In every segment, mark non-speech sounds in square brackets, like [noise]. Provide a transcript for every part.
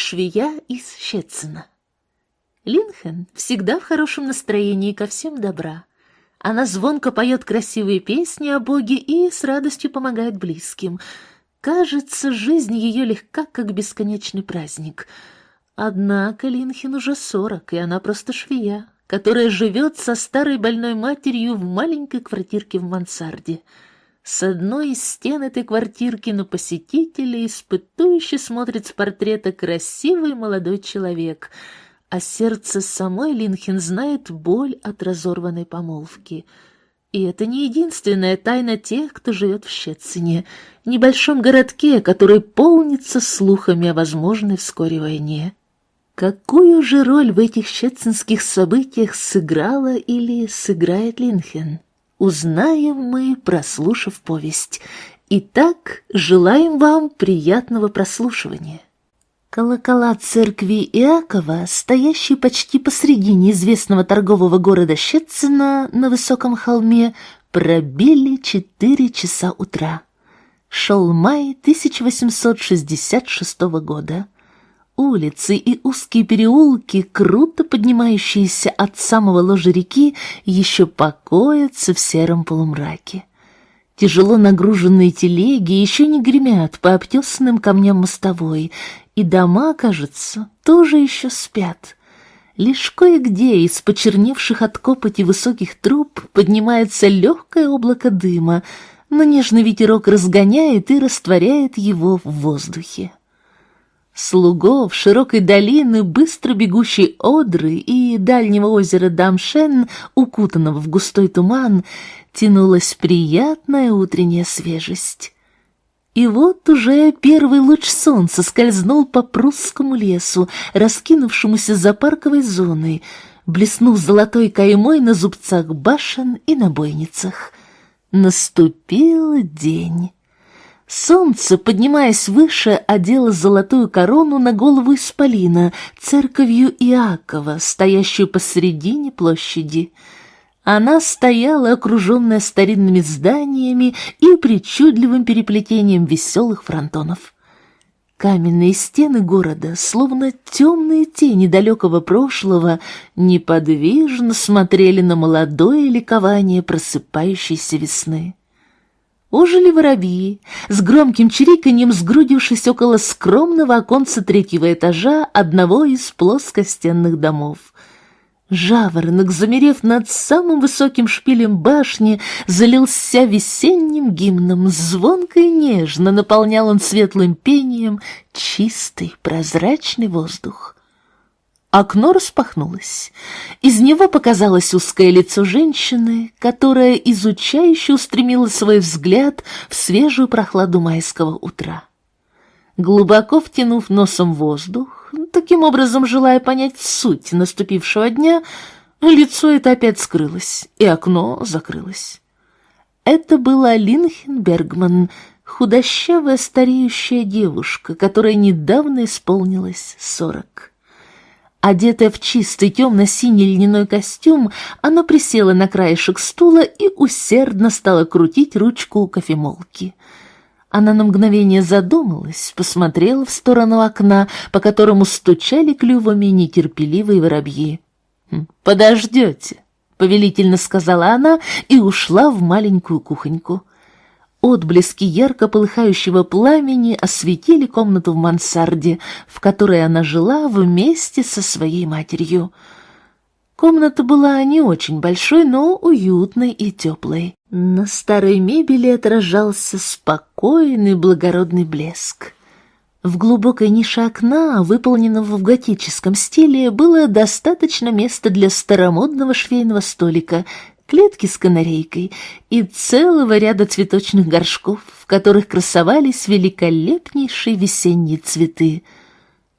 швея из Щецина. Линхен всегда в хорошем настроении ко всем добра. Она звонко поет красивые песни о Боге и с радостью помогает близким. Кажется, жизнь ее легка, как бесконечный праздник. Однако Линхен уже сорок, и она просто швея, которая живет со старой больной матерью в маленькой квартирке в мансарде — с одной из стен этой квартирки на посетителя испытующе смотрит с портрета красивый молодой человек, а сердце самой Линхен знает боль от разорванной помолвки. И это не единственная тайна тех, кто живет в Щецине, небольшом городке, который полнится слухами о возможной вскоре войне. Какую же роль в этих щецинских событиях сыграла или сыграет Линхен? Узнаем мы, прослушав повесть. Итак, желаем вам приятного прослушивания. Колокола церкви Иакова, стоящие почти посредине известного торгового города Щецина на высоком холме, пробили четыре часа утра. Шел май 1866 года. Улицы и узкие переулки, круто поднимающиеся от самого ложа реки, еще покоятся в сером полумраке. Тяжело нагруженные телеги еще не гремят по обтесанным камням мостовой, и дома, кажется, тоже еще спят. Лишь кое-где из почерневших от копоти высоких труб поднимается легкое облако дыма, но нежный ветерок разгоняет и растворяет его в воздухе. Слугов широкой долины, быстро бегущей Одры и дальнего озера Дамшен, укутанного в густой туман, тянулась приятная утренняя свежесть. И вот уже первый луч солнца скользнул по прусскому лесу, раскинувшемуся за парковой зоной, блеснув золотой каймой на зубцах башен и на бойницах. Наступил день. Солнце, поднимаясь выше, одело золотую корону на голову исполина, церковью Иакова, стоящую посредине площади. Она стояла, окруженная старинными зданиями и причудливым переплетением веселых фронтонов. Каменные стены города, словно темные тени далекого прошлого, неподвижно смотрели на молодое ликование просыпающейся весны. Ожили воробьи, с громким чириканьем сгрудившись около скромного оконца третьего этажа одного из плоскостенных домов. Жаворонок, замерев над самым высоким шпилем башни, залился весенним гимном, звонко и нежно наполнял он светлым пением чистый прозрачный воздух. Окно распахнулось. Из него показалось узкое лицо женщины, которая изучающе устремила свой взгляд в свежую прохладу майского утра. Глубоко втянув носом воздух, таким образом желая понять суть наступившего дня, лицо это опять скрылось, и окно закрылось. Это была Линхен Бергман, худощавая стареющая девушка, которая недавно исполнилась сорок. Одетая в чистый темно-синий льняной костюм, она присела на краешек стула и усердно стала крутить ручку кофемолки. Она на мгновение задумалась, посмотрела в сторону окна, по которому стучали клювами нетерпеливые воробьи. «Хм, «Подождете», — повелительно сказала она и ушла в маленькую кухоньку. Отблески ярко полыхающего пламени осветили комнату в мансарде, в которой она жила вместе со своей матерью. Комната была не очень большой, но уютной и теплой. На старой мебели отражался спокойный благородный блеск. В глубокой нише окна, выполненного в готическом стиле, было достаточно места для старомодного швейного столика, клетки с канарейкой и целого ряда цветочных горшков, в которых красовались великолепнейшие весенние цветы.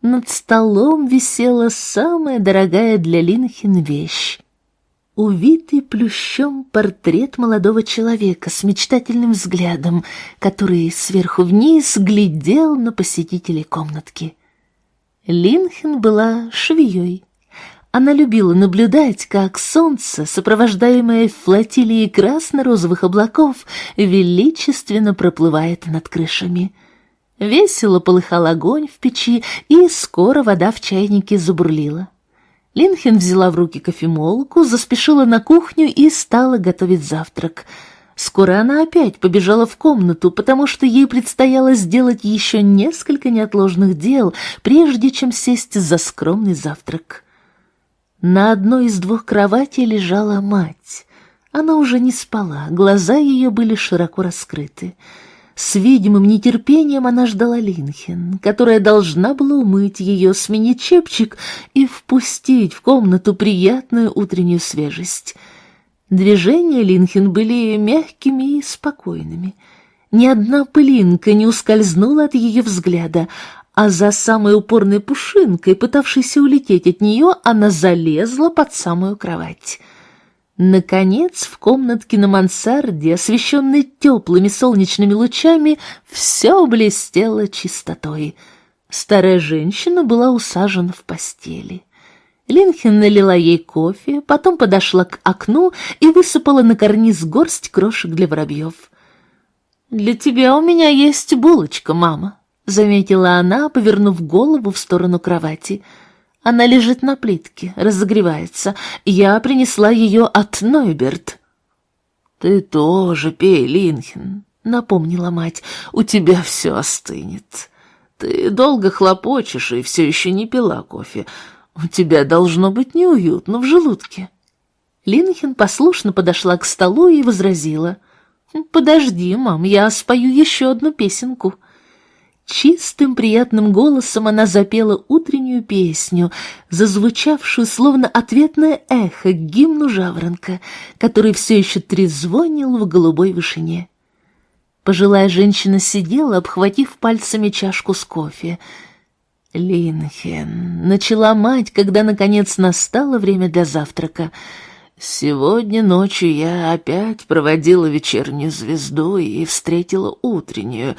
Над столом висела самая дорогая для Линхен вещь — увитый плющом портрет молодого человека с мечтательным взглядом, который сверху вниз глядел на посетителей комнатки. Линхен была швеей. Она любила наблюдать, как солнце, сопровождаемое флотилией красно-розовых облаков, величественно проплывает над крышами. Весело полыхал огонь в печи, и скоро вода в чайнике забурлила. Линхен взяла в руки кофемолку, заспешила на кухню и стала готовить завтрак. Скоро она опять побежала в комнату, потому что ей предстояло сделать еще несколько неотложных дел, прежде чем сесть за скромный завтрак. На одной из двух кроватей лежала мать. Она уже не спала, глаза ее были широко раскрыты. С видимым нетерпением она ждала Линхен, которая должна была умыть ее, сменить чепчик и впустить в комнату приятную утреннюю свежесть. Движения Линхен были мягкими и спокойными. Ни одна пылинка не ускользнула от ее взгляда, а за самой упорной пушинкой, пытавшейся улететь от нее, она залезла под самую кровать. Наконец, в комнатке на мансарде, освещенной теплыми солнечными лучами, все блестело чистотой. Старая женщина была усажена в постели. Линхен налила ей кофе, потом подошла к окну и высыпала на карниз горсть крошек для воробьев. «Для тебя у меня есть булочка, мама», — заметила она, повернув голову в сторону кровати — она лежит на плитке, разогревается. Я принесла ее от Нойберт. «Ты тоже пей, Линхен», — напомнила мать. «У тебя все остынет. Ты долго хлопочешь и все еще не пила кофе. У тебя должно быть неуютно в желудке». Линхен послушно подошла к столу и возразила. «Подожди, мам, я спою еще одну песенку». Чистым приятным голосом она запела утреннюю песню, зазвучавшую словно ответное эхо гимну жаворонка, который все еще трезвонил в голубой вышине. Пожилая женщина сидела, обхватив пальцами чашку с кофе. «Линхен», — начала мать, когда, наконец, настало время для завтрака. «Сегодня ночью я опять проводила вечернюю звезду и встретила утреннюю,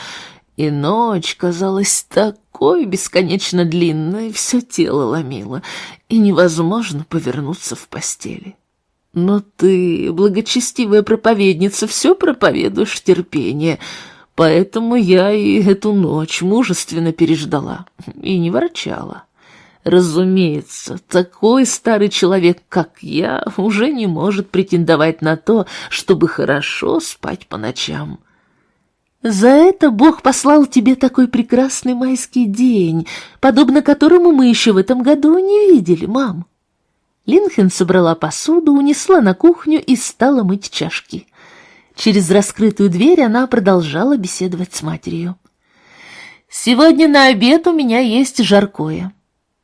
и ночь казалась такой бесконечно длинной, все тело ломило, и невозможно повернуться в постели. Но ты, благочестивая проповедница, все проповедуешь терпение, поэтому я и эту ночь мужественно переждала и не ворчала. Разумеется, такой старый человек, как я, уже не может претендовать на то, чтобы хорошо спать по ночам. За это Бог послал тебе такой прекрасный майский день, подобно которому мы еще в этом году не видели, мам. Линхен собрала посуду, унесла на кухню и стала мыть чашки. Через раскрытую дверь она продолжала беседовать с матерью. «Сегодня на обед у меня есть жаркое.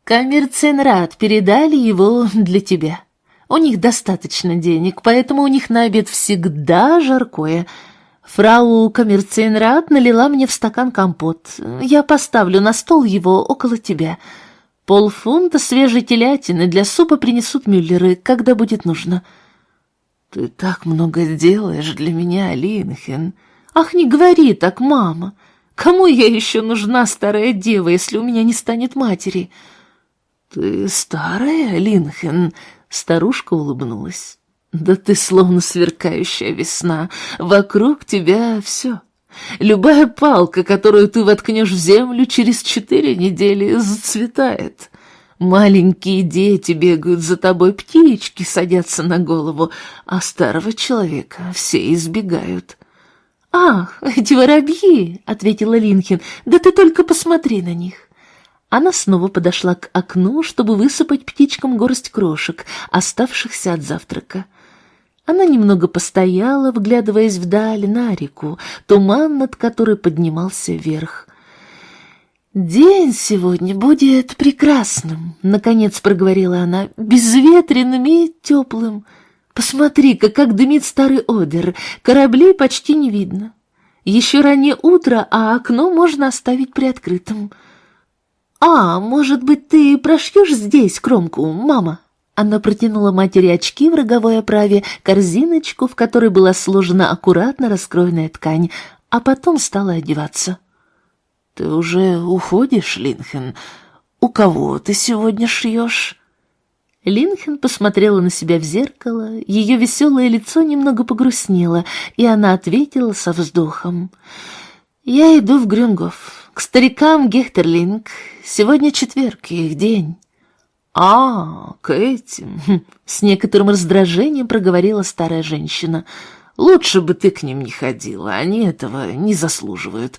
Камерценрат передали его для тебя. У них достаточно денег, поэтому у них на обед всегда жаркое — Фрау Коммерциенрат налила мне в стакан компот. Я поставлю на стол его около тебя. Полфунта свежей телятины для супа принесут мюллеры, когда будет нужно. Ты так много делаешь для меня, Линхен. Ах, не говори так, мама. Кому я еще нужна, старая дева, если у меня не станет матери? Ты старая, Линхен? Старушка улыбнулась. Да ты словно сверкающая весна, вокруг тебя все. Любая палка, которую ты воткнешь в землю, через четыре недели зацветает. Маленькие дети бегают за тобой, птички садятся на голову, а старого человека все избегают. «Ах, эти воробьи!» — ответила Линхин. «Да ты только посмотри на них!» Она снова подошла к окну, чтобы высыпать птичкам горсть крошек, оставшихся от завтрака. Она немного постояла, вглядываясь вдаль на реку, туман над которой поднимался вверх. «День сегодня будет прекрасным», — наконец проговорила она, — «безветренным и теплым. Посмотри-ка, как дымит старый одер, кораблей почти не видно. Еще раннее утро, а окно можно оставить приоткрытым». «А, может быть, ты прошьешь здесь кромку, мама?» Она протянула матери очки в роговой оправе, корзиночку, в которой была сложена аккуратно раскроенная ткань, а потом стала одеваться. «Ты уже уходишь, Линхен? У кого ты сегодня шьешь?» Линхен посмотрела на себя в зеркало, ее веселое лицо немного погрустнело, и она ответила со вздохом. «Я иду в Грюнгов. К старикам Гехтерлинг. Сегодня четверг, их день. А, к этим. Хм, с некоторым раздражением проговорила старая женщина. Лучше бы ты к ним не ходила, они этого не заслуживают.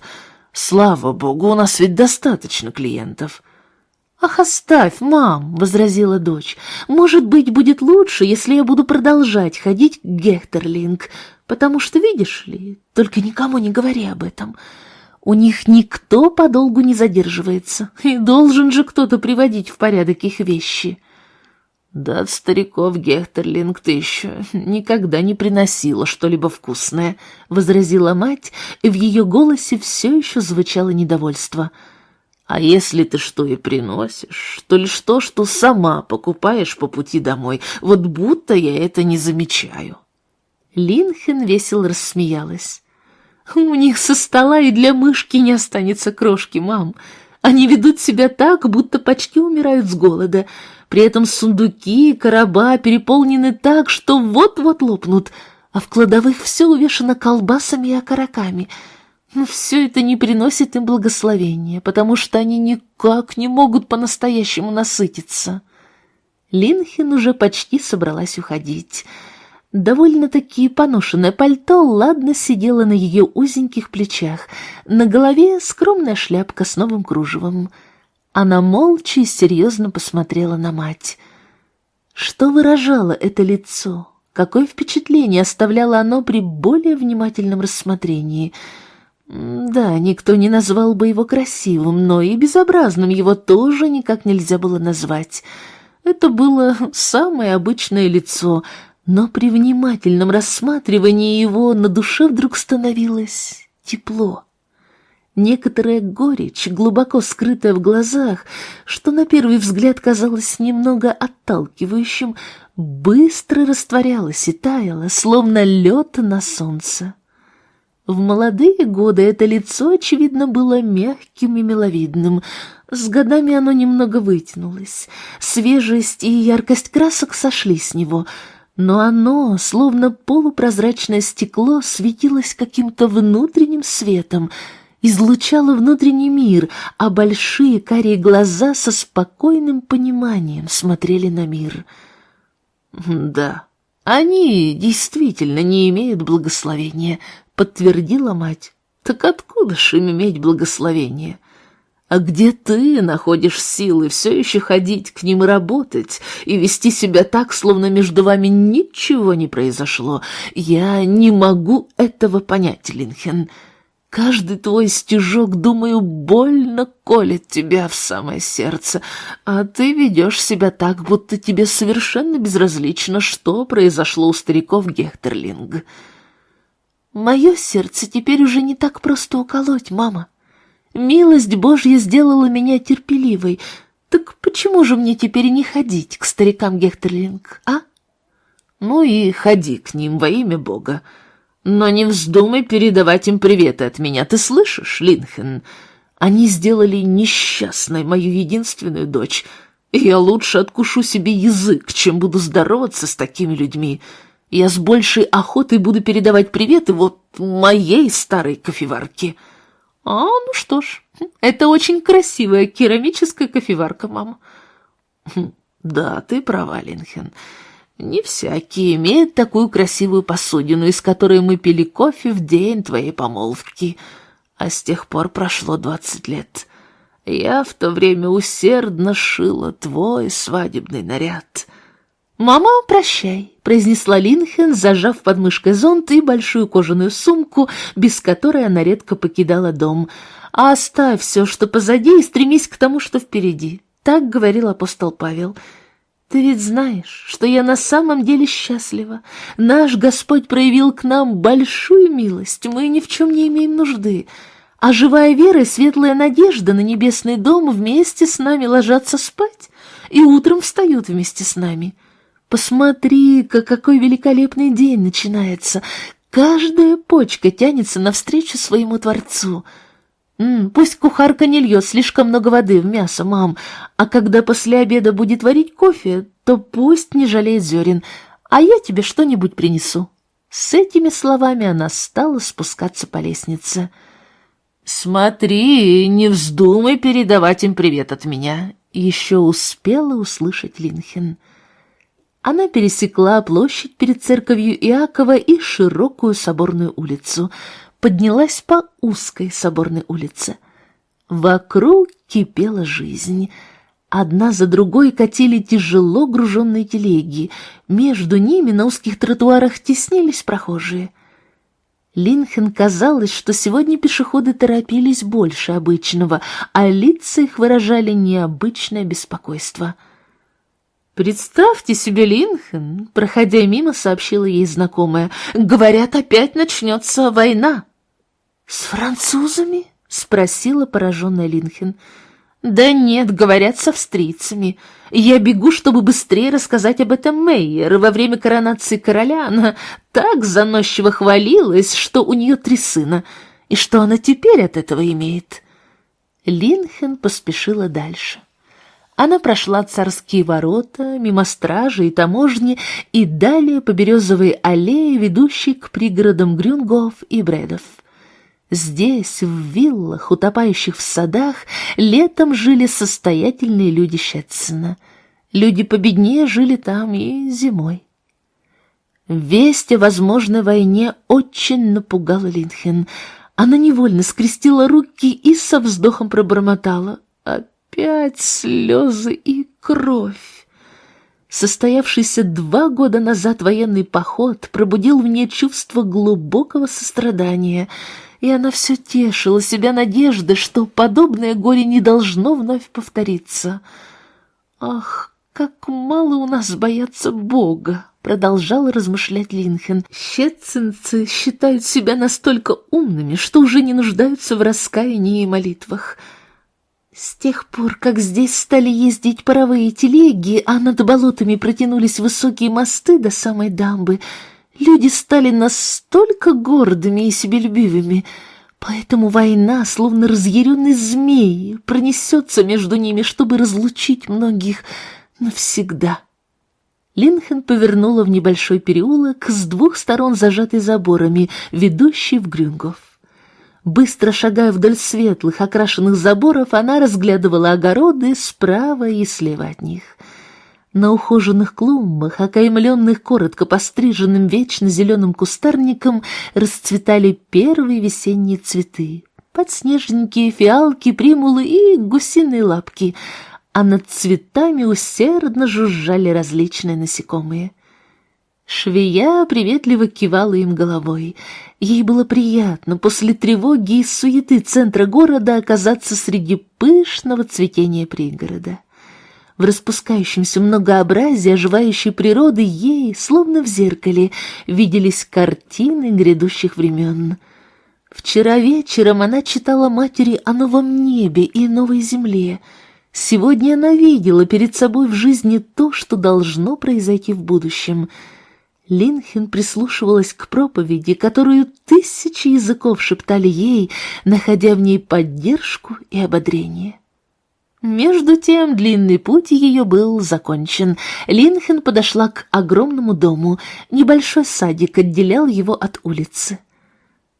Слава богу, у нас ведь достаточно клиентов. «Ах, оставь, мам!» — возразила дочь. «Может быть, будет лучше, если я буду продолжать ходить к Гехтерлинг, потому что, видишь ли, только никому не говори об этом. У них никто подолгу не задерживается, и должен же кто-то приводить в порядок их вещи. Да от стариков Гехтерлинг ты еще никогда не приносила что-либо вкусное, — возразила мать, и в ее голосе все еще звучало недовольство. А если ты что и приносишь, то лишь то, что сама покупаешь по пути домой, вот будто я это не замечаю. Линхен весело рассмеялась. У них со стола и для мышки не останется крошки, мам. Они ведут себя так, будто почти умирают с голода. При этом сундуки и короба переполнены так, что вот-вот лопнут, а в кладовых все увешано колбасами и окороками. Но все это не приносит им благословения, потому что они никак не могут по-настоящему насытиться. Линхен уже почти собралась уходить — Довольно-таки поношенное пальто ладно сидело на ее узеньких плечах, на голове скромная шляпка с новым кружевом. Она молча и серьезно посмотрела на мать. Что выражало это лицо? Какое впечатление оставляло оно при более внимательном рассмотрении? Да, никто не назвал бы его красивым, но и безобразным его тоже никак нельзя было назвать. Это было самое обычное лицо — но при внимательном рассматривании его на душе вдруг становилось тепло. Некоторая горечь, глубоко скрытая в глазах, что на первый взгляд казалось немного отталкивающим, быстро растворялась и таяла, словно лед на солнце. В молодые годы это лицо, очевидно, было мягким и миловидным. С годами оно немного вытянулось. Свежесть и яркость красок сошли с него — но оно, словно полупрозрачное стекло, светилось каким-то внутренним светом, излучало внутренний мир, а большие карие глаза со спокойным пониманием смотрели на мир. «Да, они действительно не имеют благословения», — подтвердила мать. «Так откуда ж им иметь благословение?» А где ты находишь силы все еще ходить к ним и работать, и вести себя так, словно между вами ничего не произошло? Я не могу этого понять, Линхен. Каждый твой стежок, думаю, больно колет тебя в самое сердце, а ты ведешь себя так, будто тебе совершенно безразлично, что произошло у стариков Гехтерлинг. Мое сердце теперь уже не так просто уколоть, мама. Милость Божья сделала меня терпеливой. Так почему же мне теперь не ходить к старикам Гехтерлинг, а? Ну и ходи к ним во имя Бога. Но не вздумай передавать им приветы от меня, ты слышишь, Линхен? Они сделали несчастной мою единственную дочь, я лучше откушу себе язык, чем буду здороваться с такими людьми. Я с большей охотой буду передавать приветы вот моей старой кофеварке». А, ну что ж, это очень красивая керамическая кофеварка, мама. Хм, да, ты права, Линхен. Не всякий имеет такую красивую посудину, из которой мы пили кофе в день твоей помолвки. А с тех пор прошло двадцать лет. Я в то время усердно шила твой свадебный наряд. «Мама, прощай», — произнесла Линхен, зажав под мышкой зонт и большую кожаную сумку, без которой она редко покидала дом. «А оставь все, что позади, и стремись к тому, что впереди». Так говорил апостол Павел. «Ты ведь знаешь, что я на самом деле счастлива. Наш Господь проявил к нам большую милость, мы ни в чем не имеем нужды». А живая вера и светлая надежда на небесный дом вместе с нами ложатся спать и утром встают вместе с нами. Посмотри-ка, какой великолепный день начинается. Каждая почка тянется навстречу своему Творцу. М -м, пусть кухарка не льет слишком много воды в мясо, мам, а когда после обеда будет варить кофе, то пусть не жалеет зерен, а я тебе что-нибудь принесу». С этими словами она стала спускаться по лестнице. «Смотри, не вздумай передавать им привет от меня», — еще успела услышать Линхен. Она пересекла площадь перед церковью Иакова и широкую соборную улицу, поднялась по узкой соборной улице. Вокруг кипела жизнь. Одна за другой катили тяжело груженные телеги. Между ними на узких тротуарах теснились прохожие. Линхен казалось, что сегодня пешеходы торопились больше обычного, а лица их выражали необычное беспокойство. «Представьте себе, Линхен!» — проходя мимо, сообщила ей знакомая. «Говорят, опять начнется война!» «С французами?» — спросила пораженная Линхен. «Да нет, говорят, с австрийцами. Я бегу, чтобы быстрее рассказать об этом Мейер. Во время коронации короля она так заносчиво хвалилась, что у нее три сына. И что она теперь от этого имеет?» Линхен поспешила дальше. Она прошла царские ворота, мимо стражи и таможни, и далее по березовой аллее, ведущей к пригородам Грюнгов и Бредов. Здесь, в виллах, утопающих в садах, летом жили состоятельные люди Щетцена. Люди победнее жили там и зимой. Весть о возможной войне очень напугала Линхен. Она невольно скрестила руки и со вздохом пробормотала. Опять слезы и кровь. Состоявшийся два года назад военный поход пробудил в ней чувство глубокого сострадания — и она все тешила себя надеждой, что подобное горе не должно вновь повториться. «Ах, как мало у нас боятся Бога!» — продолжал размышлять Линхен. «Щетцинцы считают себя настолько умными, что уже не нуждаются в раскаянии и молитвах». С тех пор, как здесь стали ездить паровые телеги, а над болотами протянулись высокие мосты до самой дамбы, Люди стали настолько гордыми и себелюбивыми, поэтому война, словно разъяренный змей, пронесется между ними, чтобы разлучить многих навсегда. Линхен повернула в небольшой переулок, с двух сторон зажатый заборами, ведущий в Грюнгов. Быстро шагая вдоль светлых, окрашенных заборов, она разглядывала огороды справа и слева от них — на ухоженных клумбах, окаймленных коротко постриженным вечно зеленым кустарником, расцветали первые весенние цветы. Подснежники, фиалки, примулы и гусиные лапки, а над цветами усердно жужжали различные насекомые. Швея приветливо кивала им головой. Ей было приятно после тревоги и суеты центра города оказаться среди пышного цветения пригорода. В распускающемся многообразии оживающей природы ей, словно в зеркале, виделись картины грядущих времен. Вчера вечером она читала матери о новом небе и новой земле. Сегодня она видела перед собой в жизни то, что должно произойти в будущем. Линхен прислушивалась к проповеди, которую тысячи языков шептали ей, находя в ней поддержку и ободрение. Между тем длинный путь ее был закончен. Линхен подошла к огромному дому. Небольшой садик отделял его от улицы.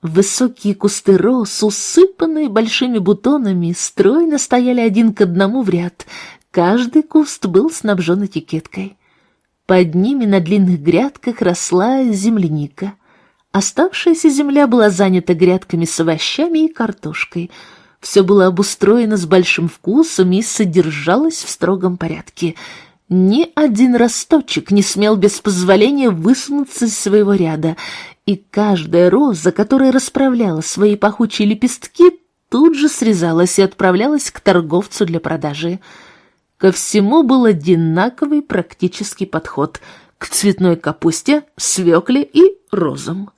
Высокие кусты роз, усыпанные большими бутонами, стройно стояли один к одному в ряд. Каждый куст был снабжен этикеткой. Под ними на длинных грядках росла земляника. Оставшаяся земля была занята грядками с овощами и картошкой — все было обустроено с большим вкусом и содержалось в строгом порядке. Ни один росточек не смел без позволения высунуться из своего ряда, и каждая роза, которая расправляла свои пахучие лепестки, тут же срезалась и отправлялась к торговцу для продажи. Ко всему был одинаковый практический подход — к цветной капусте, свекле и розам.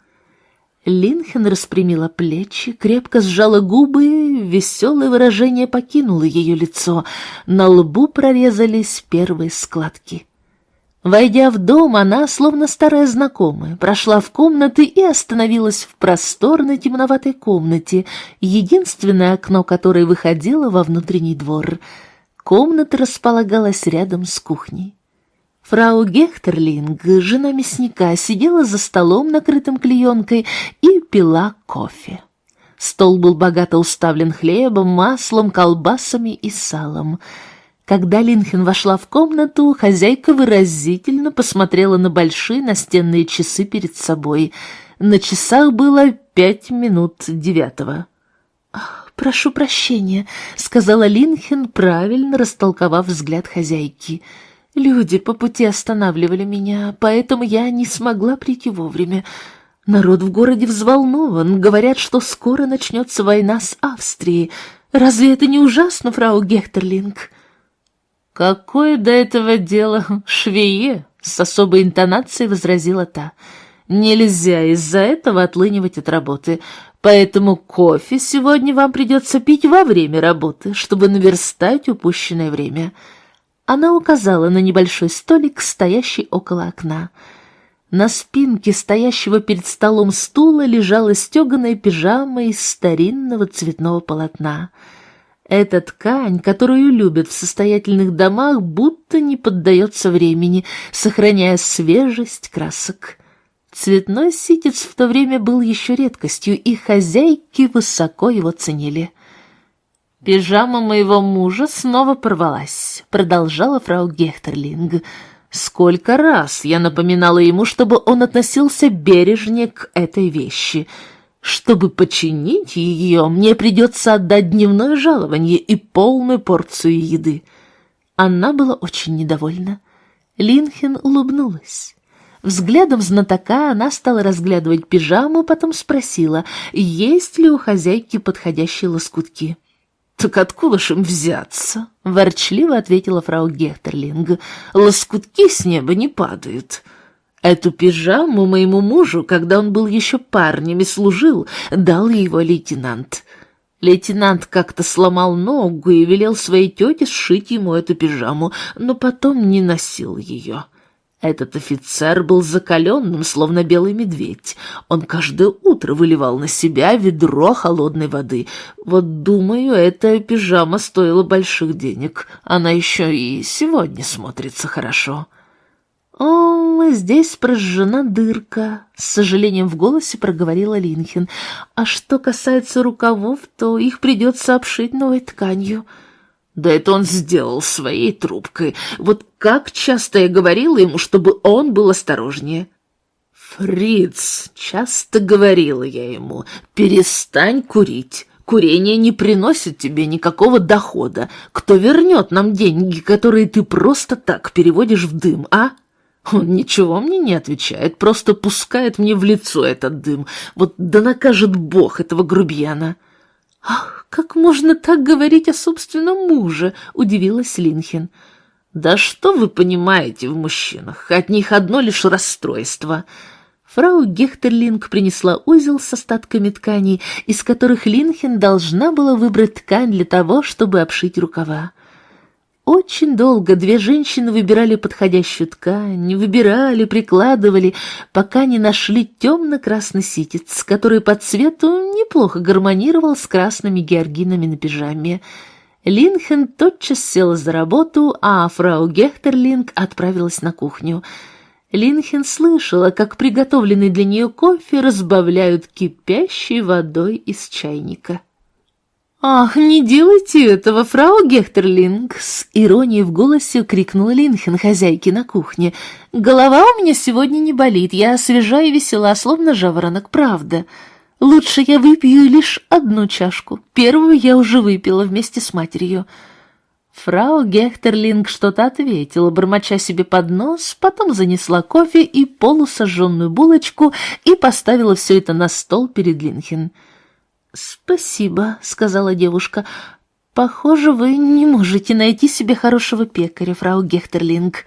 Линхен распрямила плечи, крепко сжала губы, веселое выражение покинуло ее лицо, на лбу прорезались первые складки. Войдя в дом, она, словно старая знакомая, прошла в комнаты и остановилась в просторной темноватой комнате, единственное окно которой выходило во внутренний двор. Комната располагалась рядом с кухней. Фрау Гехтерлинг, жена мясника, сидела за столом, накрытым клеенкой, и пила кофе. Стол был богато уставлен хлебом, маслом, колбасами и салом. Когда Линхен вошла в комнату, хозяйка выразительно посмотрела на большие настенные часы перед собой. На часах было пять минут девятого. «Прошу прощения», — сказала Линхен, правильно растолковав взгляд хозяйки. «Люди по пути останавливали меня, поэтому я не смогла прийти вовремя. Народ в городе взволнован, говорят, что скоро начнется война с Австрией. Разве это не ужасно, фрау Гехтерлинг?» «Какое до этого дело швее?» — с особой интонацией возразила та. «Нельзя из-за этого отлынивать от работы. Поэтому кофе сегодня вам придется пить во время работы, чтобы наверстать упущенное время. Она указала на небольшой столик, стоящий около окна. На спинке стоящего перед столом стула лежала стеганая пижама из старинного цветного полотна. Эта ткань, которую любят в состоятельных домах, будто не поддается времени, сохраняя свежесть красок. Цветной ситец в то время был еще редкостью, и хозяйки высоко его ценили. «Пижама моего мужа снова порвалась», — продолжала фрау Гехтерлинг. «Сколько раз я напоминала ему, чтобы он относился бережнее к этой вещи. Чтобы починить ее, мне придется отдать дневное жалование и полную порцию еды». Она была очень недовольна. Линхен улыбнулась. Взглядом знатока она стала разглядывать пижаму, потом спросила, есть ли у хозяйки подходящие лоскутки. «Так откуда ж им взяться?» — ворчливо ответила фрау Гехтерлинг. «Лоскутки с неба не падают». Эту пижаму моему мужу, когда он был еще парнем и служил, дал его лейтенант. Лейтенант как-то сломал ногу и велел своей тете сшить ему эту пижаму, но потом не носил ее. Этот офицер был закаленным, словно белый медведь. Он каждое утро выливал на себя ведро холодной воды. Вот, думаю, эта пижама стоила больших денег. Она еще и сегодня смотрится хорошо. «О, здесь прожжена дырка», — с сожалением в голосе проговорила Линхен. «А что касается рукавов, то их придется обшить новой тканью». Да это он сделал своей трубкой. Вот как часто я говорила ему, чтобы он был осторожнее. Фриц, часто говорила я ему, перестань курить. Курение не приносит тебе никакого дохода. Кто вернет нам деньги, которые ты просто так переводишь в дым, а? Он ничего мне не отвечает, просто пускает мне в лицо этот дым. Вот да накажет Бог этого грубьяна. Ах, как можно так говорить о собственном муже?» — удивилась Линхен. «Да что вы понимаете в мужчинах? От них одно лишь расстройство». Фрау Гехтерлинг принесла узел с остатками тканей, из которых Линхен должна была выбрать ткань для того, чтобы обшить рукава. Очень долго две женщины выбирали подходящую ткань, выбирали, прикладывали, пока не нашли темно-красный ситец, который по цвету неплохо гармонировал с красными георгинами на пижаме. Линхен тотчас села за работу, а фрау Гехтерлинг отправилась на кухню. Линхен слышала, как приготовленный для нее кофе разбавляют кипящей водой из чайника. «Ах, не делайте этого, фрау Гехтерлинг!» С иронией в голосе крикнула Линхен хозяйке на кухне. «Голова у меня сегодня не болит, я свежа и весела, словно жаворонок, правда. Лучше я выпью лишь одну чашку. Первую я уже выпила вместе с матерью». Фрау Гехтерлинг что-то ответила, бормоча себе под нос, потом занесла кофе и полусожженную булочку и поставила все это на стол перед Линхен. «Спасибо», — сказала девушка. «Похоже, вы не можете найти себе хорошего пекаря, фрау Гехтерлинг».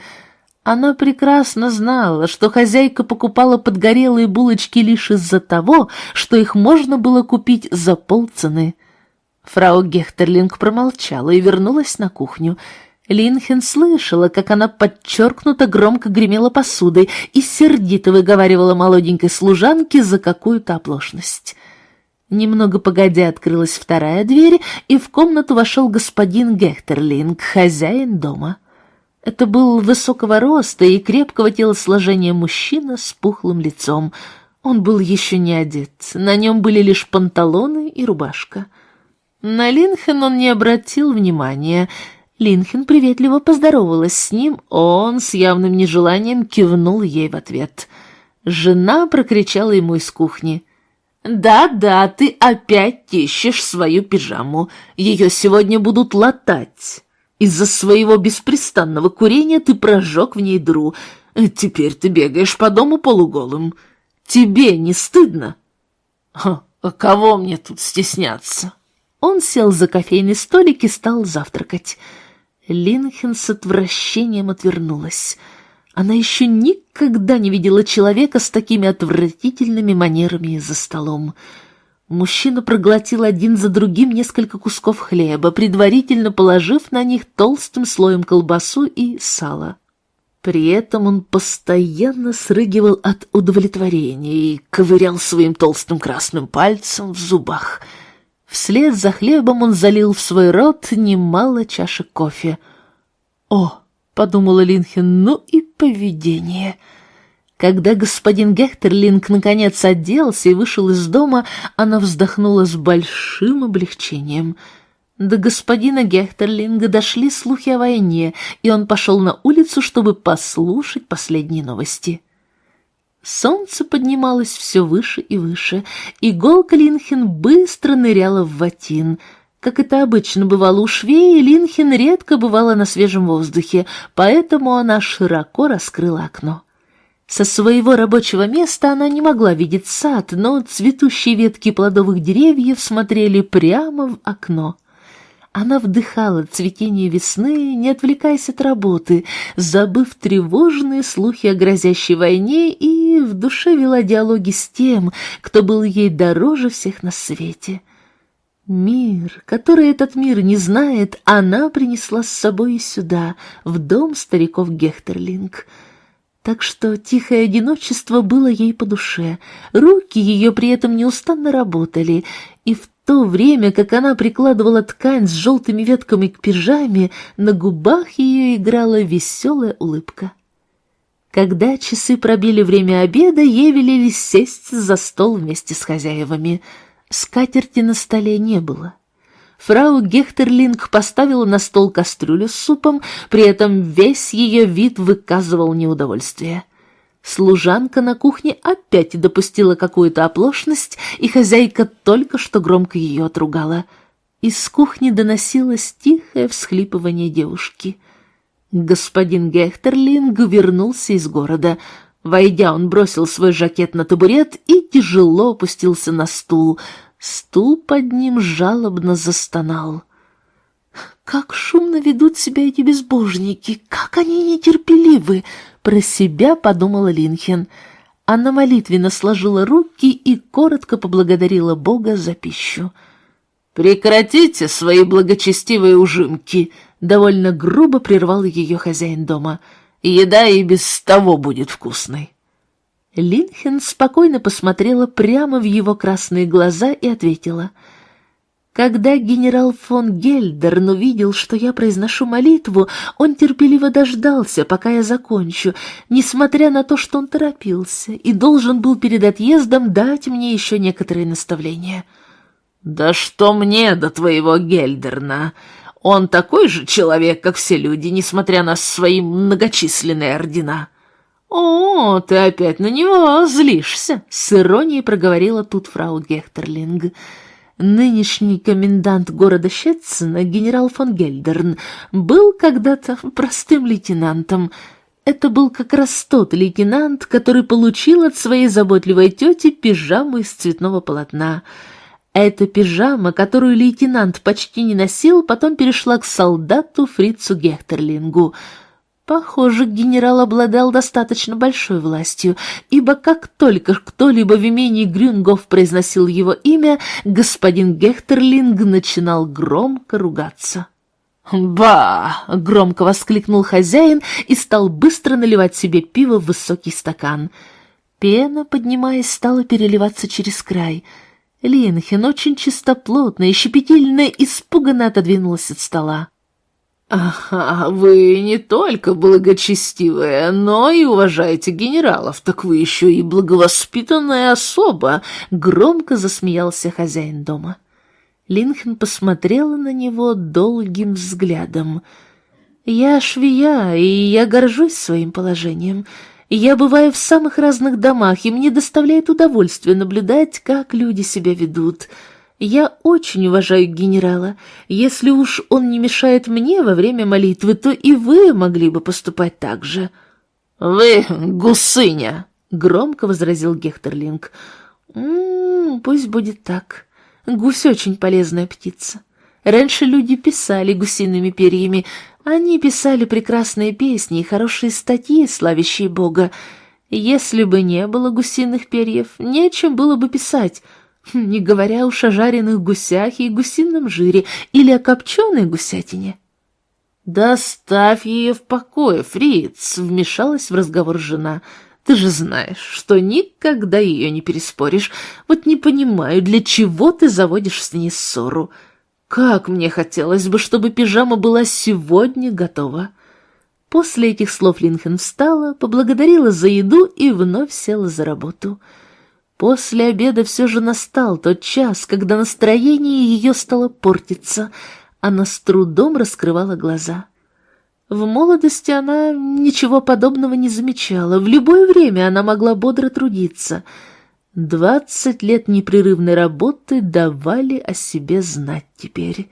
Она прекрасно знала, что хозяйка покупала подгорелые булочки лишь из-за того, что их можно было купить за полцены. Фрау Гехтерлинг промолчала и вернулась на кухню. Линхен слышала, как она подчеркнуто громко гремела посудой и сердито выговаривала молоденькой служанке за какую-то оплошность. Немного погодя открылась вторая дверь, и в комнату вошел господин Гехтерлинг, хозяин дома. Это был высокого роста и крепкого телосложения мужчина с пухлым лицом. Он был еще не одет, на нем были лишь панталоны и рубашка. На Линхен он не обратил внимания. Линхен приветливо поздоровалась с ним, он с явным нежеланием кивнул ей в ответ. Жена прокричала ему из кухни. «Да-да, ты опять ищешь свою пижаму. Ее сегодня будут латать. Из-за своего беспрестанного курения ты прожег в ней дыру. Теперь ты бегаешь по дому полуголым. Тебе не стыдно?» а кого мне тут стесняться?» Он сел за кофейный столик и стал завтракать. Линхен с отвращением отвернулась. Она еще никогда не видела человека с такими отвратительными манерами за столом. Мужчина проглотил один за другим несколько кусков хлеба, предварительно положив на них толстым слоем колбасу и сало. При этом он постоянно срыгивал от удовлетворения и ковырял своим толстым красным пальцем в зубах. Вслед за хлебом он залил в свой рот немало чашек кофе. «О!» — подумала Линхен, — «ну и поведение!» Когда господин Гехтерлинг наконец оделся и вышел из дома, она вздохнула с большим облегчением — до господина Гехтерлинга дошли слухи о войне, и он пошел на улицу, чтобы послушать последние новости. Солнце поднималось все выше и выше, и Голка Линхен быстро ныряла в ватин. Как это обычно бывало у швеи, Линхен редко бывала на свежем воздухе, поэтому она широко раскрыла окно. Со своего рабочего места она не могла видеть сад, но цветущие ветки плодовых деревьев смотрели прямо в окно. Она вдыхала цветение весны, не отвлекаясь от работы, забыв тревожные слухи о грозящей войне и в душе вела диалоги с тем, кто был ей дороже всех на свете. Мир, который этот мир не знает, она принесла с собой сюда, в дом стариков Гехтерлинг. Так что тихое одиночество было ей по душе, руки ее при этом неустанно работали, и в то время, как она прикладывала ткань с желтыми ветками к пижаме, на губах ее играла веселая улыбка. Когда часы пробили время обеда, ей велели сесть за стол вместе с хозяевами. Скатерти на столе не было. Фрау Гехтерлинг поставила на стол кастрюлю с супом, при этом весь ее вид выказывал неудовольствие. Служанка на кухне опять допустила какую-то оплошность, и хозяйка только что громко ее отругала. Из кухни доносилось тихое всхлипывание девушки. Господин Гехтерлинг вернулся из города. Войдя, он бросил свой жакет на табурет и тяжело опустился на стул. Стул под ним жалобно застонал. «Как шумно ведут себя эти безбожники! Как они нетерпеливы!» Про себя подумала Линхен. Она молитвенно сложила руки и коротко поблагодарила Бога за пищу. «Прекратите свои благочестивые ужимки!» — довольно грубо прервал ее хозяин дома. «Еда и без того будет вкусной». Линхен спокойно посмотрела прямо в его красные глаза и ответила — когда генерал фон Гельдерн увидел, что я произношу молитву, он терпеливо дождался, пока я закончу, несмотря на то, что он торопился и должен был перед отъездом дать мне еще некоторые наставления. «Да что мне до твоего Гельдерна? Он такой же человек, как все люди, несмотря на свои многочисленные ордена». «О, ты опять на него злишься!» — с иронией проговорила тут фрау Гехтерлинг. Нынешний комендант города Щетцена, генерал фон Гельдерн, был когда-то простым лейтенантом. Это был как раз тот лейтенант, который получил от своей заботливой тети пижаму из цветного полотна. Эта пижама, которую лейтенант почти не носил, потом перешла к солдату Фрицу Гехтерлингу — Похоже, генерал обладал достаточно большой властью, ибо как только кто-либо в имении Грюнгов произносил его имя, господин Гехтерлинг начинал громко ругаться. «Ба!» — громко воскликнул хозяин и стал быстро наливать себе пиво в высокий стакан. Пена, поднимаясь, стала переливаться через край. Линхен очень чистоплотная щепетильная испуганно отодвинулась от стола. «Ага, вы не только благочестивая, но и уважаете генералов, так вы еще и благовоспитанная особа», — громко засмеялся хозяин дома. Линхен посмотрела на него долгим взглядом. «Я швея, и я горжусь своим положением. Я бываю в самых разных домах, и мне доставляет удовольствие наблюдать, как люди себя ведут». Я очень уважаю генерала. Если уж он не мешает мне во время молитвы, то и вы могли бы поступать так же. Вы гусыня, громко возразил Гехтерлинг. «М-м, пусть будет так. Гусь очень полезная птица. Раньше люди писали гусиными перьями. Они писали прекрасные песни и хорошие статьи, славящие Бога. Если бы не было гусиных перьев, нечем было бы писать не говоря уж о жареных гусях и гусином жире или о копченой гусятине. «Доставь ее в покое, фриц!» — вмешалась в разговор жена. «Ты же знаешь, что никогда ее не переспоришь. Вот не понимаю, для чего ты заводишь с ней ссору. Как мне хотелось бы, чтобы пижама была сегодня готова!» После этих слов Линхен встала, поблагодарила за еду и вновь села за работу — После обеда все же настал тот час, когда настроение ее стало портиться. Она с трудом раскрывала глаза. В молодости она ничего подобного не замечала. В любое время она могла бодро трудиться. Двадцать лет непрерывной работы давали о себе знать теперь.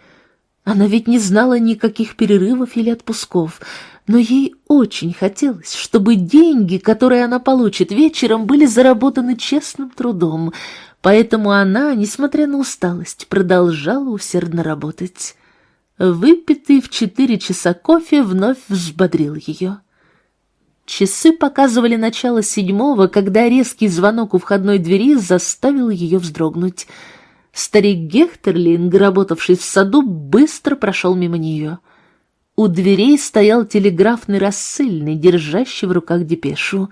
Она ведь не знала никаких перерывов или отпусков — но ей очень хотелось, чтобы деньги, которые она получит вечером, были заработаны честным трудом, поэтому она, несмотря на усталость, продолжала усердно работать. Выпитый в четыре часа кофе вновь взбодрил ее. Часы показывали начало седьмого, когда резкий звонок у входной двери заставил ее вздрогнуть. Старик Гехтерлинг, работавший в саду, быстро прошел мимо нее — у дверей стоял телеграфный рассыльный, держащий в руках депешу.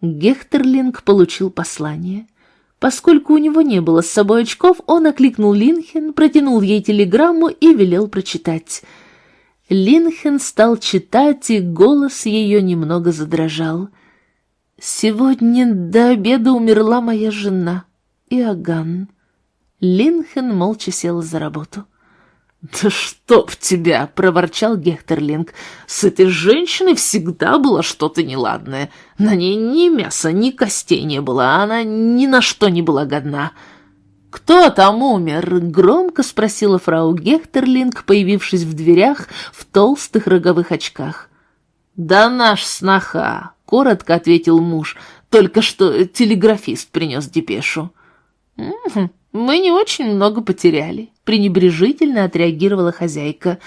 Гехтерлинг получил послание. Поскольку у него не было с собой очков, он окликнул Линхен, протянул ей телеграмму и велел прочитать. Линхен стал читать, и голос ее немного задрожал. «Сегодня до обеда умерла моя жена, Иоганн». Линхен молча села за работу. «Да чтоб тебя!» — проворчал Гехтерлинг. «С этой женщиной всегда было что-то неладное. На ней ни мяса, ни костей не было, а она ни на что не была годна». «Кто там умер?» — громко спросила фрау Гехтерлинг, появившись в дверях в толстых роговых очках. «Да наш сноха!» — коротко ответил муж. «Только что телеграфист принес депешу». «Угу, мы не очень много потеряли пренебрежительно отреагировала хозяйка.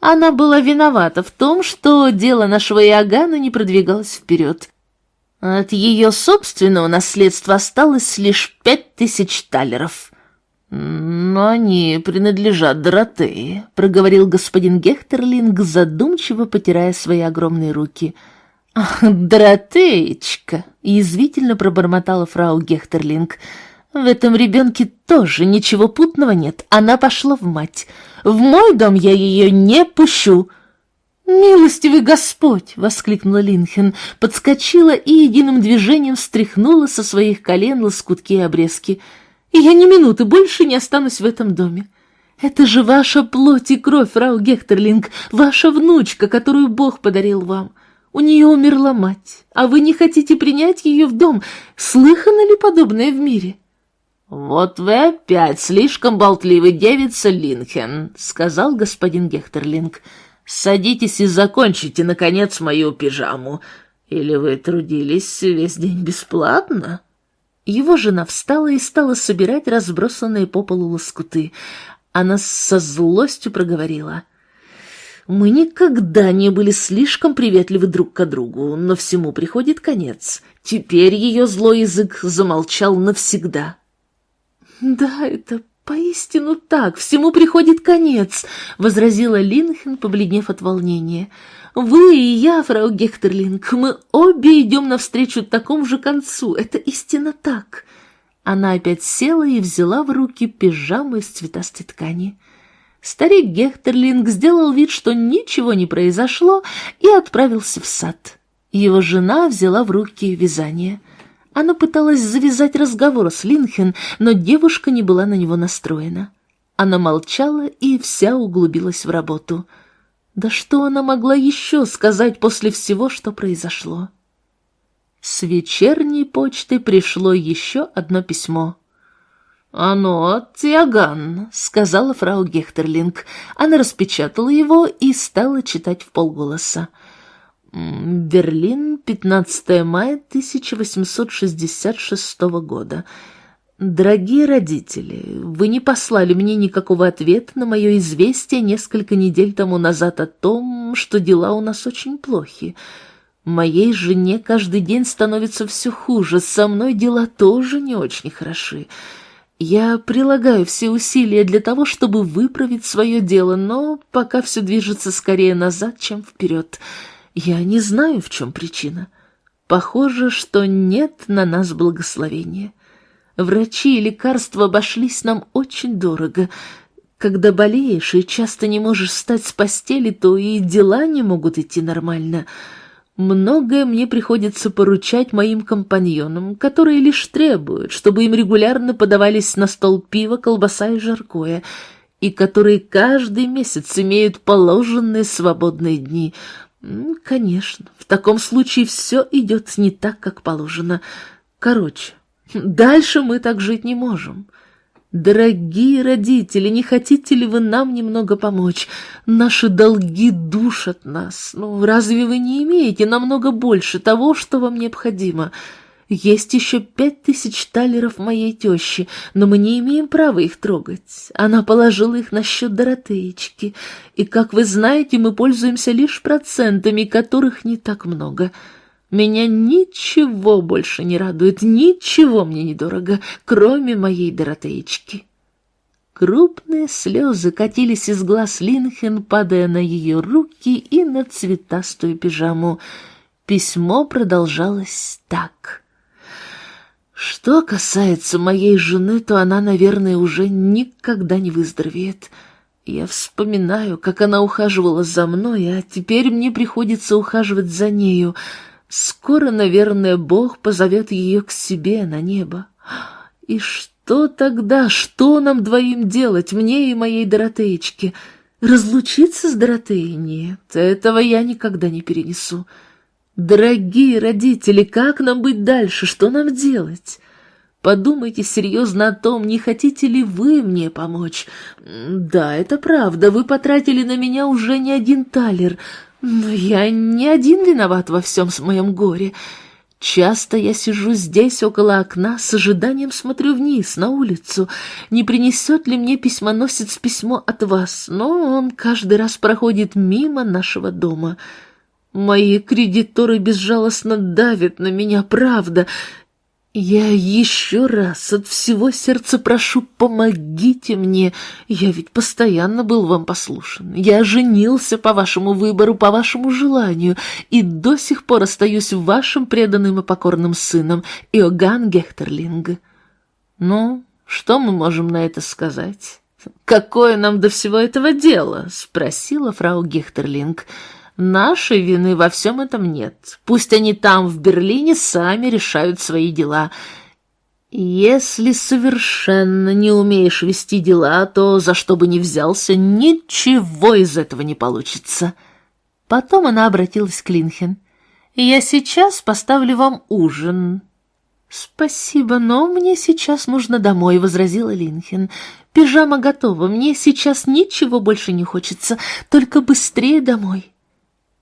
Она была виновата в том, что дело нашего Иоганна не продвигалось вперед. От ее собственного наследства осталось лишь пять тысяч талеров. «Но они принадлежат Доротее», — проговорил господин Гехтерлинг, задумчиво потирая свои огромные руки. «Ах, Доротеечка!» — язвительно пробормотала фрау Гехтерлинг — в этом ребенке тоже ничего путного нет. Она пошла в мать. В мой дом я ее не пущу. «Милостивый Господь!» — воскликнула Линхен, подскочила и единым движением встряхнула со своих колен лоскутки и обрезки. «И я ни минуты больше не останусь в этом доме. Это же ваша плоть и кровь, фрау Гехтерлинг, ваша внучка, которую Бог подарил вам. У нее умерла мать, а вы не хотите принять ее в дом. Слыхано ли подобное в мире?» «Вот вы опять слишком болтливый девица Линхен», — сказал господин Гехтерлинг. «Садитесь и закончите, наконец, мою пижаму. Или вы трудились весь день бесплатно?» Его жена встала и стала собирать разбросанные по полу лоскуты. Она со злостью проговорила. «Мы никогда не были слишком приветливы друг к другу, но всему приходит конец. Теперь ее злой язык замолчал навсегда». «Да, это поистину так, всему приходит конец», — возразила Линхен, побледнев от волнения. «Вы и я, фрау Гехтерлинг, мы обе идем навстречу такому же концу, это истинно так». Она опять села и взяла в руки пижаму из цветастой ткани. Старик Гехтерлинг сделал вид, что ничего не произошло, и отправился в сад. Его жена взяла в руки вязание. Она пыталась завязать разговор с Линхен, но девушка не была на него настроена. Она молчала и вся углубилась в работу. Да что она могла еще сказать после всего, что произошло? С вечерней почты пришло еще одно письмо. «Оно Тиаган», — сказала фрау Гехтерлинг. Она распечатала его и стала читать в полголоса. «Берлин, 15 мая 1866 года. Дорогие родители, вы не послали мне никакого ответа на мое известие несколько недель тому назад о том, что дела у нас очень плохи. Моей жене каждый день становится все хуже, со мной дела тоже не очень хороши». Я прилагаю все усилия для того, чтобы выправить свое дело, но пока все движется скорее назад, чем вперед. Я не знаю, в чем причина. Похоже, что нет на нас благословения. Врачи и лекарства обошлись нам очень дорого. Когда болеешь и часто не можешь встать с постели, то и дела не могут идти нормально — Многое мне приходится поручать моим компаньонам, которые лишь требуют, чтобы им регулярно подавались на стол пиво, колбаса и жаркое, и которые каждый месяц имеют положенные свободные дни. Конечно, в таком случае все идет не так, как положено. Короче, дальше мы так жить не можем. Дорогие родители, не хотите ли вы нам немного помочь? Наши долги душат нас. Ну, разве вы не имеете намного больше того, что вам необходимо? Есть еще пять тысяч талеров моей тещи, но мы не имеем права их трогать. Она положила их на счет Доротеечки, и, как вы знаете, мы пользуемся лишь процентами, которых не так много». Меня ничего больше не радует, ничего мне недорого, кроме моей Доротеечки. Крупные слезы катились из глаз Линхен, падая на ее руки и на цветастую пижаму. Письмо продолжалось так. Что касается моей жены, то она, наверное, уже никогда не выздоровеет. Я вспоминаю, как она ухаживала за мной, а теперь мне приходится ухаживать за нею — Скоро, наверное, Бог позовет ее к себе на небо. И что тогда, что нам двоим делать, мне и моей Доротеечке? Разлучиться с Доротеей? Нет, этого я никогда не перенесу. Дорогие родители, как нам быть дальше, что нам делать? Подумайте серьезно о том, не хотите ли вы мне помочь. Да, это правда, вы потратили на меня уже не один талер, но я не один виноват во всем с моем горе. Часто я сижу здесь, около окна, с ожиданием смотрю вниз, на улицу. Не принесет ли мне письмоносец письмо от вас? Но он каждый раз проходит мимо нашего дома. Мои кредиторы безжалостно давят на меня, правда. Я еще раз от всего сердца прошу, помогите мне. Я ведь постоянно был вам послушен. Я женился по вашему выбору, по вашему желанию, и до сих пор остаюсь вашим преданным и покорным сыном, Иоганн Гехтерлинг. Ну, что мы можем на это сказать? Какое нам до всего этого дело? Спросила фрау Гехтерлинг. — Нашей вины во всем этом нет. Пусть они там, в Берлине, сами решают свои дела. Если совершенно не умеешь вести дела, то за что бы ни взялся, ничего из этого не получится. Потом она обратилась к Линхен. «Я сейчас поставлю вам ужин». «Спасибо, но мне сейчас нужно домой», — возразила Линхен. «Пижама готова, мне сейчас ничего больше не хочется, только быстрее домой».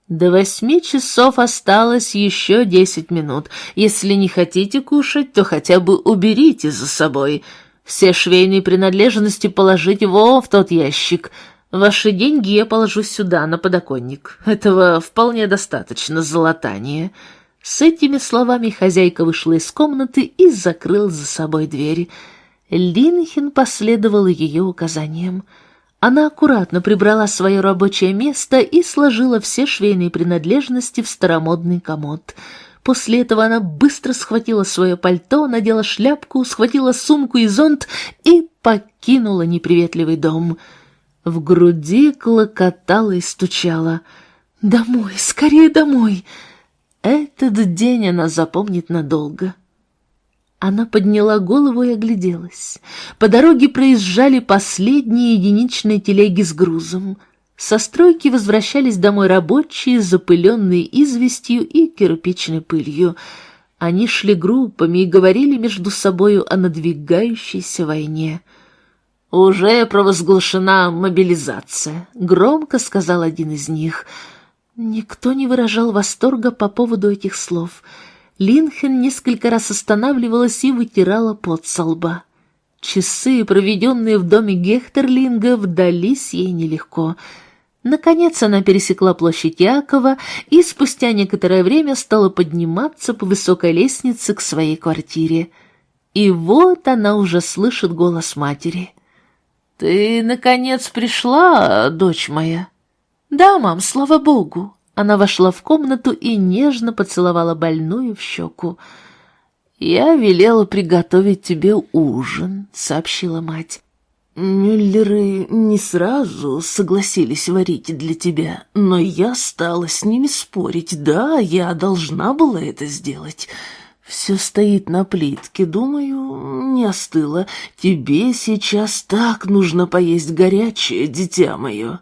До восьми часов осталось еще десять минут. Если не хотите кушать, то хотя бы уберите за собой. Все швейные принадлежности положите вон в тот ящик. Ваши деньги я положу сюда, на подоконник. Этого вполне достаточно золотания». С этими словами хозяйка вышла из комнаты и закрыл за собой дверь. Линхин последовал ее указаниям. Она аккуратно прибрала свое рабочее место и сложила все швейные принадлежности в старомодный комод. После этого она быстро схватила свое пальто, надела шляпку, схватила сумку и зонт и покинула неприветливый дом. В груди клокотало и стучало. «Домой, скорее домой!» Этот день она запомнит надолго. Она подняла голову и огляделась. По дороге проезжали последние единичные телеги с грузом. Со стройки возвращались домой рабочие, запыленные известью и кирпичной пылью. Они шли группами и говорили между собою о надвигающейся войне. «Уже провозглашена мобилизация», — громко сказал один из них. Никто не выражал восторга по поводу этих слов — Линхен несколько раз останавливалась и вытирала пот со лба. Часы, проведенные в доме Гехтерлинга, вдались ей нелегко. Наконец она пересекла площадь Якова и спустя некоторое время стала подниматься по высокой лестнице к своей квартире. И вот она уже слышит голос матери. «Ты, наконец, пришла, дочь моя?» «Да, мам, слава богу», она вошла в комнату и нежно поцеловала больную в щеку. «Я велела приготовить тебе ужин», — сообщила мать. «Мюллеры не сразу согласились варить для тебя, но я стала с ними спорить. Да, я должна была это сделать. Все стоит на плитке, думаю, не остыло. Тебе сейчас так нужно поесть горячее, дитя мое».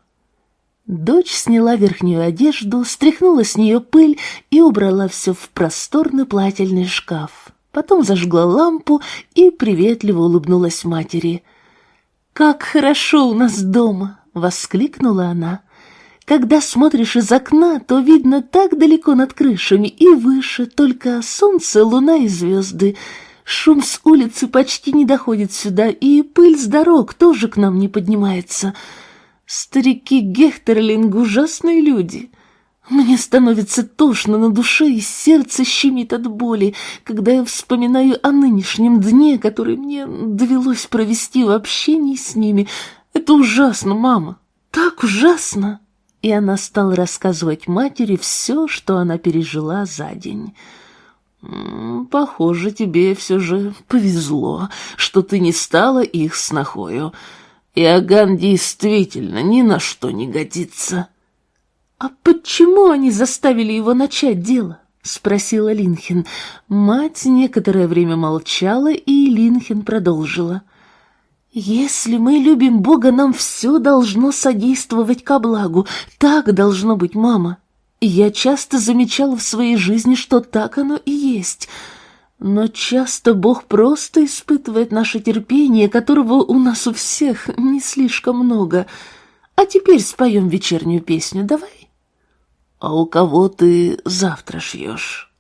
Дочь сняла верхнюю одежду, стряхнула с нее пыль и убрала все в просторный плательный шкаф. Потом зажгла лампу и приветливо улыбнулась матери. «Как хорошо у нас дома!» — воскликнула она. «Когда смотришь из окна, то видно так далеко над крышами и выше, только солнце, луна и звезды. Шум с улицы почти не доходит сюда, и пыль с дорог тоже к нам не поднимается». Старики Гехтерлинг — ужасные люди. Мне становится тошно на душе, и сердце щемит от боли, когда я вспоминаю о нынешнем дне, который мне довелось провести в общении с ними. Это ужасно, мама, так ужасно!» И она стала рассказывать матери все, что она пережила за день. «Похоже, тебе все же повезло, что ты не стала их снохою». Иоганн действительно ни на что не годится. «А почему они заставили его начать дело?» — спросила Линхен. Мать некоторое время молчала, и Линхен продолжила. «Если мы любим Бога, нам все должно содействовать ко благу. Так должно быть, мама. Я часто замечала в своей жизни, что так оно и есть». Но часто Бог просто испытывает наше терпение, которого у нас у всех не слишком много. А теперь споем вечернюю песню, давай. А у кого ты завтра шьешь?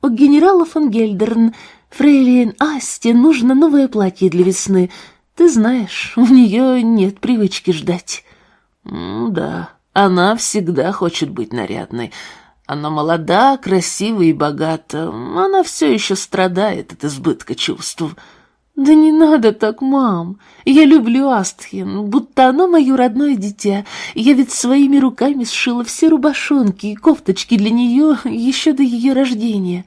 У генерала фон Гельдерн, фрейлин Асте, нужно новое платье для весны. Ты знаешь, у нее нет привычки ждать. М да, она всегда хочет быть нарядной. Она молода, красива и богата. Она все еще страдает от избытка чувств. «Да не надо так, мам. Я люблю Астхин, будто она мое родное дитя. Я ведь своими руками сшила все рубашонки и кофточки для нее еще до ее рождения».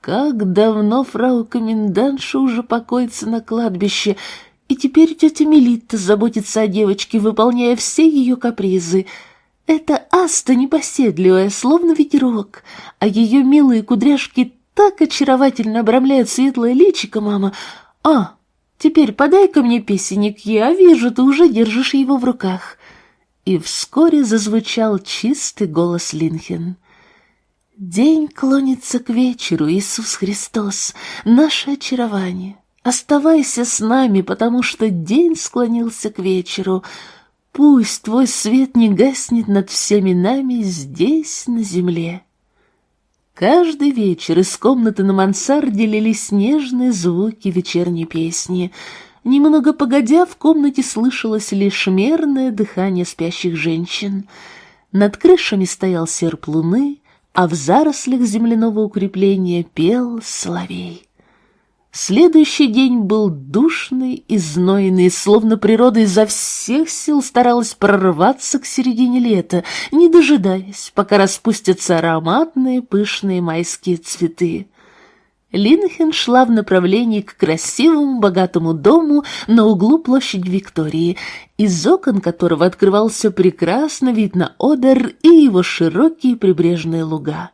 Как давно фрау комендантша уже покоится на кладбище, и теперь тетя Мелитта заботится о девочке, выполняя все ее капризы — это Аста непоседливая, словно ветерок, а ее милые кудряшки так очаровательно обрамляют светлое личико, мама. А, теперь подай-ка мне песенник, я вижу, ты уже держишь его в руках. И вскоре зазвучал чистый голос Линхен. День клонится к вечеру, Иисус Христос, наше очарование. Оставайся с нами, потому что день склонился к вечеру — Пусть твой свет не гаснет над всеми нами здесь, на земле. Каждый вечер из комнаты на мансарде лились нежные звуки вечерней песни. Немного погодя, в комнате слышалось лишь мерное дыхание спящих женщин. Над крышами стоял серп луны, а в зарослях земляного укрепления пел соловей. Следующий день был душный и знойный, словно природа изо всех сил старалась прорваться к середине лета, не дожидаясь, пока распустятся ароматные пышные майские цветы. Линхен шла в направлении к красивому богатому дому на углу площади Виктории, из окон которого открывался прекрасно вид на Одер и его широкие прибрежные луга.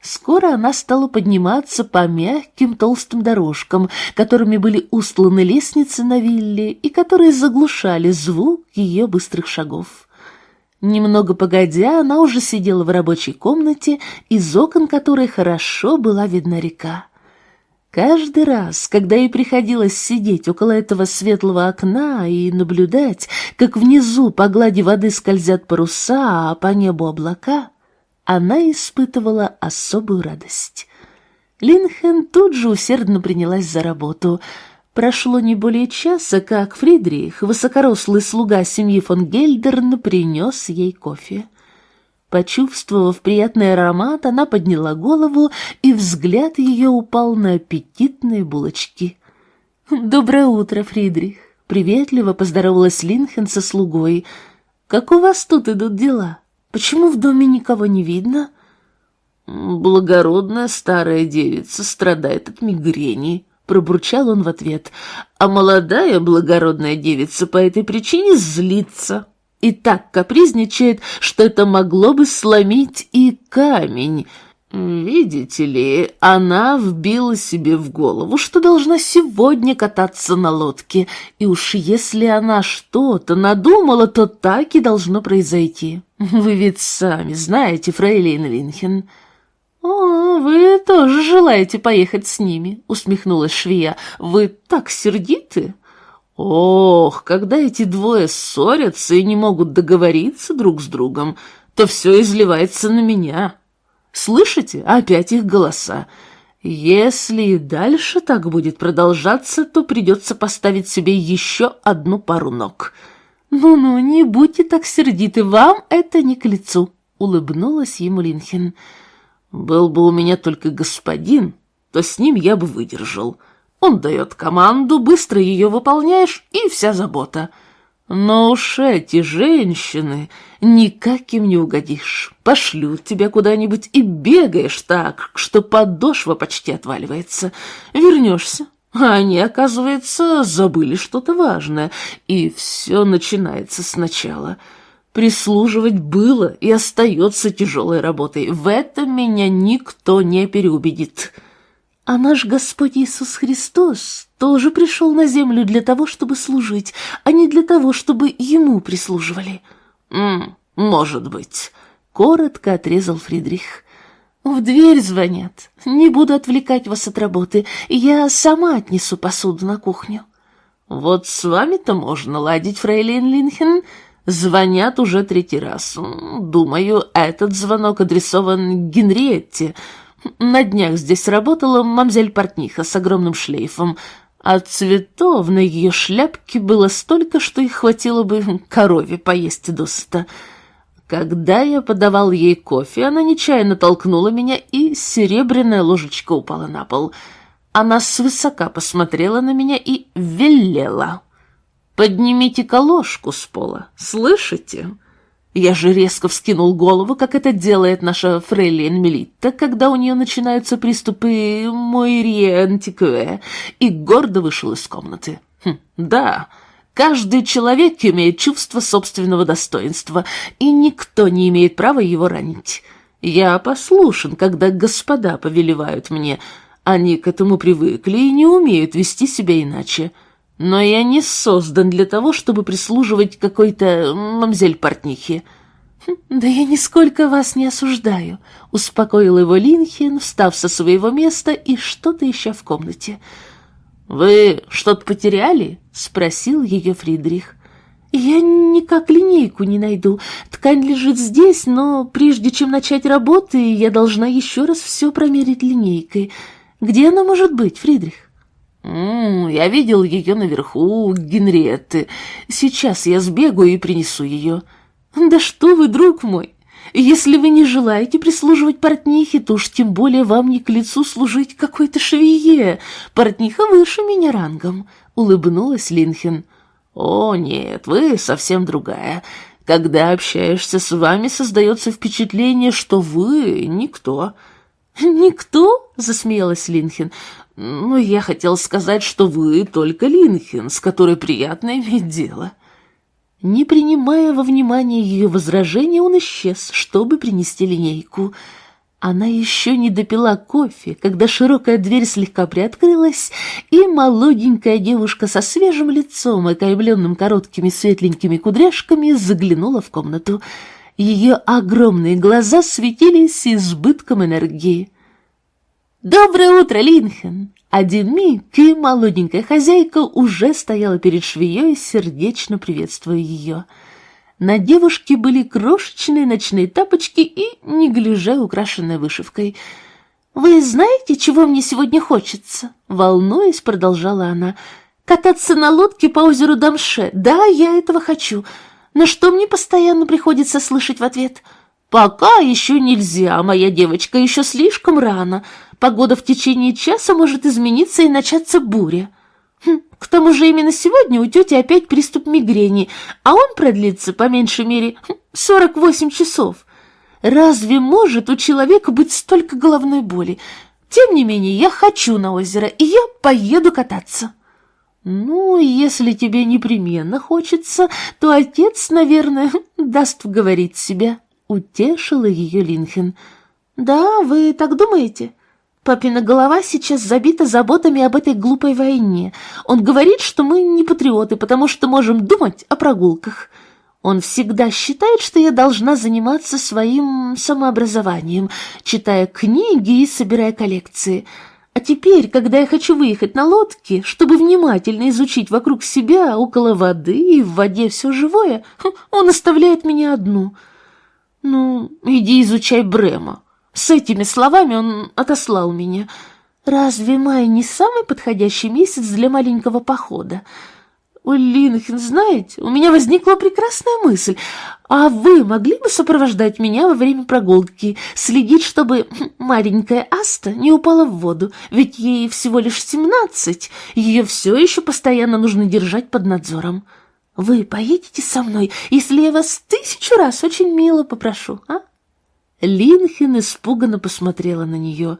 Скоро она стала подниматься по мягким толстым дорожкам, которыми были устланы лестницы на вилле и которые заглушали звук ее быстрых шагов. Немного погодя, она уже сидела в рабочей комнате, из окон которой хорошо была видна река. Каждый раз, когда ей приходилось сидеть около этого светлого окна и наблюдать, как внизу по глади воды скользят паруса, а по небу облака, она испытывала особую радость. Линхен тут же усердно принялась за работу. Прошло не более часа, как Фридрих, высокорослый слуга семьи фон Гельдерн, принес ей кофе. Почувствовав приятный аромат, она подняла голову, и взгляд ее упал на аппетитные булочки. «Доброе утро, Фридрих!» — приветливо поздоровалась Линхен со слугой. «Как у вас тут идут дела? Почему в доме никого не видно?» «Благородная старая девица страдает от мигрени», — пробурчал он в ответ, «а молодая благородная девица по этой причине злится» и так капризничает, что это могло бы сломить и камень. Видите ли, она вбила себе в голову, что должна сегодня кататься на лодке, и уж если она что-то надумала, то так и должно произойти. Вы ведь сами знаете, фрейлин Линхен. «О, вы тоже желаете поехать с ними?» — усмехнулась швея. «Вы так сердиты?» Ох, когда эти двое ссорятся и не могут договориться друг с другом, то все изливается на меня. Слышите? Опять их голоса. Если и дальше так будет продолжаться, то придется поставить себе еще одну пару ног. Ну-ну, не будьте так сердиты, вам это не к лицу, улыбнулась ему Линхен. Был бы у меня только господин, то с ним я бы выдержал. Он дает команду, быстро ее выполняешь, и вся забота. Но уж эти женщины никак им не угодишь. Пошлют тебя куда-нибудь и бегаешь так, что подошва почти отваливается. Вернешься, а они, оказывается, забыли что-то важное, и все начинается сначала. Прислуживать было и остается тяжелой работой. В этом меня никто не переубедит». А наш Господь Иисус Христос тоже пришел на землю для того, чтобы служить, а не для того, чтобы Ему прислуживали. «М, может быть», — коротко отрезал Фридрих. «В дверь звонят. Не буду отвлекать вас от работы. Я сама отнесу посуду на кухню». «Вот с вами-то можно ладить, фрейлин Линхен. Звонят уже третий раз. Думаю, этот звонок адресован Генриетте». На днях здесь работала мамзель-портниха с огромным шлейфом, а цветов на ее шляпке было столько, что их хватило бы корове поесть досыта. Когда я подавал ей кофе, она нечаянно толкнула меня, и серебряная ложечка упала на пол. Она свысока посмотрела на меня и велела. «Поднимите-ка ложку с пола, слышите?» Я же резко вскинул голову, как это делает наша фрейлин Мелитта, когда у нее начинаются приступы «мойрье антикуэ», и гордо вышел из комнаты. Хм, да, каждый человек имеет чувство собственного достоинства, и никто не имеет права его ранить. Я послушен, когда господа повелевают мне, они к этому привыкли и не умеют вести себя иначе. Но я не создан для того, чтобы прислуживать какой-то мамзель-портнихе. Хм, «Да я нисколько вас не осуждаю», — успокоил его Линхен, встав со своего места и что-то ища в комнате. «Вы что-то потеряли?» — спросил ее Фридрих. «Я никак линейку не найду. Ткань лежит здесь, но прежде чем начать работы, я должна еще раз все промерить линейкой. Где она может быть, Фридрих?» «М -м, я видел ее наверху, у Генриетты. Сейчас я сбегу и принесу ее». «Да что вы, друг мой! Если вы не желаете прислуживать портнихе, то уж тем более вам не к лицу служить какой-то швее. Портниха выше меня рангом», — улыбнулась Линхен. «О, нет, вы совсем другая. Когда общаешься с вами, создается впечатление, что вы никто». «Никто?» — засмеялась Линхен. «Ну, я хотел сказать, что вы только Линхен, с которой приятно иметь дело». Не принимая во внимание ее возражения, он исчез, чтобы принести линейку. Она еще не допила кофе, когда широкая дверь слегка приоткрылась, и молоденькая девушка со свежим лицом, окаймленным короткими светленькими кудряшками, заглянула в комнату. Ее огромные глаза светились избытком энергии. «Доброе утро, Линхен!» Миг, и молоденькая хозяйка уже стояла перед швеей, сердечно приветствуя ее. На девушке были крошечные ночные тапочки и неглиже украшенная вышивкой. «Вы знаете, чего мне сегодня хочется?» Волнуясь, продолжала она. «Кататься на лодке по озеру Дамше. Да, я этого хочу. На что мне постоянно приходится слышать в ответ?» «Пока еще нельзя, моя девочка, еще слишком рано. Погода в течение часа может измениться и начаться буря. Хм, к тому же именно сегодня у тети опять приступ мигрени, а он продлится по меньшей мере 48 хм, часов. Разве может у человека быть столько головной боли? Тем не менее, я хочу на озеро, и я поеду кататься. Ну, если тебе непременно хочется, то отец, наверное, [laughs] даст говорить себя. Утешила ее Линхен. Да, вы так думаете? Папина голова сейчас забита заботами об этой глупой войне. Он говорит, что мы не патриоты, потому что можем думать о прогулках. Он всегда считает, что я должна заниматься своим самообразованием, читая книги и собирая коллекции. А теперь, когда я хочу выехать на лодке, чтобы внимательно изучить вокруг себя, около воды и в воде все живое, он оставляет меня одну. Ну, иди изучай Брема. С этими словами он отослал меня. Разве май не самый подходящий месяц для маленького похода? Ой, Линхен, знаете, у меня возникла прекрасная мысль. А вы могли бы сопровождать меня во время прогулки, следить, чтобы маленькая Аста не упала в воду, ведь ей всего лишь семнадцать, ее все еще постоянно нужно держать под надзором. Вы поедете со мной, если я вас тысячу раз очень мило попрошу, а? Линхен испуганно посмотрела на нее.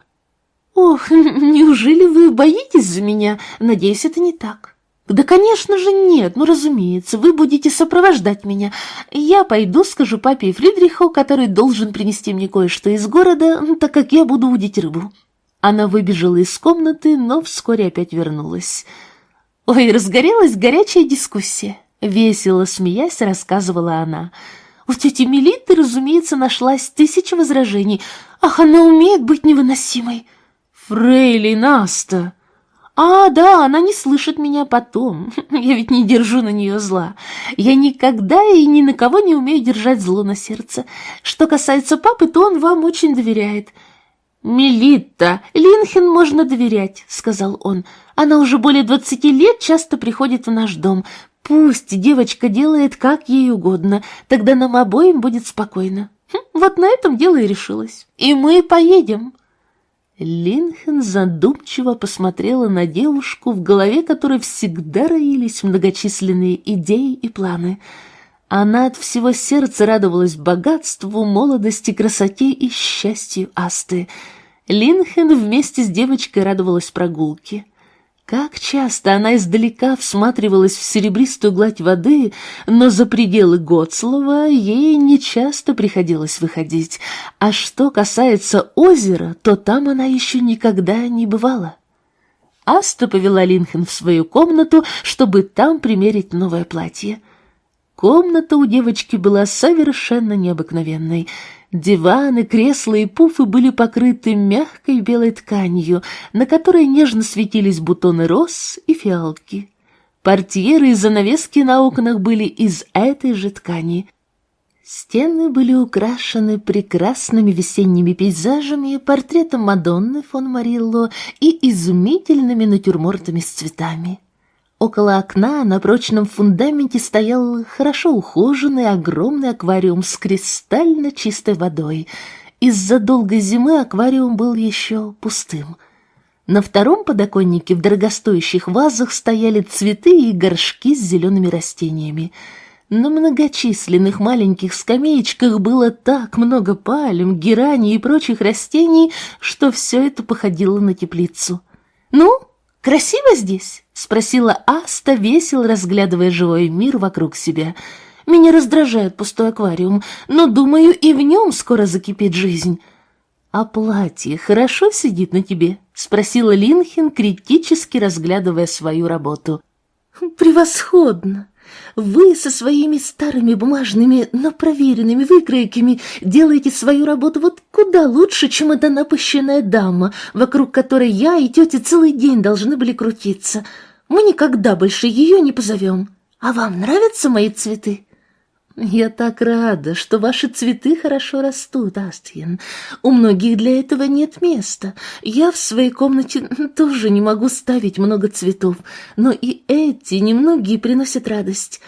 «Ох, [laughs] неужели вы боитесь за меня? Надеюсь, это не так». «Да, конечно же, нет. Ну, разумеется, вы будете сопровождать меня. Я пойду, скажу папе и Фридриху, который должен принести мне кое-что из города, так как я буду удить рыбу». Она выбежала из комнаты, но вскоре опять вернулась. «Ой, разгорелась горячая дискуссия», — весело смеясь рассказывала она. У тети Мелиты, разумеется, нашлась тысяча возражений. Ах, она умеет быть невыносимой. Фрейли Наста. А, да, она не слышит меня потом. [laughs] Я ведь не держу на нее зла. Я никогда и ни на кого не умею держать зло на сердце. Что касается папы, то он вам очень доверяет. «Мелитта, Линхен можно доверять», — сказал он. «Она уже более двадцати лет часто приходит в наш дом. Пусть девочка делает как ей угодно, тогда нам обоим будет спокойно. Хм, вот на этом дело и решилось. И мы поедем. Линхен задумчиво посмотрела на девушку, в голове которой всегда роились многочисленные идеи и планы. Она от всего сердца радовалась богатству, молодости, красоте и счастью Асты. Линхен вместе с девочкой радовалась прогулке. Как часто она издалека всматривалась в серебристую гладь воды, но за пределы Готслова ей нечасто приходилось выходить. А что касается озера, то там она еще никогда не бывала. Аста повела Линхен в свою комнату, чтобы там примерить новое платье. Комната у девочки была совершенно необыкновенной — Диваны, кресла и пуфы были покрыты мягкой белой тканью, на которой нежно светились бутоны роз и фиалки. Портьеры и занавески на окнах были из этой же ткани. Стены были украшены прекрасными весенними пейзажами, портретом Мадонны фон Марилло и изумительными натюрмортами с цветами. Около окна на прочном фундаменте стоял хорошо ухоженный огромный аквариум с кристально чистой водой. Из-за долгой зимы аквариум был еще пустым. На втором подоконнике в дорогостоящих вазах стояли цветы и горшки с зелеными растениями. На многочисленных маленьких скамеечках было так много пальм, герани и прочих растений, что все это походило на теплицу. «Ну, красиво здесь?» — спросила Аста, весело разглядывая живой мир вокруг себя. «Меня раздражает пустой аквариум, но, думаю, и в нем скоро закипит жизнь». «А платье хорошо сидит на тебе?» — спросила Линхен, критически разглядывая свою работу. «Превосходно! Вы со своими старыми бумажными, но проверенными выкройками делаете свою работу вот куда лучше, чем эта напыщенная дама, вокруг которой я и тетя целый день должны были крутиться. Мы никогда больше ее не позовем. А вам нравятся мои цветы?» «Я так рада, что ваши цветы хорошо растут, Астьен. У многих для этого нет места. Я в своей комнате тоже не могу ставить много цветов, но и эти немногие приносят радость.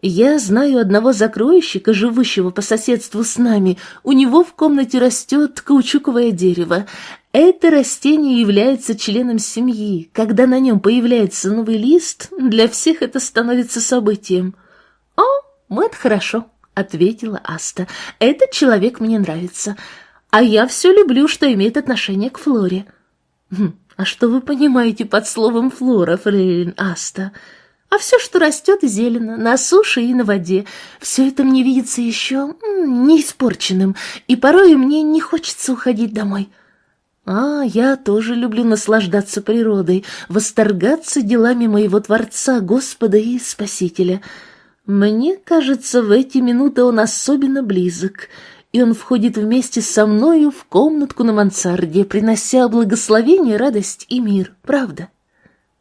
Я знаю одного закройщика, живущего по соседству с нами. У него в комнате растет каучуковое дерево. Это растение является членом семьи. Когда на нем появляется новый лист, для всех это становится событием». «Вот хорошо», — ответила Аста. «Этот человек мне нравится, а я все люблю, что имеет отношение к Флоре». «Хм, «А что вы понимаете под словом «флора», фрейлин Аста?» «А все, что растет зелено, на суше и на воде, все это мне видится еще не испорченным, и порой мне не хочется уходить домой». А, я тоже люблю наслаждаться природой, восторгаться делами моего Творца, Господа и Спасителя. Мне кажется, в эти минуты он особенно близок, и он входит вместе со мною в комнатку на мансарде, принося благословение, радость и мир, правда?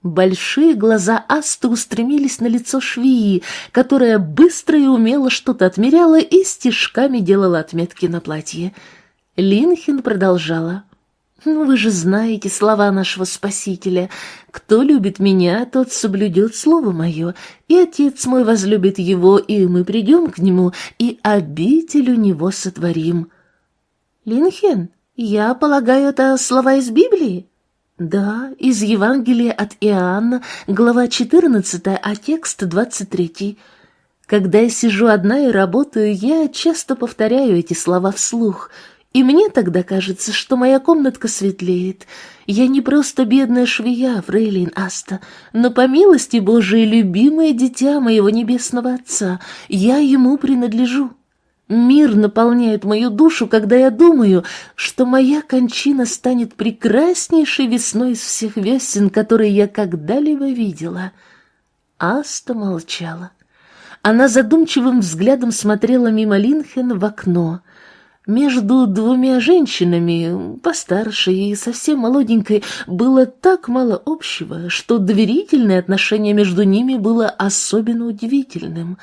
Большие глаза Асты устремились на лицо швеи, которая быстро и умело что-то отмеряла и стежками делала отметки на платье. Линхин продолжала. Ну, вы же знаете слова нашего Спасителя. Кто любит меня, тот соблюдет слово мое, и Отец мой возлюбит его, и мы придем к нему, и обитель у него сотворим. Линхен, я полагаю, это слова из Библии? Да, из Евангелия от Иоанна, глава 14, а текст 23. Когда я сижу одна и работаю, я часто повторяю эти слова вслух — и мне тогда кажется, что моя комнатка светлеет. Я не просто бедная швея, фрейлин Аста, но по милости Божией любимое дитя моего небесного Отца. Я ему принадлежу. Мир наполняет мою душу, когда я думаю, что моя кончина станет прекраснейшей весной из всех весен, которые я когда-либо видела. Аста молчала. Она задумчивым взглядом смотрела мимо Линхен в окно — между двумя женщинами, постарше и совсем молоденькой, было так мало общего, что доверительное отношение между ними было особенно удивительным.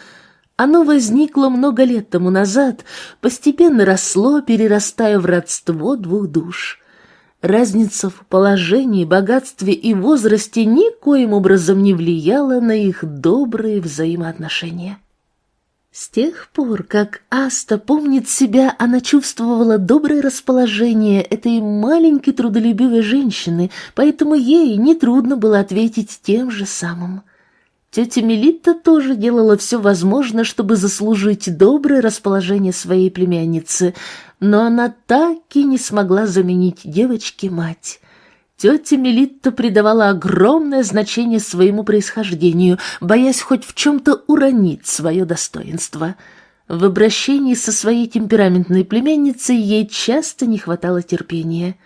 Оно возникло много лет тому назад, постепенно росло, перерастая в родство двух душ. Разница в положении, богатстве и возрасте никоим образом не влияла на их добрые взаимоотношения. С тех пор, как Аста помнит себя, она чувствовала доброе расположение этой маленькой трудолюбивой женщины, поэтому ей нетрудно было ответить тем же самым. Тетя Мелитта тоже делала все возможное, чтобы заслужить доброе расположение своей племянницы, но она так и не смогла заменить девочке мать. Тетя Мелитта придавала огромное значение своему происхождению, боясь хоть в чем-то уронить свое достоинство. В обращении со своей темпераментной племянницей ей часто не хватало терпения.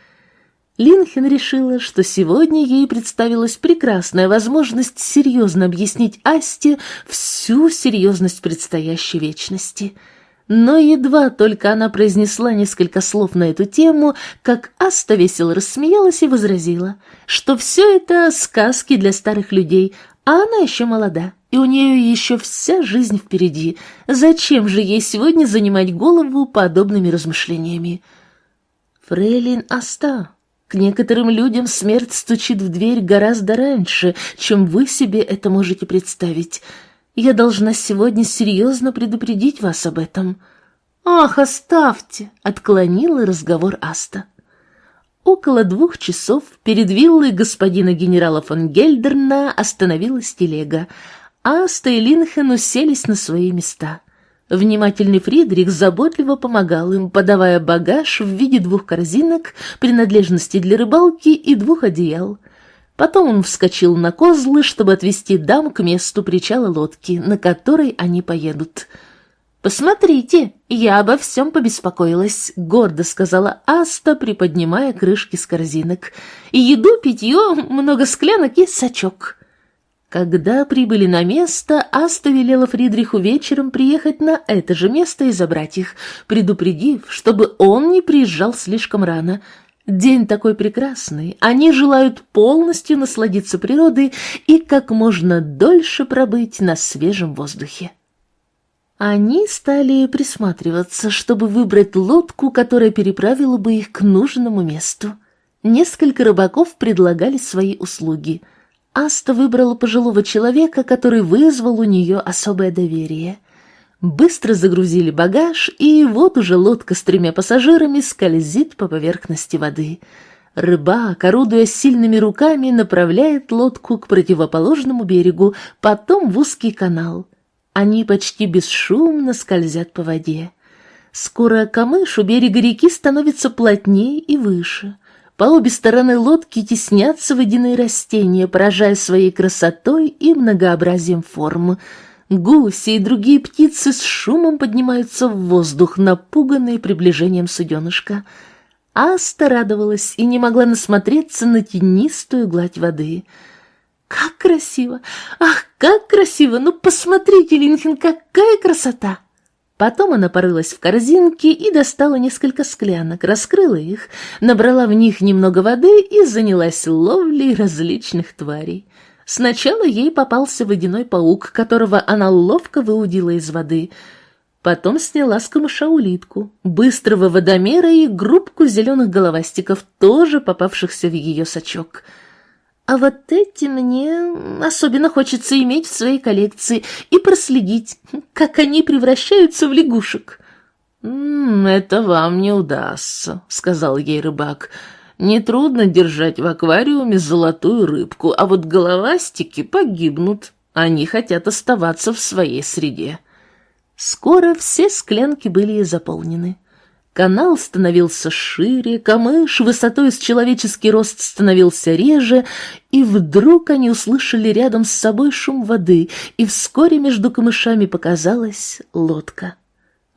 Линхен решила, что сегодня ей представилась прекрасная возможность серьезно объяснить Асте всю серьезность предстоящей вечности — но едва только она произнесла несколько слов на эту тему, как Аста весело рассмеялась и возразила, что все это сказки для старых людей, а она еще молода, и у нее еще вся жизнь впереди. Зачем же ей сегодня занимать голову подобными размышлениями? Фрейлин Аста, к некоторым людям смерть стучит в дверь гораздо раньше, чем вы себе это можете представить. Я должна сегодня серьезно предупредить вас об этом». «Ах, оставьте!» — отклонила разговор Аста. Около двух часов перед виллой господина генерала фон Гельдерна остановилась телега. Аста и Линхен уселись на свои места. Внимательный Фридрих заботливо помогал им, подавая багаж в виде двух корзинок, принадлежностей для рыбалки и двух одеял. Потом он вскочил на козлы, чтобы отвезти дам к месту причала лодки, на которой они поедут. «Посмотрите, я обо всем побеспокоилась», — гордо сказала Аста, приподнимая крышки с корзинок. «Еду, питье, много склянок и сачок». Когда прибыли на место, Аста велела Фридриху вечером приехать на это же место и забрать их, предупредив, чтобы он не приезжал слишком рано. День такой прекрасный, они желают полностью насладиться природой и как можно дольше пробыть на свежем воздухе. Они стали присматриваться, чтобы выбрать лодку, которая переправила бы их к нужному месту. Несколько рыбаков предлагали свои услуги – Аста выбрала пожилого человека, который вызвал у нее особое доверие. Быстро загрузили багаж, и вот уже лодка с тремя пассажирами скользит по поверхности воды. Рыбак, орудуя сильными руками, направляет лодку к противоположному берегу, потом в узкий канал. Они почти бесшумно скользят по воде. Скоро камыш у берега реки становится плотнее и выше — по обе стороны лодки теснятся водяные растения, поражая своей красотой и многообразием форм. Гуси и другие птицы с шумом поднимаются в воздух, напуганные приближением суденышка. Аста радовалась и не могла насмотреться на тенистую гладь воды. «Как красиво! Ах, как красиво! Ну, посмотрите, Линхен, какая красота!» Потом она порылась в корзинке и достала несколько склянок, раскрыла их, набрала в них немного воды и занялась ловлей различных тварей. Сначала ей попался водяной паук, которого она ловко выудила из воды. Потом сняла с камыша улитку, быстрого водомера и группку зеленых головастиков, тоже попавшихся в ее сачок — а вот эти мне особенно хочется иметь в своей коллекции и проследить, как они превращаются в лягушек. «Это вам не удастся», — сказал ей рыбак. «Нетрудно держать в аквариуме золотую рыбку, а вот головастики погибнут. Они хотят оставаться в своей среде». Скоро все склянки были заполнены. Канал становился шире, камыш высотой с человеческий рост становился реже, и вдруг они услышали рядом с собой шум воды, и вскоре между камышами показалась лодка.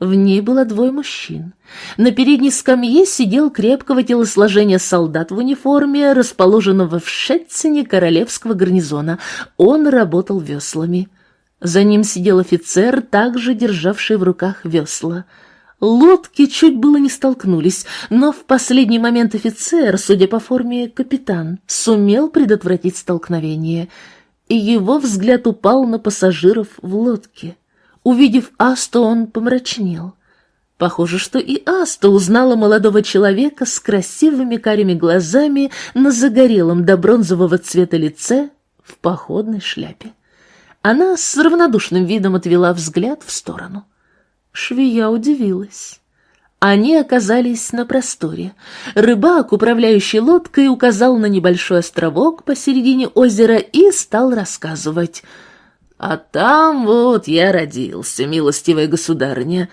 В ней было двое мужчин. На передней скамье сидел крепкого телосложения солдат в униформе, расположенного в Шетцине королевского гарнизона. Он работал веслами. За ним сидел офицер, также державший в руках весла — Лодки чуть было не столкнулись, но в последний момент офицер, судя по форме капитан, сумел предотвратить столкновение, и его взгляд упал на пассажиров в лодке. Увидев Асту, он помрачнел. Похоже, что и Аста узнала молодого человека с красивыми карими глазами на загорелом до бронзового цвета лице в походной шляпе. Она с равнодушным видом отвела взгляд в сторону. Швея удивилась. Они оказались на просторе. Рыбак, управляющий лодкой, указал на небольшой островок посередине озера и стал рассказывать. «А там вот я родился, милостивая государыня.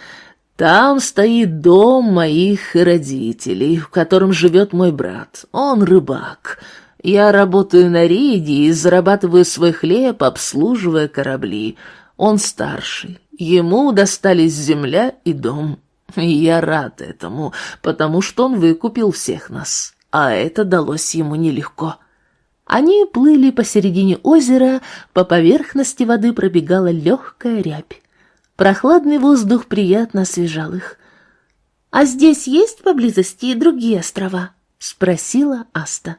Там стоит дом моих родителей, в котором живет мой брат. Он рыбак. Я работаю на рейде и зарабатываю свой хлеб, обслуживая корабли. Он старший. Ему достались земля и дом. И я рад этому, потому что он выкупил всех нас, а это далось ему нелегко. Они плыли посередине озера, по поверхности воды пробегала легкая рябь. Прохладный воздух приятно освежал их. «А здесь есть поблизости и другие острова?» — спросила Аста.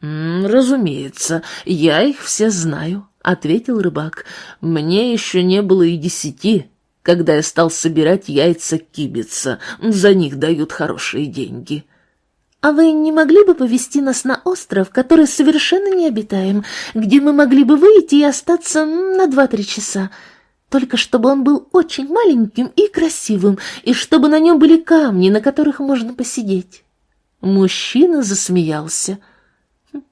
«Разумеется, я их все знаю», ответил рыбак. «Мне еще не было и десяти, когда я стал собирать яйца кибица. За них дают хорошие деньги». «А вы не могли бы повести нас на остров, который совершенно необитаем, где мы могли бы выйти и остаться на два-три часа?» Только чтобы он был очень маленьким и красивым, и чтобы на нем были камни, на которых можно посидеть. Мужчина засмеялся.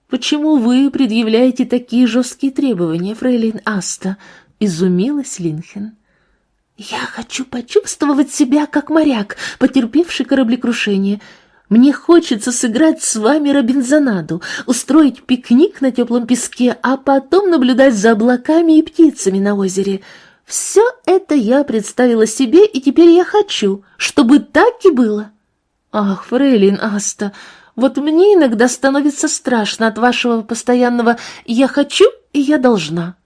«Почему вы предъявляете такие жесткие требования, фрейлин Аста?» — изумилась Линхен. «Я хочу почувствовать себя как моряк, потерпевший кораблекрушение. Мне хочется сыграть с вами Робинзонаду, устроить пикник на теплом песке, а потом наблюдать за облаками и птицами на озере. Все это я представила себе, и теперь я хочу, чтобы так и было». «Ах, фрейлин Аста, вот мне иногда становится страшно от вашего постоянного «я хочу» и «я должна».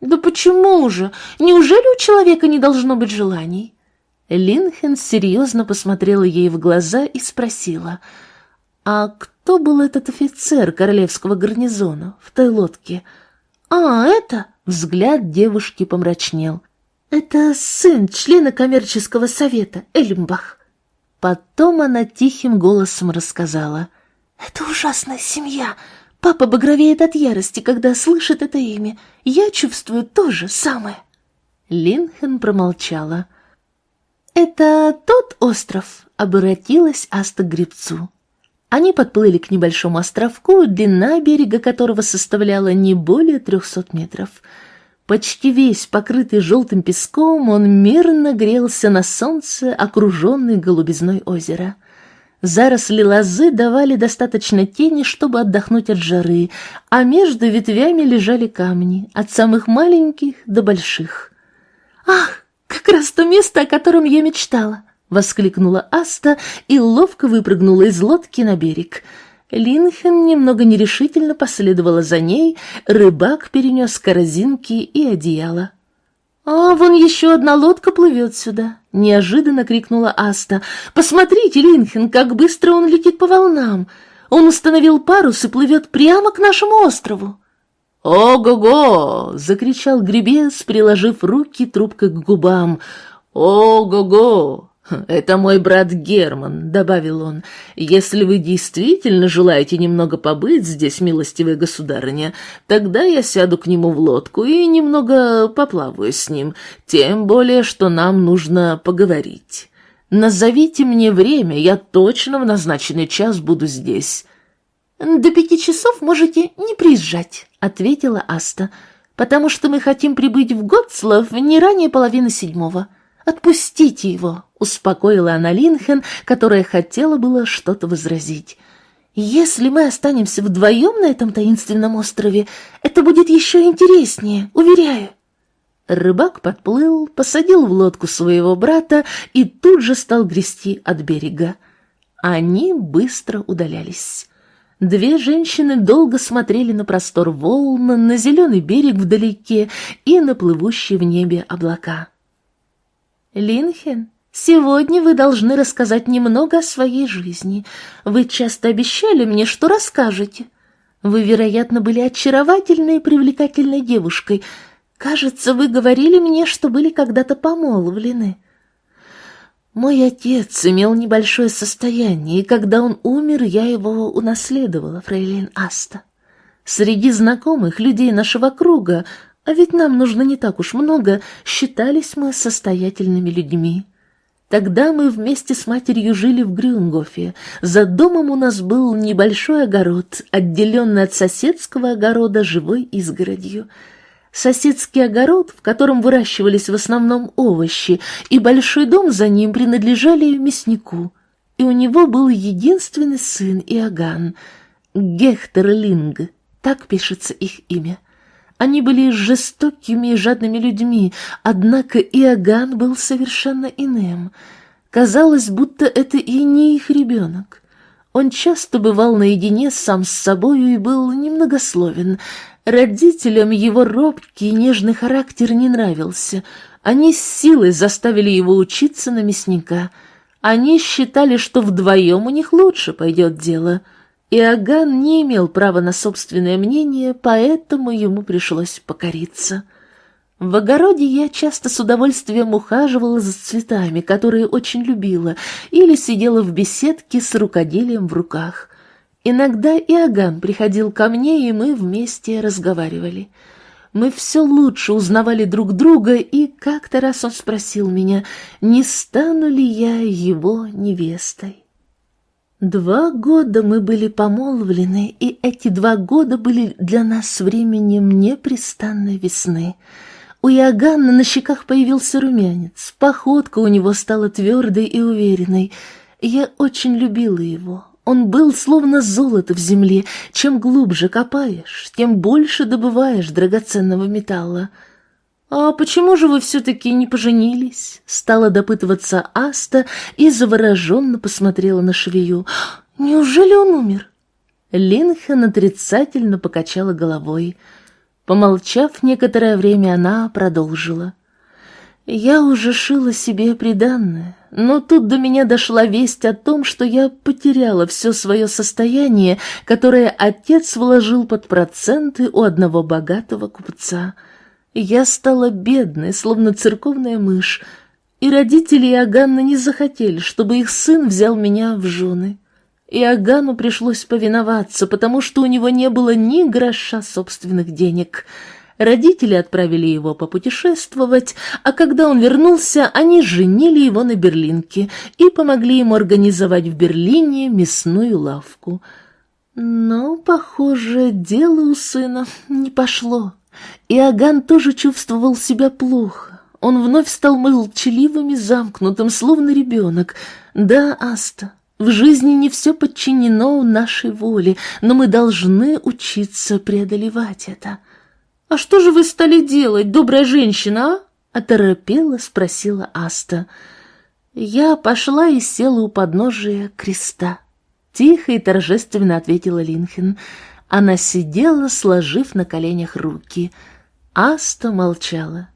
«Да почему же? Неужели у человека не должно быть желаний?» Линхен серьезно посмотрела ей в глаза и спросила, «А кто был этот офицер королевского гарнизона в той лодке?» «А, это...» — взгляд девушки помрачнел. «Это сын члена коммерческого совета, Эльмбах». Потом она тихим голосом рассказала. «Это ужасная семья. Папа багровеет от ярости, когда слышит это имя. Я чувствую то же самое». Линхен промолчала. «Это тот остров?» — обратилась Аста к гребцу. Они подплыли к небольшому островку, длина берега которого составляла не более трехсот метров. Почти весь покрытый желтым песком, он мирно грелся на солнце, окруженный голубизной озера. Заросли лозы давали достаточно тени, чтобы отдохнуть от жары, а между ветвями лежали камни, от самых маленьких до больших. «Ах, как раз то место, о котором я мечтала!» — воскликнула Аста и ловко выпрыгнула из лодки на берег. Линхен немного нерешительно последовала за ней, рыбак перенес корзинки и одеяло. «А, вон еще одна лодка плывет сюда!» — неожиданно крикнула Аста. «Посмотрите, Линхен, как быстро он летит по волнам! Он установил парус и плывет прямо к нашему острову!» «Ого-го!» — закричал гребец, приложив руки трубкой к губам. «Ого-го! «Это мой брат Герман», — добавил он. «Если вы действительно желаете немного побыть здесь, милостивая государыня, тогда я сяду к нему в лодку и немного поплаваю с ним, тем более, что нам нужно поговорить. Назовите мне время, я точно в назначенный час буду здесь». «До пяти часов можете не приезжать», — ответила Аста, «потому что мы хотим прибыть в Готслав не ранее половины седьмого». «Отпустите его!» — успокоила она Линхен, которая хотела было что-то возразить. «Если мы останемся вдвоем на этом таинственном острове, это будет еще интереснее, уверяю». Рыбак подплыл, посадил в лодку своего брата и тут же стал грести от берега. Они быстро удалялись. Две женщины долго смотрели на простор волн, на зеленый берег вдалеке и на плывущие в небе облака. Линхен, сегодня вы должны рассказать немного о своей жизни. Вы часто обещали мне, что расскажете. Вы, вероятно, были очаровательной и привлекательной девушкой. Кажется, вы говорили мне, что были когда-то помолвлены. Мой отец имел небольшое состояние, и когда он умер, я его унаследовала, фрейлин Аста. Среди знакомых людей нашего круга а ведь нам нужно не так уж много, считались мы состоятельными людьми. Тогда мы вместе с матерью жили в Грюнгофе. За домом у нас был небольшой огород, отделенный от соседского огорода живой изгородью. Соседский огород, в котором выращивались в основном овощи, и большой дом за ним принадлежали мяснику. И у него был единственный сын Иоганн, Гехтерлинг, так пишется их имя. Они были жестокими и жадными людьми, однако Иоганн был совершенно иным. Казалось, будто это и не их ребенок. Он часто бывал наедине сам с собою и был немногословен. Родителям его робкий и нежный характер не нравился. Они с силой заставили его учиться на мясника. Они считали, что вдвоем у них лучше пойдет дело — Иоганн не имел права на собственное мнение, поэтому ему пришлось покориться. В огороде я часто с удовольствием ухаживала за цветами, которые очень любила, или сидела в беседке с рукоделием в руках. Иногда Иоганн приходил ко мне, и мы вместе разговаривали. Мы все лучше узнавали друг друга, и как-то раз он спросил меня, не стану ли я его невестой. Два года мы были помолвлены, и эти два года были для нас временем непрестанной весны. У Иоганна на щеках появился румянец, походка у него стала твердой и уверенной. Я очень любила его. Он был словно золото в земле. Чем глубже копаешь, тем больше добываешь драгоценного металла. «А почему же вы все-таки не поженились?» Стала допытываться Аста и завороженно посмотрела на швею. «Неужели он умер?» Линхен отрицательно покачала головой. Помолчав некоторое время, она продолжила. «Я уже шила себе приданное, но тут до меня дошла весть о том, что я потеряла все свое состояние, которое отец вложил под проценты у одного богатого купца». Я стала бедной, словно церковная мышь, и родители Иоганна не захотели, чтобы их сын взял меня в жены. Иоганну пришлось повиноваться, потому что у него не было ни гроша собственных денег. Родители отправили его попутешествовать, а когда он вернулся, они женили его на Берлинке и помогли ему организовать в Берлине мясную лавку. Но, похоже, дело у сына не пошло. Иоганн тоже чувствовал себя плохо. Он вновь стал молчаливым и замкнутым, словно ребенок. Да, Аста, в жизни не все подчинено нашей воле, но мы должны учиться преодолевать это. «А что же вы стали делать, добрая женщина, а?» — оторопела спросила Аста. «Я пошла и села у подножия креста». Тихо и торжественно ответила Линхен. Она сидела, сложив на коленях руки. Аста молчала.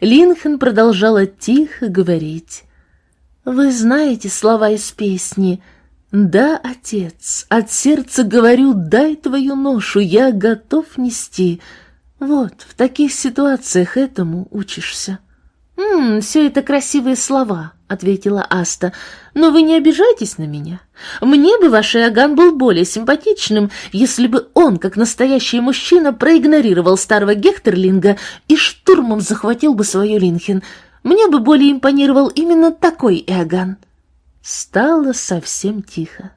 Линхен продолжала тихо говорить. «Вы знаете слова из песни?» «Да, отец, от сердца говорю, дай твою ношу, я готов нести». Вот, в таких ситуациях этому учишься. «М все это красивые слова», — ответила Аста, — «но вы не обижайтесь на меня. Мне бы ваш Иоганн был более симпатичным, если бы он, как настоящий мужчина, проигнорировал старого Гехтерлинга и штурмом захватил бы свою Линхен. Мне бы более импонировал именно такой Иоганн». Стало совсем тихо.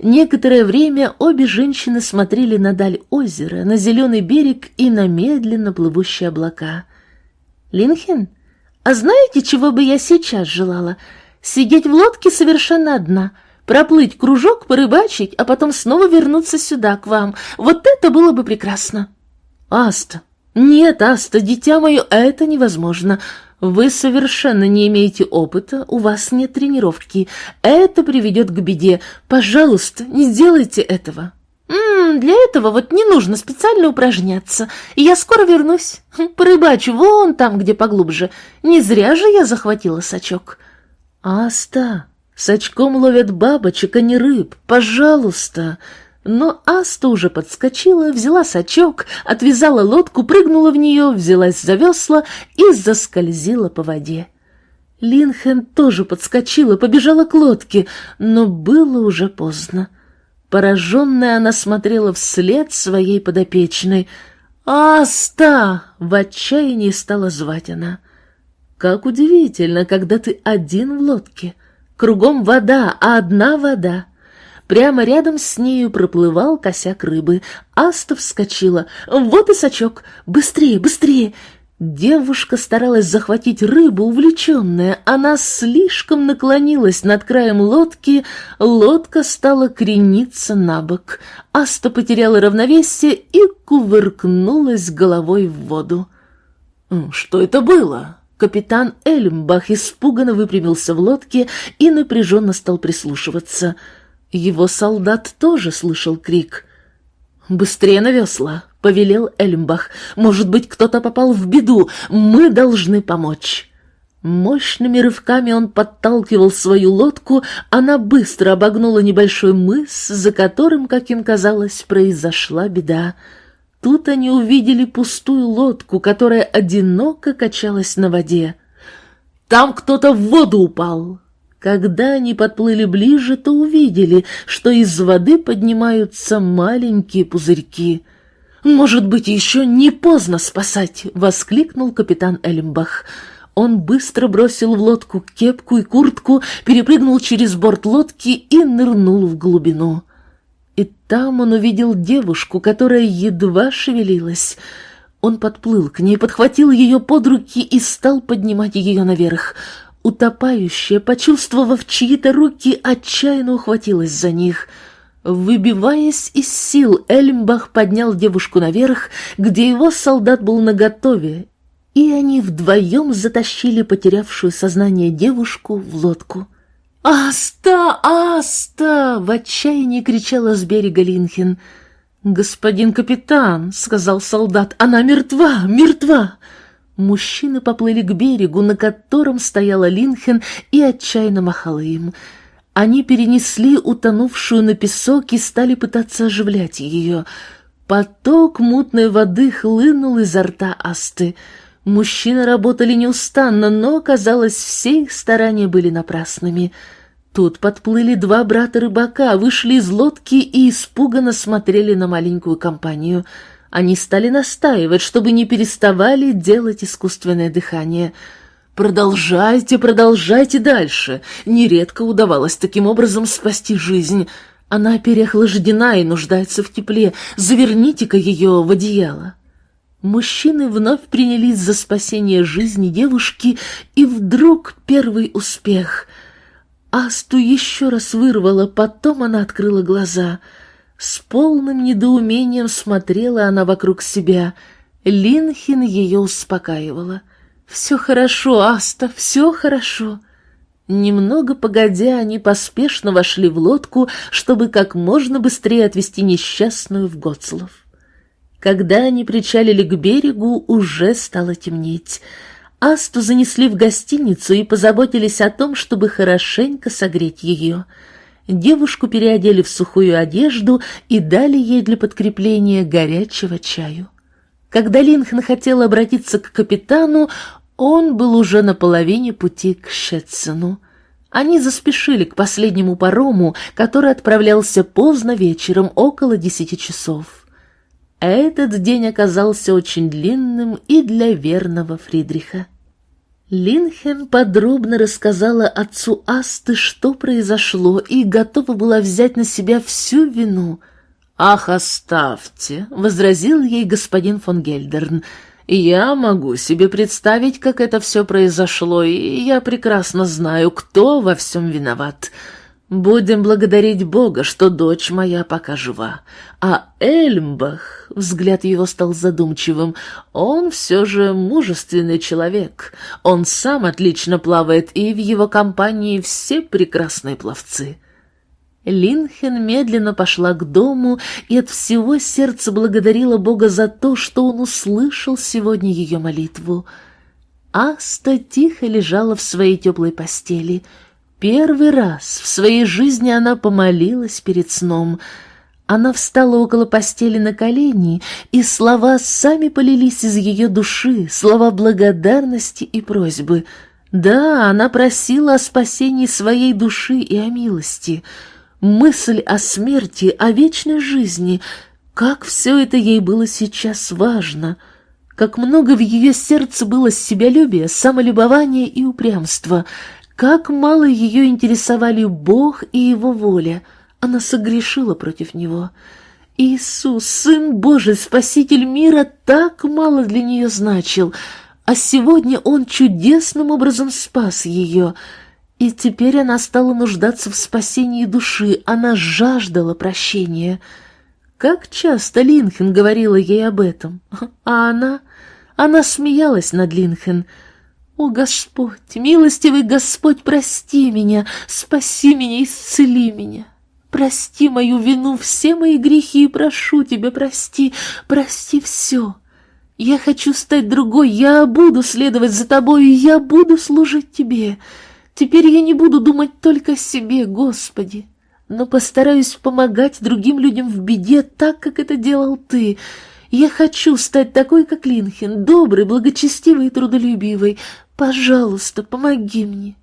Некоторое время обе женщины смотрели на даль озера, на зеленый берег и на медленно плывущие облака. «Линхен?» А знаете, чего бы я сейчас желала? Сидеть в лодке совершенно одна, проплыть кружок, порыбачить, а потом снова вернуться сюда, к вам. Вот это было бы прекрасно. Аста, нет, Аста, дитя мое, это невозможно. Вы совершенно не имеете опыта, у вас нет тренировки. Это приведет к беде. Пожалуйста, не делайте этого. М -м, для этого вот не нужно специально упражняться. Я скоро вернусь. Хм, порыбачу вон там, где поглубже. Не зря же я захватила сачок. Аста, сачком ловят бабочек, а не рыб. Пожалуйста. Но Аста уже подскочила, взяла сачок, отвязала лодку, прыгнула в нее, взялась за весла и заскользила по воде. Линхен тоже подскочила, побежала к лодке, но было уже поздно. Пораженная она смотрела вслед своей подопечной. «Аста!» — в отчаянии стала звать она. «Как удивительно, когда ты один в лодке. Кругом вода, а одна вода». Прямо рядом с нею проплывал косяк рыбы. Аста вскочила. «Вот и сачок! Быстрее, быстрее! Девушка старалась захватить рыбу, увлеченная. Она слишком наклонилась над краем лодки, лодка стала крениться на бок. Аста потеряла равновесие и кувыркнулась головой в воду. «Что это было?» Капитан Эльмбах испуганно выпрямился в лодке и напряженно стал прислушиваться. Его солдат тоже слышал крик. «Быстрее на весла!» — повелел Эльмбах. «Может быть, кто-то попал в беду. Мы должны помочь!» Мощными рывками он подталкивал свою лодку, она быстро обогнула небольшой мыс, за которым, как им казалось, произошла беда. Тут они увидели пустую лодку, которая одиноко качалась на воде. «Там кто-то в воду упал!» Когда они подплыли ближе, то увидели, что из воды поднимаются маленькие пузырьки. «Может быть, еще не поздно спасать!» — воскликнул капитан Эльмбах. Он быстро бросил в лодку кепку и куртку, перепрыгнул через борт лодки и нырнул в глубину. И там он увидел девушку, которая едва шевелилась. Он подплыл к ней, подхватил ее под руки и стал поднимать ее наверх. Утопающая, почувствовав чьи-то руки, отчаянно ухватилась за них. Выбиваясь из сил, Эльмбах поднял девушку наверх, где его солдат был наготове, и они вдвоем затащили потерявшую сознание девушку в лодку. «Аста! Аста!» — в отчаянии кричала с берега Линхен. «Господин капитан», — сказал солдат, — «она мертва, мертва!» Мужчины поплыли к берегу, на котором стояла Линхен и отчаянно махала им. Они перенесли утонувшую на песок и стали пытаться оживлять ее. Поток мутной воды хлынул изо рта Асты — Мужчины работали неустанно, но, казалось, все их старания были напрасными. Тут подплыли два брата-рыбака, вышли из лодки и испуганно смотрели на маленькую компанию. Они стали настаивать, чтобы не переставали делать искусственное дыхание. «Продолжайте, продолжайте дальше!» Нередко удавалось таким образом спасти жизнь. Она переохлаждена и нуждается в тепле. Заверните-ка ее в одеяло. Мужчины вновь принялись за спасение жизни девушки, и вдруг первый успех. Асту еще раз вырвала, потом она открыла глаза. С полным недоумением смотрела она вокруг себя. Линхин ее успокаивала. «Все хорошо, Аста, все хорошо». Немного погодя, они поспешно вошли в лодку, чтобы как можно быстрее отвезти несчастную в Гоцлов. Когда они причалили к берегу, уже стало темнеть. Асту занесли в гостиницу и позаботились о том, чтобы хорошенько согреть ее. Девушку переодели в сухую одежду и дали ей для подкрепления горячего чаю. Когда Линхен хотел обратиться к капитану, он был уже на половине пути к Шетсену. Они заспешили к последнему парому, который отправлялся поздно вечером, около десяти часов. Этот день оказался очень длинным и для верного Фридриха. Линхен подробно рассказала отцу Асты, что произошло, и готова была взять на себя всю вину. «Ах, оставьте!» — возразил ей господин фон Гельдерн. «Я могу себе представить, как это все произошло, и я прекрасно знаю, кто во всем виноват». Будем благодарить Бога, что дочь моя пока жива. А Эльмбах, взгляд его стал задумчивым, он все же мужественный человек. Он сам отлично плавает, и в его компании все прекрасные пловцы. Линхен медленно пошла к дому и от всего сердца благодарила Бога за то, что он услышал сегодня ее молитву. Аста тихо лежала в своей теплой постели — Первый раз в своей жизни она помолилась перед сном. Она встала около постели на колени, и слова сами полились из ее души, слова благодарности и просьбы. Да, она просила о спасении своей души и о милости. Мысль о смерти, о вечной жизни, как все это ей было сейчас важно — как много в ее сердце было себялюбия, самолюбования и упрямства, как мало ее интересовали Бог и Его воля. Она согрешила против Него. Иисус, Сын Божий, Спаситель мира, так мало для нее значил, а сегодня Он чудесным образом спас ее. И теперь она стала нуждаться в спасении души, она жаждала прощения. Как часто Линхен говорила ей об этом, а она... Она смеялась над Линхен — «О, Господь, милостивый Господь, прости меня, спаси меня, исцели меня!» Прости мою вину, все мои грехи, и прошу тебя, прости, прости все. Я хочу стать другой, я буду следовать за тобой, я буду служить тебе. Теперь я не буду думать только о себе, Господи, но постараюсь помогать другим людям в беде так, как это делал ты. Я хочу стать такой, как Линхен, добрый, благочестивый и трудолюбивый. Пожалуйста, помоги мне.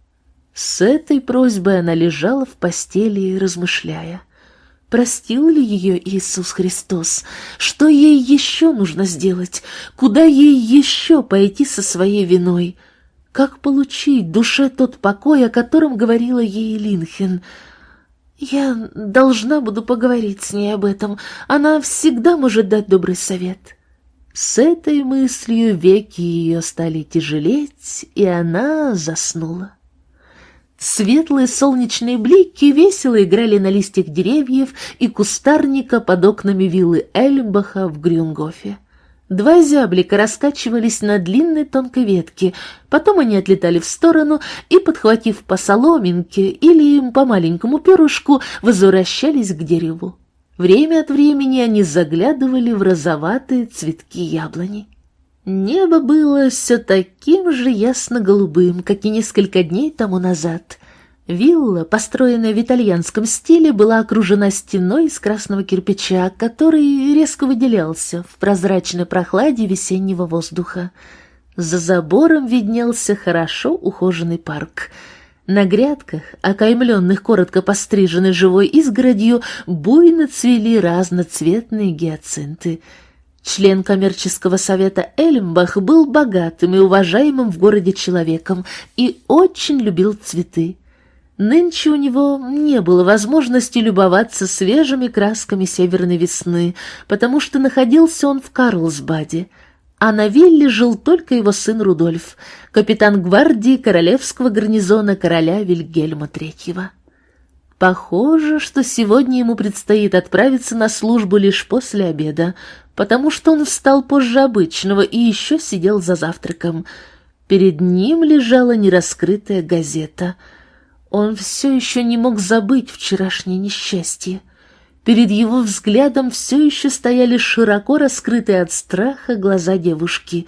С этой просьбой она лежала в постели, размышляя. Простил ли ее Иисус Христос? Что ей еще нужно сделать? Куда ей еще пойти со своей виной? Как получить душе тот покой, о котором говорила ей Линхен? Я должна буду поговорить с ней об этом. Она всегда может дать добрый совет. С этой мыслью веки ее стали тяжелеть, и она заснула. Светлые солнечные блики весело играли на листьях деревьев и кустарника под окнами виллы Эльбаха в Грюнгофе. Два зяблика раскачивались на длинной тонкой ветке, потом они отлетали в сторону и, подхватив по соломинке или по маленькому перышку, возвращались к дереву. Время от времени они заглядывали в розоватые цветки яблони. Небо было все таким же ясно-голубым, как и несколько дней тому назад. Вилла, построенная в итальянском стиле, была окружена стеной из красного кирпича, который резко выделялся в прозрачной прохладе весеннего воздуха. За забором виднелся хорошо ухоженный парк — на грядках, окаймленных коротко постриженной живой изгородью, буйно цвели разноцветные гиацинты. Член коммерческого совета Эльмбах был богатым и уважаемым в городе человеком и очень любил цветы. Нынче у него не было возможности любоваться свежими красками северной весны, потому что находился он в Карлсбаде — а на вилле жил только его сын Рудольф, капитан гвардии королевского гарнизона короля Вильгельма III. Похоже, что сегодня ему предстоит отправиться на службу лишь после обеда, потому что он встал позже обычного и еще сидел за завтраком. Перед ним лежала нераскрытая газета. Он все еще не мог забыть вчерашнее несчастье. Перед его взглядом все еще стояли широко раскрытые от страха глаза девушки.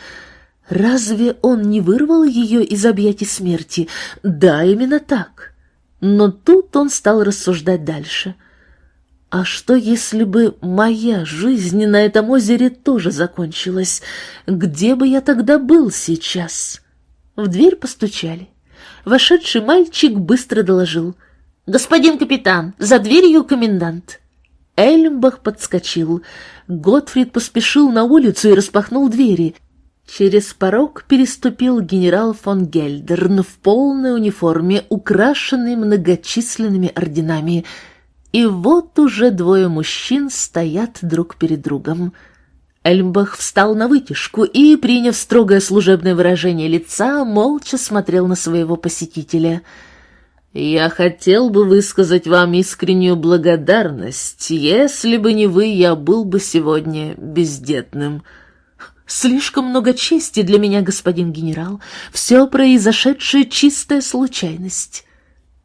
Разве он не вырвал ее из объятий смерти? Да, именно так. Но тут он стал рассуждать дальше. А что, если бы моя жизнь на этом озере тоже закончилась? Где бы я тогда был сейчас? В дверь постучали. Вошедший мальчик быстро доложил. «Господин капитан, за дверью комендант». Эльмбах подскочил. Готфрид поспешил на улицу и распахнул двери. Через порог переступил генерал фон Гельдерн в полной униформе, украшенной многочисленными орденами. И вот уже двое мужчин стоят друг перед другом. Эльмбах встал на вытяжку и, приняв строгое служебное выражение лица, молча смотрел на своего посетителя — я хотел бы высказать вам искреннюю благодарность. Если бы не вы, я был бы сегодня бездетным. Слишком много чести для меня, господин генерал. Все произошедшее чистая случайность.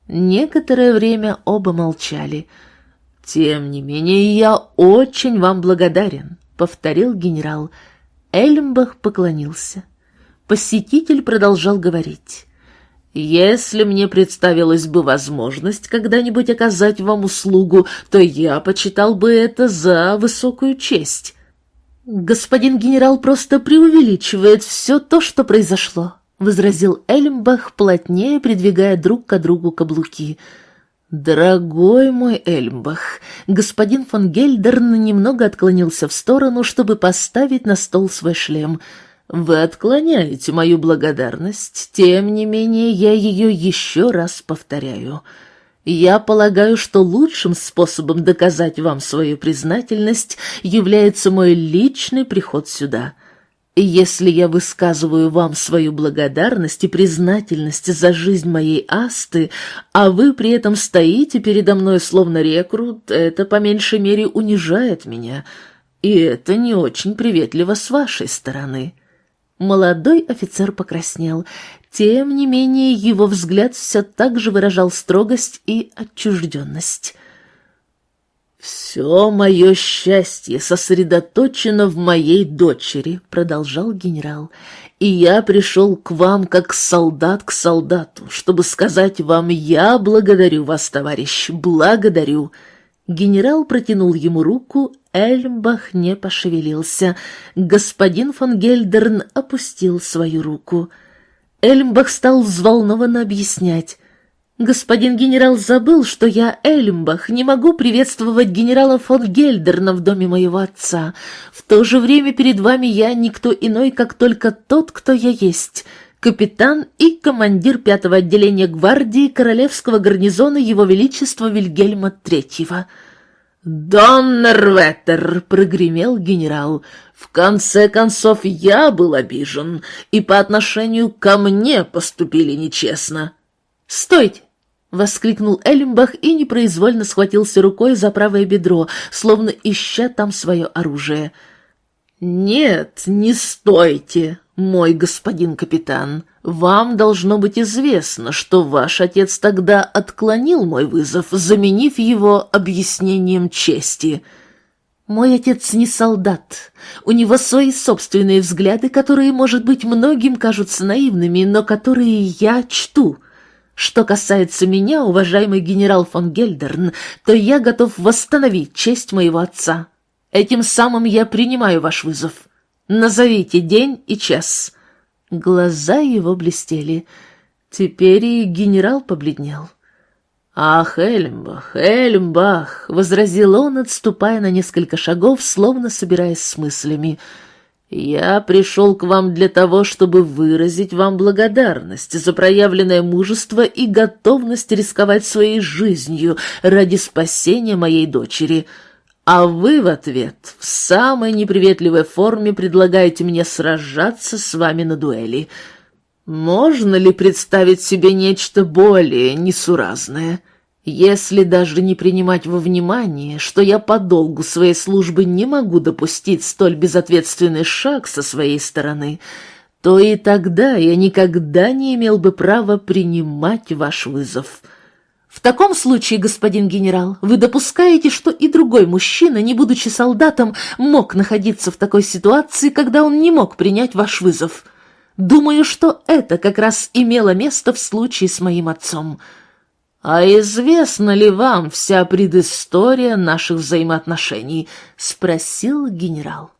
Некоторое время оба молчали. Тем не менее, я очень вам благодарен, повторил генерал. Эльмбах поклонился. Посетитель продолжал говорить. Если мне представилась бы возможность когда-нибудь оказать вам услугу, то я почитал бы это за высокую честь. Господин генерал просто преувеличивает все то, что произошло, возразил Эльмбах, плотнее придвигая друг к другу каблуки. «Дорогой мой Эльмбах!» Господин фон Гельдерн немного отклонился в сторону, чтобы поставить на стол свой шлем — вы отклоняете мою благодарность, тем не менее я ее еще раз повторяю. Я полагаю, что лучшим способом доказать вам свою признательность является мой личный приход сюда. Если я высказываю вам свою благодарность и признательность за жизнь моей Асты, а вы при этом стоите передо мной словно рекрут, это по меньшей мере унижает меня, и это не очень приветливо с вашей стороны». Молодой офицер покраснел. Тем не менее, его взгляд все так же выражал строгость и отчужденность. «Все мое счастье сосредоточено в моей дочери», — продолжал генерал, «и я пришел к вам как солдат к солдату, чтобы сказать вам, я благодарю вас, товарищ, благодарю». Генерал протянул ему руку, Эльмбах не пошевелился. Господин фон Гельдерн опустил свою руку. Эльмбах стал взволнованно объяснять. «Господин генерал забыл, что я, Эльмбах, не могу приветствовать генерала фон Гельдерна в доме моего отца. В то же время перед вами я никто иной, как только тот, кто я есть» капитан и командир пятого отделения гвардии Королевского гарнизона Его Величества Вильгельма Третьего. «Доннерветтер!» — прогремел генерал. «В конце концов, я был обижен, и по отношению ко мне поступили нечестно». «Стойте!» — воскликнул Эллимбах и непроизвольно схватился рукой за правое бедро, словно ища там свое оружие. «Нет, не стойте, мой господин капитан. Вам должно быть известно, что ваш отец тогда отклонил мой вызов, заменив его объяснением чести». Мой отец не солдат. У него свои собственные взгляды, которые, может быть, многим кажутся наивными, но которые я чту. Что касается меня, уважаемый генерал фон Гельдерн, то я готов восстановить честь моего отца. Этим самым я принимаю ваш вызов. Назовите день и час». Глаза его блестели. Теперь и генерал побледнел. «Ах, Эльмбах, Эльмбах!» — возразил он, отступая на несколько шагов, словно собираясь с мыслями — я пришел к вам для того, чтобы выразить вам благодарность за проявленное мужество и готовность рисковать своей жизнью ради спасения моей дочери. А вы в ответ в самой неприветливой форме предлагаете мне сражаться с вами на дуэли. Можно ли представить себе нечто более несуразное?» Если даже не принимать во внимание, что я по долгу своей службы не могу допустить столь безответственный шаг со своей стороны, то и тогда я никогда не имел бы права принимать ваш вызов. В таком случае, господин генерал, вы допускаете, что и другой мужчина, не будучи солдатом, мог находиться в такой ситуации, когда он не мог принять ваш вызов. Думаю, что это как раз имело место в случае с моим отцом. «А известна ли вам вся предыстория наших взаимоотношений?» — спросил генерал.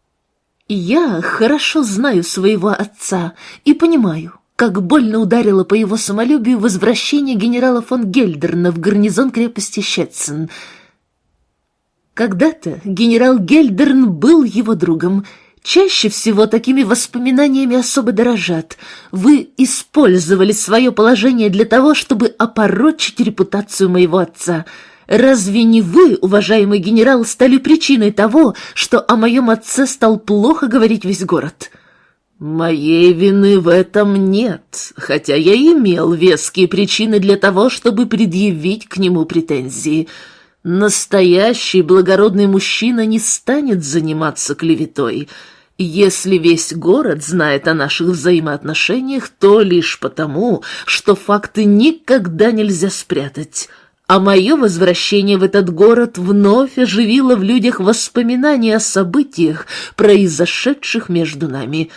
«Я хорошо знаю своего отца и понимаю, как больно ударило по его самолюбию возвращение генерала фон Гельдерна в гарнизон крепости Щетцен. Когда-то генерал Гельдерн был его другом — Чаще всего такими воспоминаниями особо дорожат. Вы использовали свое положение для того, чтобы опорочить репутацию моего отца. Разве не вы, уважаемый генерал, стали причиной того, что о моем отце стал плохо говорить весь город?» «Моей вины в этом нет, хотя я имел веские причины для того, чтобы предъявить к нему претензии. Настоящий благородный мужчина не станет заниматься клеветой». Если весь город знает о наших взаимоотношениях, то лишь потому, что факты никогда нельзя спрятать. А мое возвращение в этот город вновь оживило в людях воспоминания о событиях, произошедших между нами.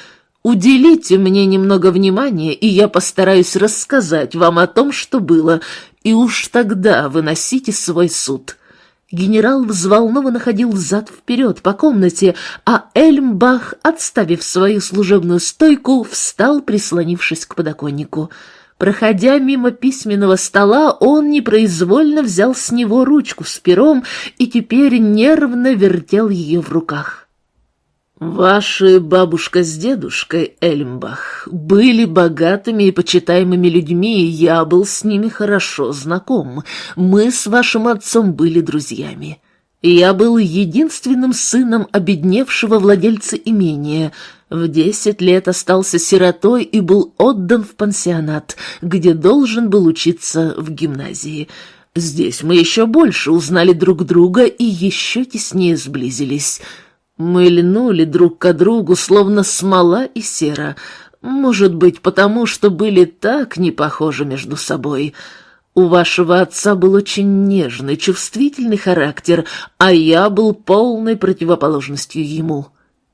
Уделите мне немного внимания, и я постараюсь рассказать вам о том, что было, и уж тогда выносите свой суд». Генерал взволнованно ходил взад-вперед по комнате, а Эльмбах, отставив свою служебную стойку, встал, прислонившись к подоконнику. Проходя мимо письменного стола, он непроизвольно взял с него ручку с пером и теперь нервно вертел ее в руках. Ваши бабушка с дедушкой, Эльмбах, были богатыми и почитаемыми людьми, и я был с ними хорошо знаком. Мы с вашим отцом были друзьями. Я был единственным сыном обедневшего владельца имения. В десять лет остался сиротой и был отдан в пансионат, где должен был учиться в гимназии. Здесь мы еще больше узнали друг друга и еще теснее сблизились». Мы льнули друг к другу, словно смола и сера, может быть, потому что были так не похожи между собой. У вашего отца был очень нежный, чувствительный характер, а я был полной противоположностью ему.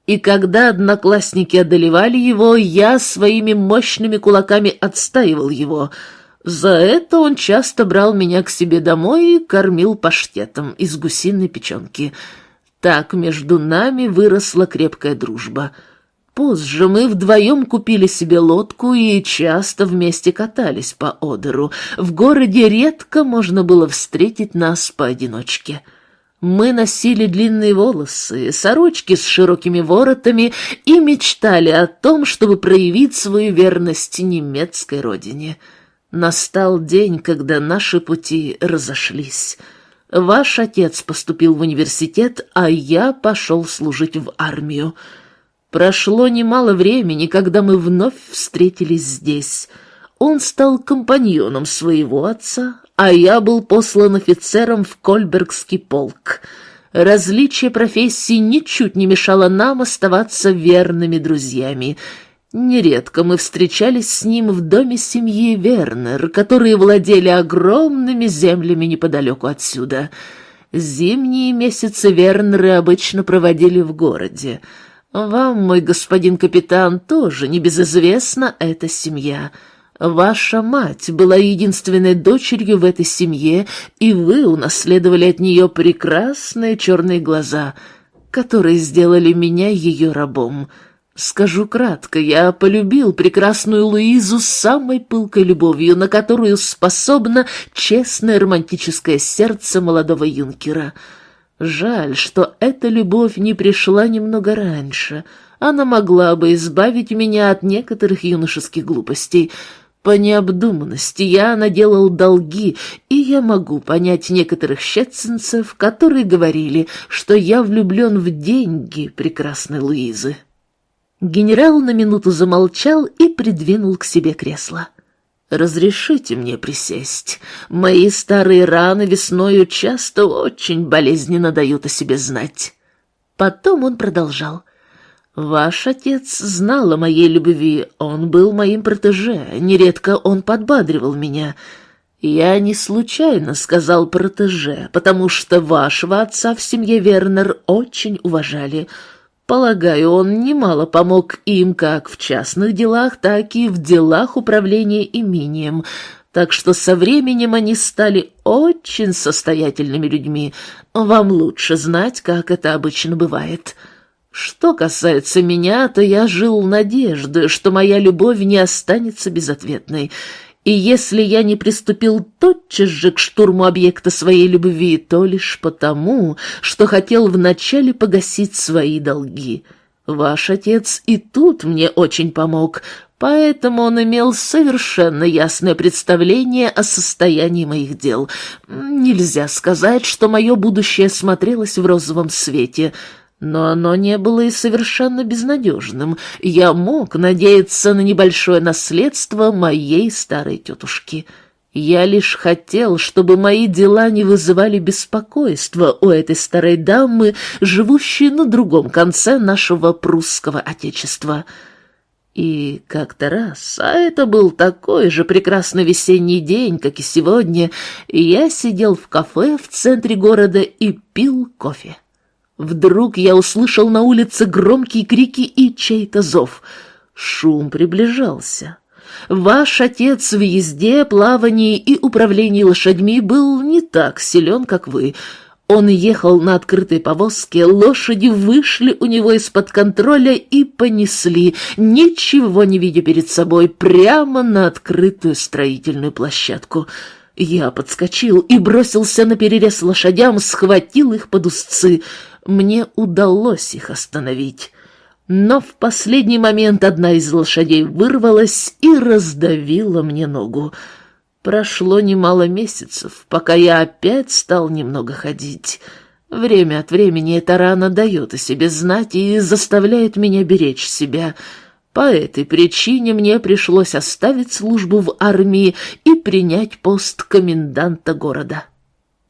И когда одноклассники одолевали его, я своими мощными кулаками отстаивал его. За это он часто брал меня к себе домой и кормил паштетом из гусиной печенки — так между нами выросла крепкая дружба. Позже мы вдвоем купили себе лодку и часто вместе катались по Одеру. В городе редко можно было встретить нас поодиночке. Мы носили длинные волосы, сорочки с широкими воротами и мечтали о том, чтобы проявить свою верность немецкой родине. Настал день, когда наши пути разошлись. Ваш отец поступил в университет, а я пошел служить в армию. Прошло немало времени, когда мы вновь встретились здесь. Он стал компаньоном своего отца, а я был послан офицером в Кольбергский полк. Различие профессий ничуть не мешало нам оставаться верными друзьями. Нередко мы встречались с ним в доме семьи Вернер, которые владели огромными землями неподалеку отсюда. Зимние месяцы Вернеры обычно проводили в городе. Вам, мой господин капитан, тоже небезызвестна эта семья. Ваша мать была единственной дочерью в этой семье, и вы унаследовали от нее прекрасные черные глаза, которые сделали меня ее рабом. Скажу кратко, я полюбил прекрасную Луизу с самой пылкой любовью, на которую способно честное романтическое сердце молодого юнкера. Жаль, что эта любовь не пришла немного раньше. Она могла бы избавить меня от некоторых юношеских глупостей. По необдуманности я наделал долги, и я могу понять некоторых щетцинцев, которые говорили, что я влюблен в деньги прекрасной Луизы. Генерал на минуту замолчал и придвинул к себе кресло. «Разрешите мне присесть. Мои старые раны весною часто очень болезненно дают о себе знать». Потом он продолжал. «Ваш отец знал о моей любви, он был моим протеже, нередко он подбадривал меня». «Я не случайно сказал протеже, потому что вашего отца в семье Вернер очень уважали. Полагаю, он немало помог им как в частных делах, так и в делах управления имением, так что со временем они стали очень состоятельными людьми. Вам лучше знать, как это обычно бывает. Что касается меня, то я жил надеждой, что моя любовь не останется безответной, и если я не приступил тотчас же к штурму объекта своей любви, то лишь потому, что хотел вначале погасить свои долги. Ваш отец и тут мне очень помог, поэтому он имел совершенно ясное представление о состоянии моих дел. Нельзя сказать, что мое будущее смотрелось в розовом свете — но оно не было и совершенно безнадежным. Я мог надеяться на небольшое наследство моей старой тетушки. Я лишь хотел, чтобы мои дела не вызывали беспокойства у этой старой дамы, живущей на другом конце нашего прусского отечества. И как-то раз, а это был такой же прекрасный весенний день, как и сегодня, я сидел в кафе в центре города и пил кофе. Вдруг я услышал на улице громкие крики и чей-то зов. Шум приближался. Ваш отец в езде, плавании и управлении лошадьми был не так силен, как вы. Он ехал на открытой повозке, лошади вышли у него из-под контроля и понесли, ничего не видя перед собой, прямо на открытую строительную площадку. Я подскочил и бросился на перерез лошадям, схватил их под узцы — мне удалось их остановить. Но в последний момент одна из лошадей вырвалась и раздавила мне ногу. Прошло немало месяцев, пока я опять стал немного ходить. Время от времени эта рана дает о себе знать и заставляет меня беречь себя. По этой причине мне пришлось оставить службу в армии и принять пост коменданта города.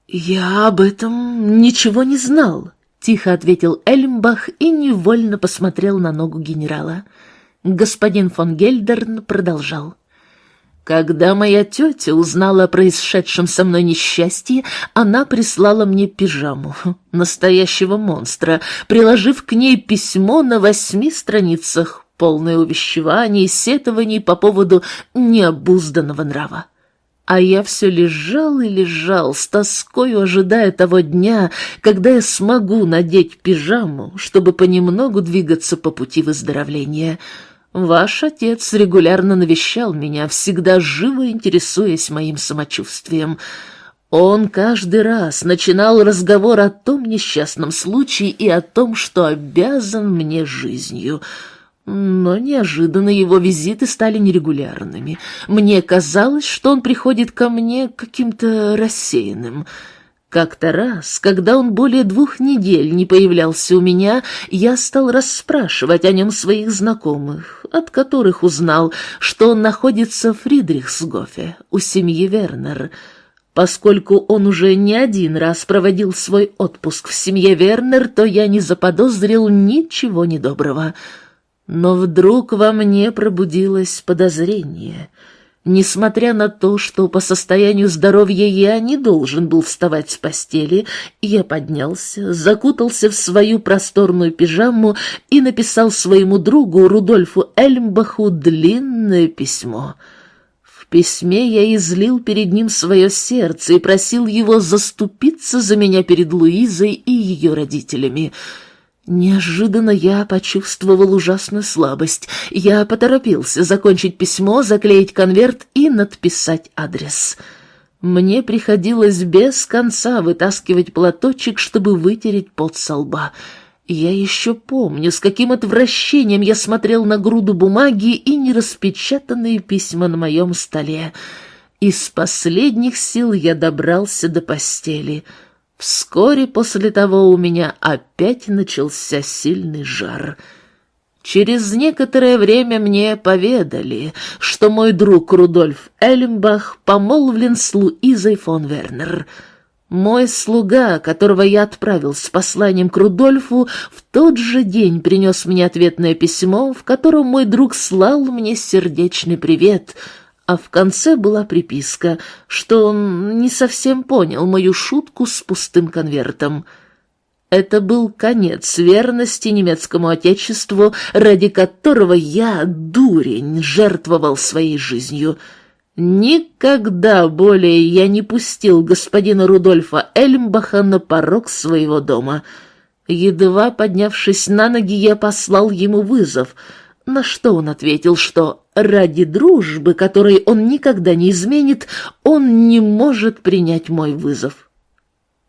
Я об этом ничего не знал. — тихо ответил Эльмбах и невольно посмотрел на ногу генерала. Господин фон Гельдерн продолжал. Когда моя тетя узнала о происшедшем со мной несчастье, она прислала мне пижаму, [laughs] настоящего монстра, приложив к ней письмо на восьми страницах, полное увещеваний и сетований по поводу необузданного нрава. А я все лежал и лежал, с тоскою ожидая того дня, когда я смогу надеть пижаму, чтобы понемногу двигаться по пути выздоровления. Ваш отец регулярно навещал меня, всегда живо интересуясь моим самочувствием. Он каждый раз начинал разговор о том несчастном случае и о том, что обязан мне жизнью — но неожиданно его визиты стали нерегулярными. Мне казалось, что он приходит ко мне каким-то рассеянным. Как-то раз, когда он более двух недель не появлялся у меня, я стал расспрашивать о нем своих знакомых, от которых узнал, что он находится в Фридрихсгофе, у семьи Вернер. Поскольку он уже не один раз проводил свой отпуск в семье Вернер, то я не заподозрил ничего недоброго. Но вдруг во мне пробудилось подозрение — Несмотря на то, что по состоянию здоровья я не должен был вставать с постели, я поднялся, закутался в свою просторную пижаму и написал своему другу Рудольфу Эльмбаху длинное письмо. В письме я излил перед ним свое сердце и просил его заступиться за меня перед Луизой и ее родителями — Неожиданно я почувствовал ужасную слабость. Я поторопился закончить письмо, заклеить конверт и надписать адрес. Мне приходилось без конца вытаскивать платочек, чтобы вытереть пот со лба. Я еще помню, с каким отвращением я смотрел на груду бумаги и нераспечатанные письма на моем столе. Из последних сил я добрался до постели — Вскоре после того у меня опять начался сильный жар. Через некоторое время мне поведали, что мой друг Рудольф Эльмбах помолвлен с Луизой фон Вернер. Мой слуга, которого я отправил с посланием к Рудольфу, в тот же день принес мне ответное письмо, в котором мой друг слал мне сердечный привет — а в конце была приписка, что он не совсем понял мою шутку с пустым конвертом. Это был конец верности немецкому отечеству, ради которого я, дурень, жертвовал своей жизнью. Никогда более я не пустил господина Рудольфа Эльмбаха на порог своего дома. Едва поднявшись на ноги, я послал ему вызов — на что он ответил, что ради дружбы, которой он никогда не изменит, он не может принять мой вызов.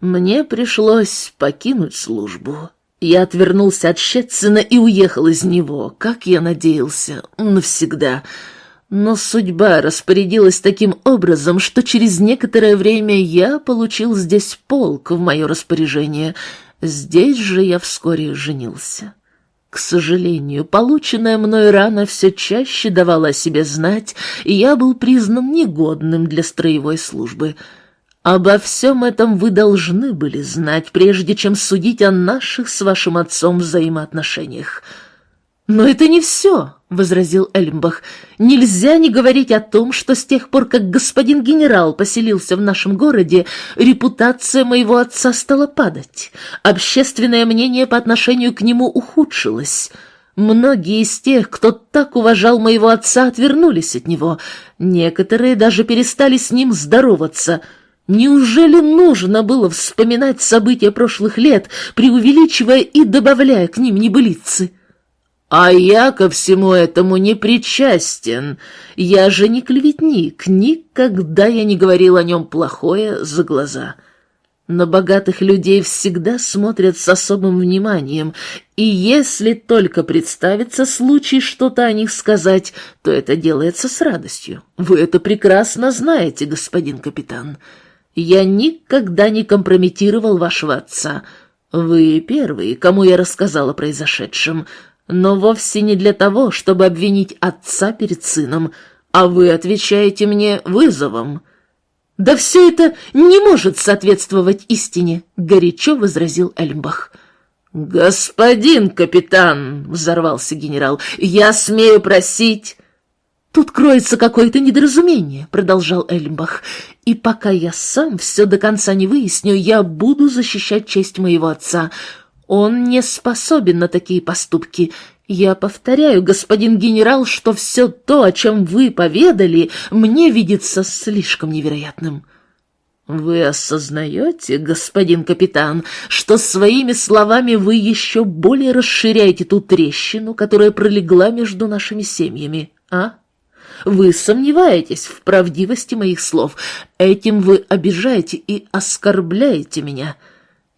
Мне пришлось покинуть службу. Я отвернулся от Щетцина и уехал из него, как я надеялся, навсегда. Но судьба распорядилась таким образом, что через некоторое время я получил здесь полк в мое распоряжение. Здесь же я вскоре женился. К сожалению, полученная мной рана все чаще давала о себе знать, и я был признан негодным для строевой службы. Обо всем этом вы должны были знать, прежде чем судить о наших с вашим отцом взаимоотношениях. «Но это не все», — возразил Эльмбах. «Нельзя не говорить о том, что с тех пор, как господин генерал поселился в нашем городе, репутация моего отца стала падать. Общественное мнение по отношению к нему ухудшилось». Многие из тех, кто так уважал моего отца, отвернулись от него. Некоторые даже перестали с ним здороваться. Неужели нужно было вспоминать события прошлых лет, преувеличивая и добавляя к ним небылицы? А я ко всему этому не причастен. Я же не клеветник, никогда я не говорил о нем плохое за глаза. На богатых людей всегда смотрят с особым вниманием, и если только представится случай что-то о них сказать, то это делается с радостью. Вы это прекрасно знаете, господин капитан. Я никогда не компрометировал вашего отца. Вы первый, кому я рассказал о произошедшем, но вовсе не для того, чтобы обвинить отца перед сыном, а вы отвечаете мне вызовом». «Да все это не может соответствовать истине», — горячо возразил Эльмбах. «Господин капитан», — взорвался генерал, — «я смею просить...» «Тут кроется какое-то недоразумение», — продолжал Эльмбах, «и пока я сам все до конца не выясню, я буду защищать честь моего отца. Он не способен на такие поступки. Я повторяю, господин генерал, что все то, о чем вы поведали, мне видится слишком невероятным. Вы осознаете, господин капитан, что своими словами вы еще более расширяете ту трещину, которая пролегла между нашими семьями, а? Вы сомневаетесь в правдивости моих слов. Этим вы обижаете и оскорбляете меня. —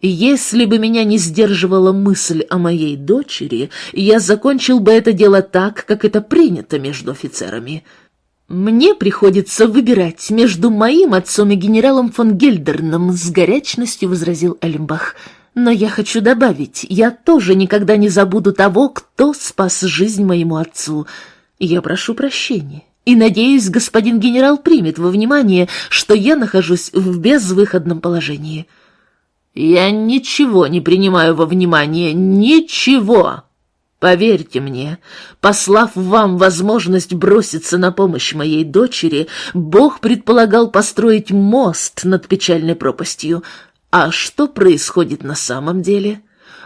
если бы меня не сдерживала мысль о моей дочери, я закончил бы это дело так, как это принято между офицерами. Мне приходится выбирать между моим отцом и генералом фон Гельдерном, с горячностью возразил Эльмбах. Но я хочу добавить, я тоже никогда не забуду того, кто спас жизнь моему отцу. Я прошу прощения. И надеюсь, господин генерал примет во внимание, что я нахожусь в безвыходном положении. Я ничего не принимаю во внимание, ничего. Поверьте мне, послав вам возможность броситься на помощь моей дочери, Бог предполагал построить мост над печальной пропастью. А что происходит на самом деле?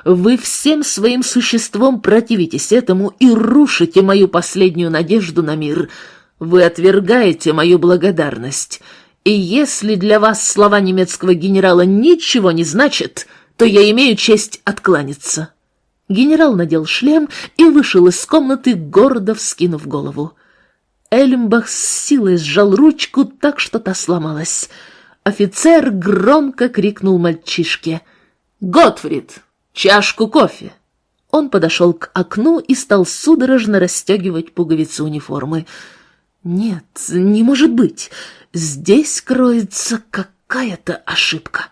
Вы всем своим существом противитесь этому и рушите мою последнюю надежду на мир. Вы отвергаете мою благодарность. И если для вас слова немецкого генерала ничего не значат, то я имею честь откланяться». Генерал надел шлем и вышел из комнаты, гордо вскинув голову. Эльмбах с силой сжал ручку так, что та сломалась. Офицер громко крикнул мальчишке. «Готфрид, чашку кофе!» Он подошел к окну и стал судорожно расстегивать пуговицы униформы. «Нет, не может быть. Здесь кроется какая-то ошибка».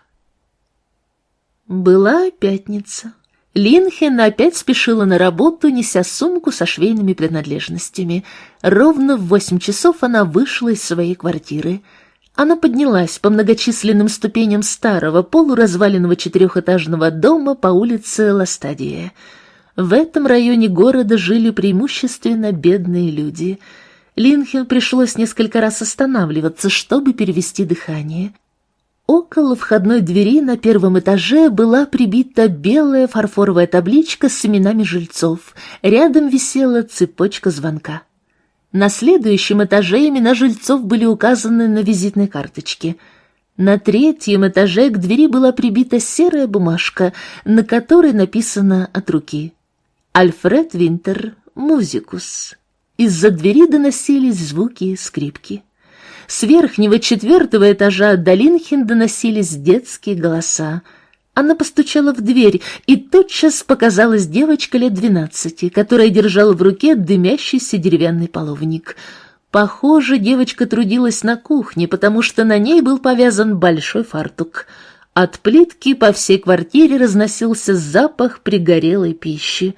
Была пятница. Линхен опять спешила на работу, неся сумку со швейными принадлежностями. Ровно в восемь часов она вышла из своей квартиры. Она поднялась по многочисленным ступеням старого полуразваленного четырехэтажного дома по улице Ластадия. В этом районе города жили преимущественно бедные люди. Линхен пришлось несколько раз останавливаться, чтобы перевести дыхание. Около входной двери на первом этаже была прибита белая фарфоровая табличка с именами жильцов. Рядом висела цепочка звонка. На следующем этаже имена жильцов были указаны на визитной карточке. На третьем этаже к двери была прибита серая бумажка, на которой написано от руки «Альфред Винтер, музикус». Из-за двери доносились звуки скрипки. С верхнего четвертого этажа до Линхен доносились детские голоса. Она постучала в дверь, и тотчас показалась девочка лет двенадцати, которая держала в руке дымящийся деревянный половник. Похоже, девочка трудилась на кухне, потому что на ней был повязан большой фартук. От плитки по всей квартире разносился запах пригорелой пищи.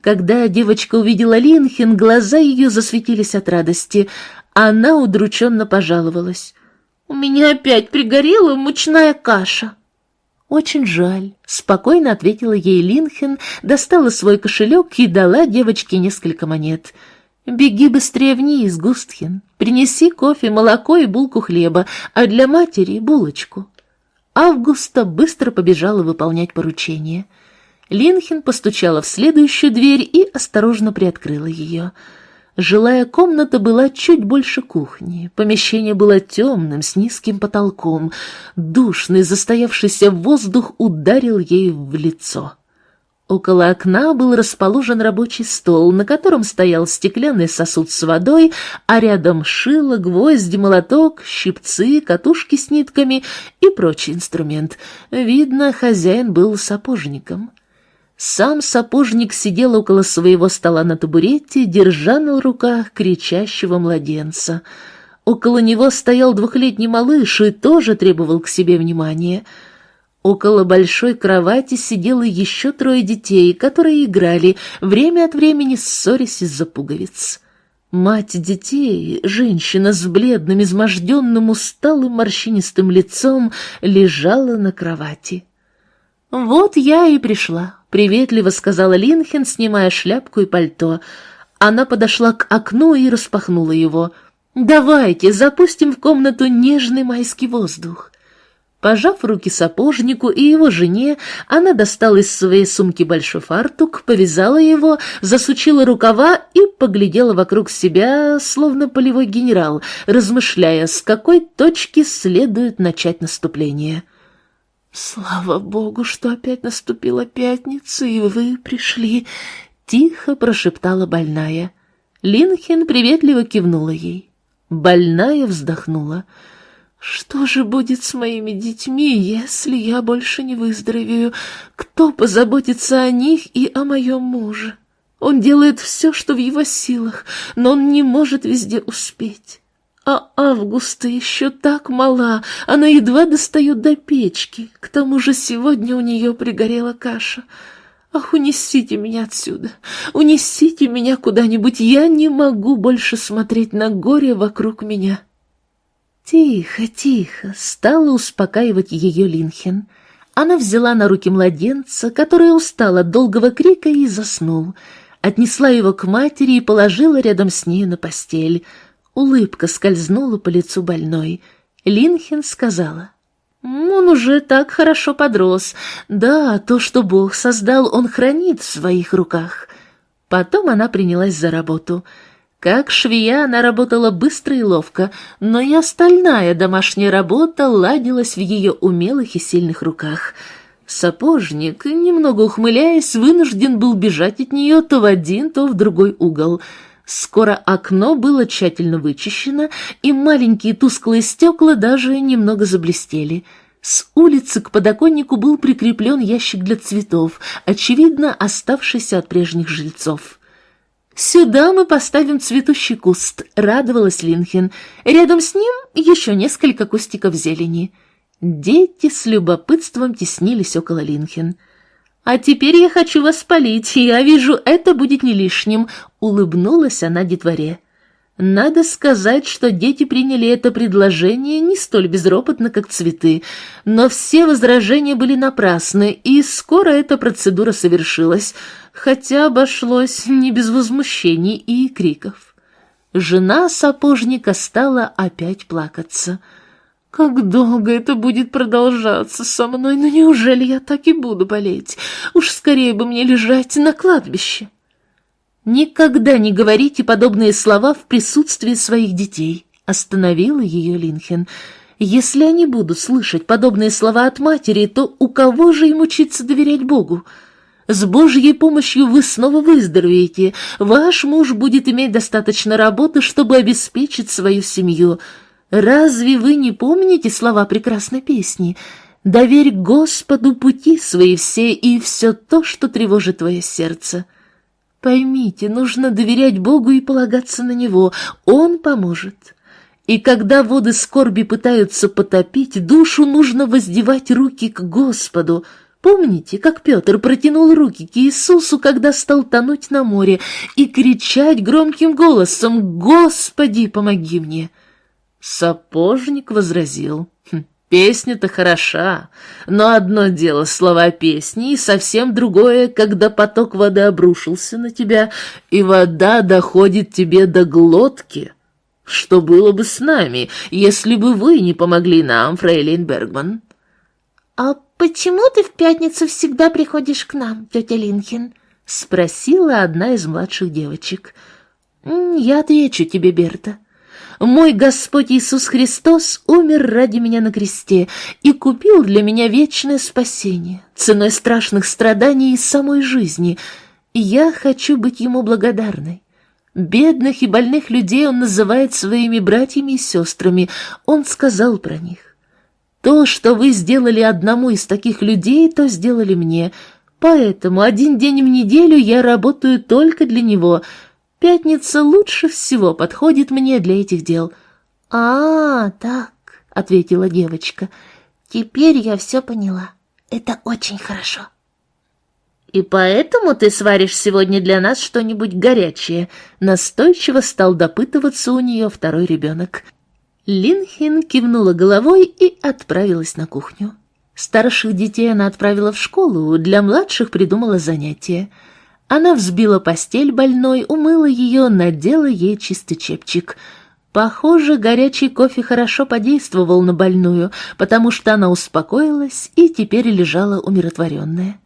Когда девочка увидела Линхен, глаза ее засветились от радости — она удрученно пожаловалась. «У меня опять пригорела мучная каша». «Очень жаль», — спокойно ответила ей Линхен, достала свой кошелек и дала девочке несколько монет. «Беги быстрее вниз, Густхен. Принеси кофе, молоко и булку хлеба, а для матери — булочку». Августа быстро побежала выполнять поручение. Линхен постучала в следующую дверь и осторожно приоткрыла ее — Жилая комната была чуть больше кухни. Помещение было темным, с низким потолком. Душный, застоявшийся воздух ударил ей в лицо. Около окна был расположен рабочий стол, на котором стоял стеклянный сосуд с водой, а рядом шило, гвозди, молоток, щипцы, катушки с нитками и прочий инструмент. Видно, хозяин был сапожником. Сам сапожник сидел около своего стола на табурете, держа на руках кричащего младенца. Около него стоял двухлетний малыш и тоже требовал к себе внимания. Около большой кровати сидело еще трое детей, которые играли, время от времени ссорясь из-за пуговиц. Мать детей, женщина с бледным, изможденным, усталым, морщинистым лицом, лежала на кровати. «Вот я и пришла», — приветливо сказала Линхен, снимая шляпку и пальто. Она подошла к окну и распахнула его. «Давайте запустим в комнату нежный майский воздух». Пожав руки сапожнику и его жене, она достала из своей сумки большой фартук, повязала его, засучила рукава и поглядела вокруг себя, словно полевой генерал, размышляя, с какой точки следует начать наступление. «Слава Богу, что опять наступила пятница, и вы пришли!» — тихо прошептала больная. Линхен приветливо кивнула ей. Больная вздохнула. «Что же будет с моими детьми, если я больше не выздоровею? Кто позаботится о них и о моем муже? Он делает все, что в его силах, но он не может везде успеть. А Августа еще так мала, она едва достает до печки. К тому же сегодня у нее пригорела каша. Ах, унесите меня отсюда, унесите меня куда-нибудь, я не могу больше смотреть на горе вокруг меня. Тихо, тихо, стала успокаивать ее Линхен. Она взяла на руки младенца, который устал от долгого крика и заснул. Отнесла его к матери и положила рядом с ней на постель — Улыбка скользнула по лицу больной. Линхен сказала, «Он уже так хорошо подрос. Да, то, что Бог создал, он хранит в своих руках». Потом она принялась за работу. Как швея она работала быстро и ловко, но и остальная домашняя работа ладилась в ее умелых и сильных руках. Сапожник, немного ухмыляясь, вынужден был бежать от нее то в один, то в другой угол — Скоро окно было тщательно вычищено, и маленькие тусклые стекла даже немного заблестели. С улицы к подоконнику был прикреплен ящик для цветов, очевидно, оставшийся от прежних жильцов. «Сюда мы поставим цветущий куст», — радовалась Линхен. «Рядом с ним еще несколько кустиков зелени». Дети с любопытством теснились около Линхен. «А теперь я хочу вас полить, я вижу, это будет не лишним», — улыбнулась она детворе. Надо сказать, что дети приняли это предложение не столь безропотно, как цветы, но все возражения были напрасны, и скоро эта процедура совершилась, хотя обошлось не без возмущений и криков. Жена сапожника стала опять плакаться — как долго это будет продолжаться со мной? Но ну, неужели я так и буду болеть? Уж скорее бы мне лежать на кладбище. Никогда не говорите подобные слова в присутствии своих детей, остановила ее Линхен. Если они будут слышать подобные слова от матери, то у кого же им учиться доверять Богу? С Божьей помощью вы снова выздоровеете. Ваш муж будет иметь достаточно работы, чтобы обеспечить свою семью. Разве вы не помните слова прекрасной песни? «Доверь Господу пути свои все и все то, что тревожит твое сердце». Поймите, нужно доверять Богу и полагаться на Него, Он поможет. И когда воды скорби пытаются потопить, душу нужно воздевать руки к Господу. Помните, как Петр протянул руки к Иисусу, когда стал тонуть на море, и кричать громким голосом «Господи, помоги мне!» Сапожник возразил. «Хм, «Песня-то хороша, но одно дело слова песни, и совсем другое, когда поток воды обрушился на тебя, и вода доходит тебе до глотки. Что было бы с нами, если бы вы не помогли нам, фрейлин Бергман?» «А почему ты в пятницу всегда приходишь к нам, тетя Линхен?» — спросила одна из младших девочек. «Я отвечу тебе, Берта». Мой Господь Иисус Христос умер ради меня на кресте и купил для меня вечное спасение, ценой страшных страданий и самой жизни. Я хочу быть Ему благодарной. Бедных и больных людей Он называет своими братьями и сестрами. Он сказал про них. То, что вы сделали одному из таких людей, то сделали мне. Поэтому один день в неделю я работаю только для Него — Пятница лучше всего подходит мне для этих дел. А, так, ответила девочка. Теперь я все поняла. Это очень хорошо. И поэтому ты сваришь сегодня для нас что-нибудь горячее, настойчиво стал допытываться у нее второй ребенок. Линхин кивнула головой и отправилась на кухню. Старших детей она отправила в школу, для младших придумала занятия — она взбила постель больной, умыла ее, надела ей чистый чепчик. Похоже, горячий кофе хорошо подействовал на больную, потому что она успокоилась и теперь лежала умиротворенная.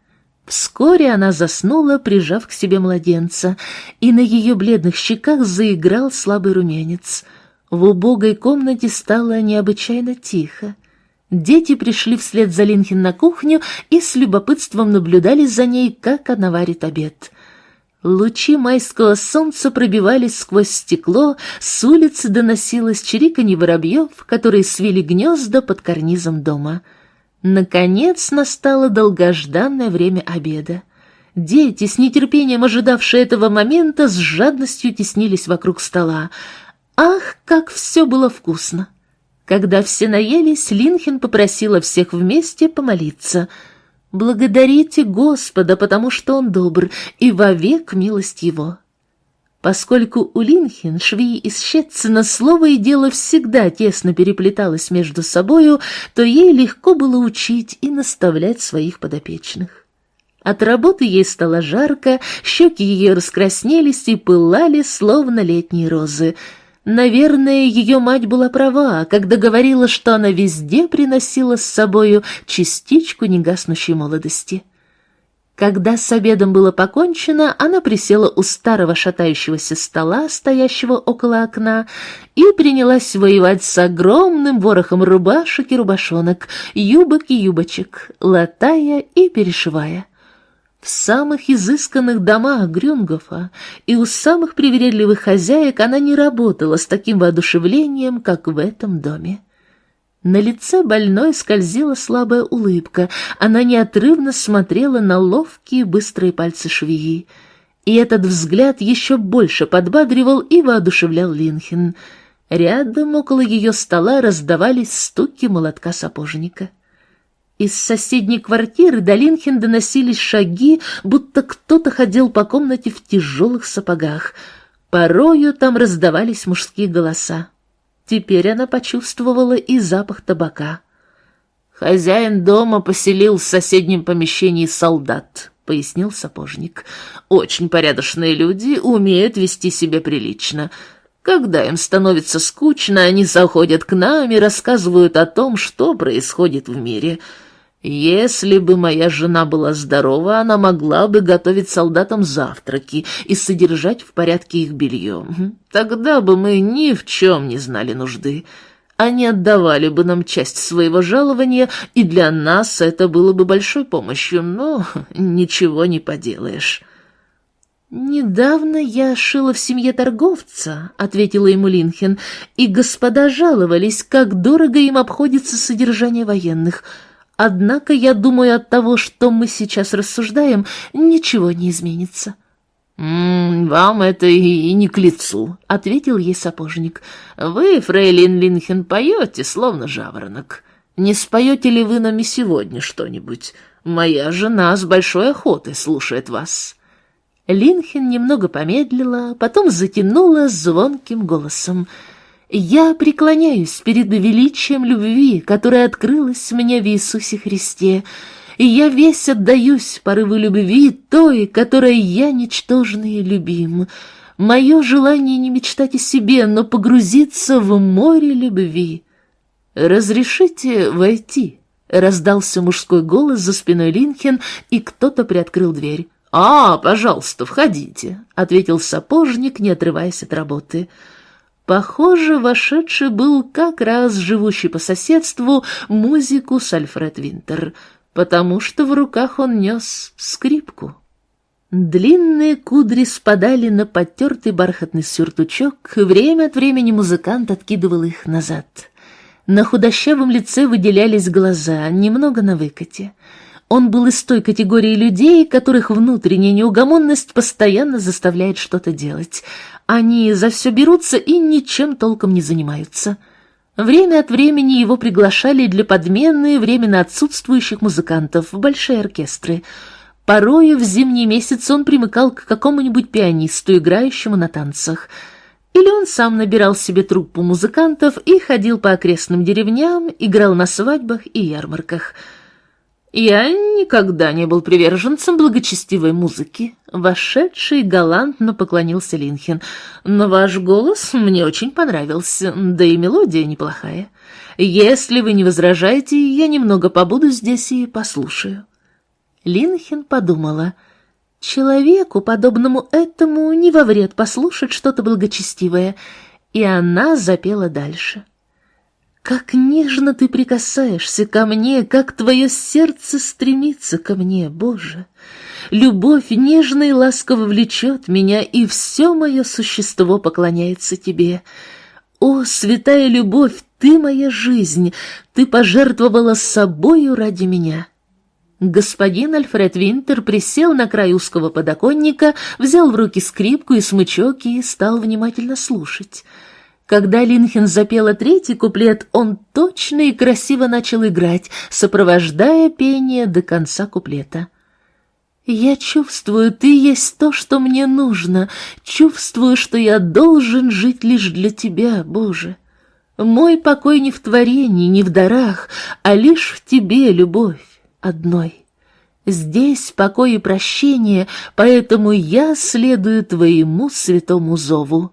Вскоре она заснула, прижав к себе младенца, и на ее бледных щеках заиграл слабый румянец. В убогой комнате стало необычайно тихо. Дети пришли вслед за Линхин на кухню и с любопытством наблюдали за ней, как она варит обед. Лучи майского солнца пробивались сквозь стекло, с улицы доносилось чириканье воробьев, которые свели гнезда под карнизом дома. Наконец настало долгожданное время обеда. Дети, с нетерпением ожидавшие этого момента, с жадностью теснились вокруг стола. Ах, как все было вкусно! Когда все наелись, Линхен попросила всех вместе помолиться. «Благодарите Господа, потому что Он добр, и вовек милость Его». Поскольку у Линхен, Швии и Щетцина слово и дело всегда тесно переплеталось между собою, то ей легко было учить и наставлять своих подопечных. От работы ей стало жарко, щеки ее раскраснелись и пылали, словно летние розы — Наверное, ее мать была права, когда говорила, что она везде приносила с собою частичку негаснущей молодости. Когда с обедом было покончено, она присела у старого шатающегося стола, стоящего около окна, и принялась воевать с огромным ворохом рубашек и рубашонок, юбок и юбочек, латая и перешивая. В самых изысканных домах Грюнгофа и у самых привередливых хозяек она не работала с таким воодушевлением, как в этом доме. На лице больной скользила слабая улыбка, она неотрывно смотрела на ловкие быстрые пальцы швеи. И этот взгляд еще больше подбадривал и воодушевлял Линхен. Рядом около ее стола раздавались стуки молотка сапожника. Из соседней квартиры до Линхен доносились шаги, будто кто-то ходил по комнате в тяжелых сапогах. Порою там раздавались мужские голоса. Теперь она почувствовала и запах табака. «Хозяин дома поселил в соседнем помещении солдат», — пояснил сапожник. «Очень порядочные люди умеют вести себя прилично». Когда им становится скучно, они заходят к нам и рассказывают о том, что происходит в мире. Если бы моя жена была здорова, она могла бы готовить солдатам завтраки и содержать в порядке их белье. Тогда бы мы ни в чем не знали нужды. Они отдавали бы нам часть своего жалования, и для нас это было бы большой помощью, но [laughs] ничего не поделаешь». «Недавно я шила в семье торговца», — ответила ему Линхен, «и господа жаловались, как дорого им обходится содержание военных». Однако, я думаю, от того, что мы сейчас рассуждаем, ничего не изменится. «М -м, «Вам это и не к лицу», — ответил ей сапожник. «Вы, фрейлин Линхен, поете, словно жаворонок. Не споете ли вы нам и сегодня что-нибудь? Моя жена с большой охотой слушает вас». Линхен немного помедлила, потом затянула звонким голосом — я преклоняюсь перед величием любви, которая открылась мне в Иисусе Христе, и я весь отдаюсь порыву любви той, которой я ничтожный и любим. Мое желание не мечтать о себе, но погрузиться в море любви. «Разрешите войти?» — раздался мужской голос за спиной Линхен, и кто-то приоткрыл дверь. «А, пожалуйста, входите», — ответил сапожник, не отрываясь от работы. Похоже, вошедший был как раз живущий по соседству музыкус Альфред Винтер, потому что в руках он нес скрипку. Длинные кудри спадали на потертый бархатный сюртучок, время от времени музыкант откидывал их назад. На худощавом лице выделялись глаза, немного на выкате. Он был из той категории людей, которых внутренняя неугомонность постоянно заставляет что-то делать, они за все берутся и ничем толком не занимаются. Время от времени его приглашали для подмены временно отсутствующих музыкантов в большие оркестры. Порою в зимние месяцы он примыкал к какому-нибудь пианисту, играющему на танцах. Или он сам набирал себе труппу музыкантов и ходил по окрестным деревням, играл на свадьбах и ярмарках – «Я никогда не был приверженцем благочестивой музыки», — вошедший галантно поклонился Линхен. «Но ваш голос мне очень понравился, да и мелодия неплохая. Если вы не возражаете, я немного побуду здесь и послушаю». Линхен подумала, «Человеку, подобному этому, не во вред послушать что-то благочестивое», и она запела дальше. Как нежно ты прикасаешься ко мне, как твое сердце стремится ко мне, Боже! Любовь нежно и ласково влечет меня, и все мое существо поклоняется тебе. О, святая любовь, ты моя жизнь, ты пожертвовала собою ради меня. Господин Альфред Винтер присел на край узкого подоконника, взял в руки скрипку и смычок и стал внимательно слушать. Когда Линхен запела третий куплет, он точно и красиво начал играть, сопровождая пение до конца куплета. «Я чувствую, ты есть то, что мне нужно, чувствую, что я должен жить лишь для тебя, Боже. Мой покой не в творении, не в дарах, а лишь в тебе, любовь, одной. Здесь покой и прощение, поэтому я следую твоему святому зову».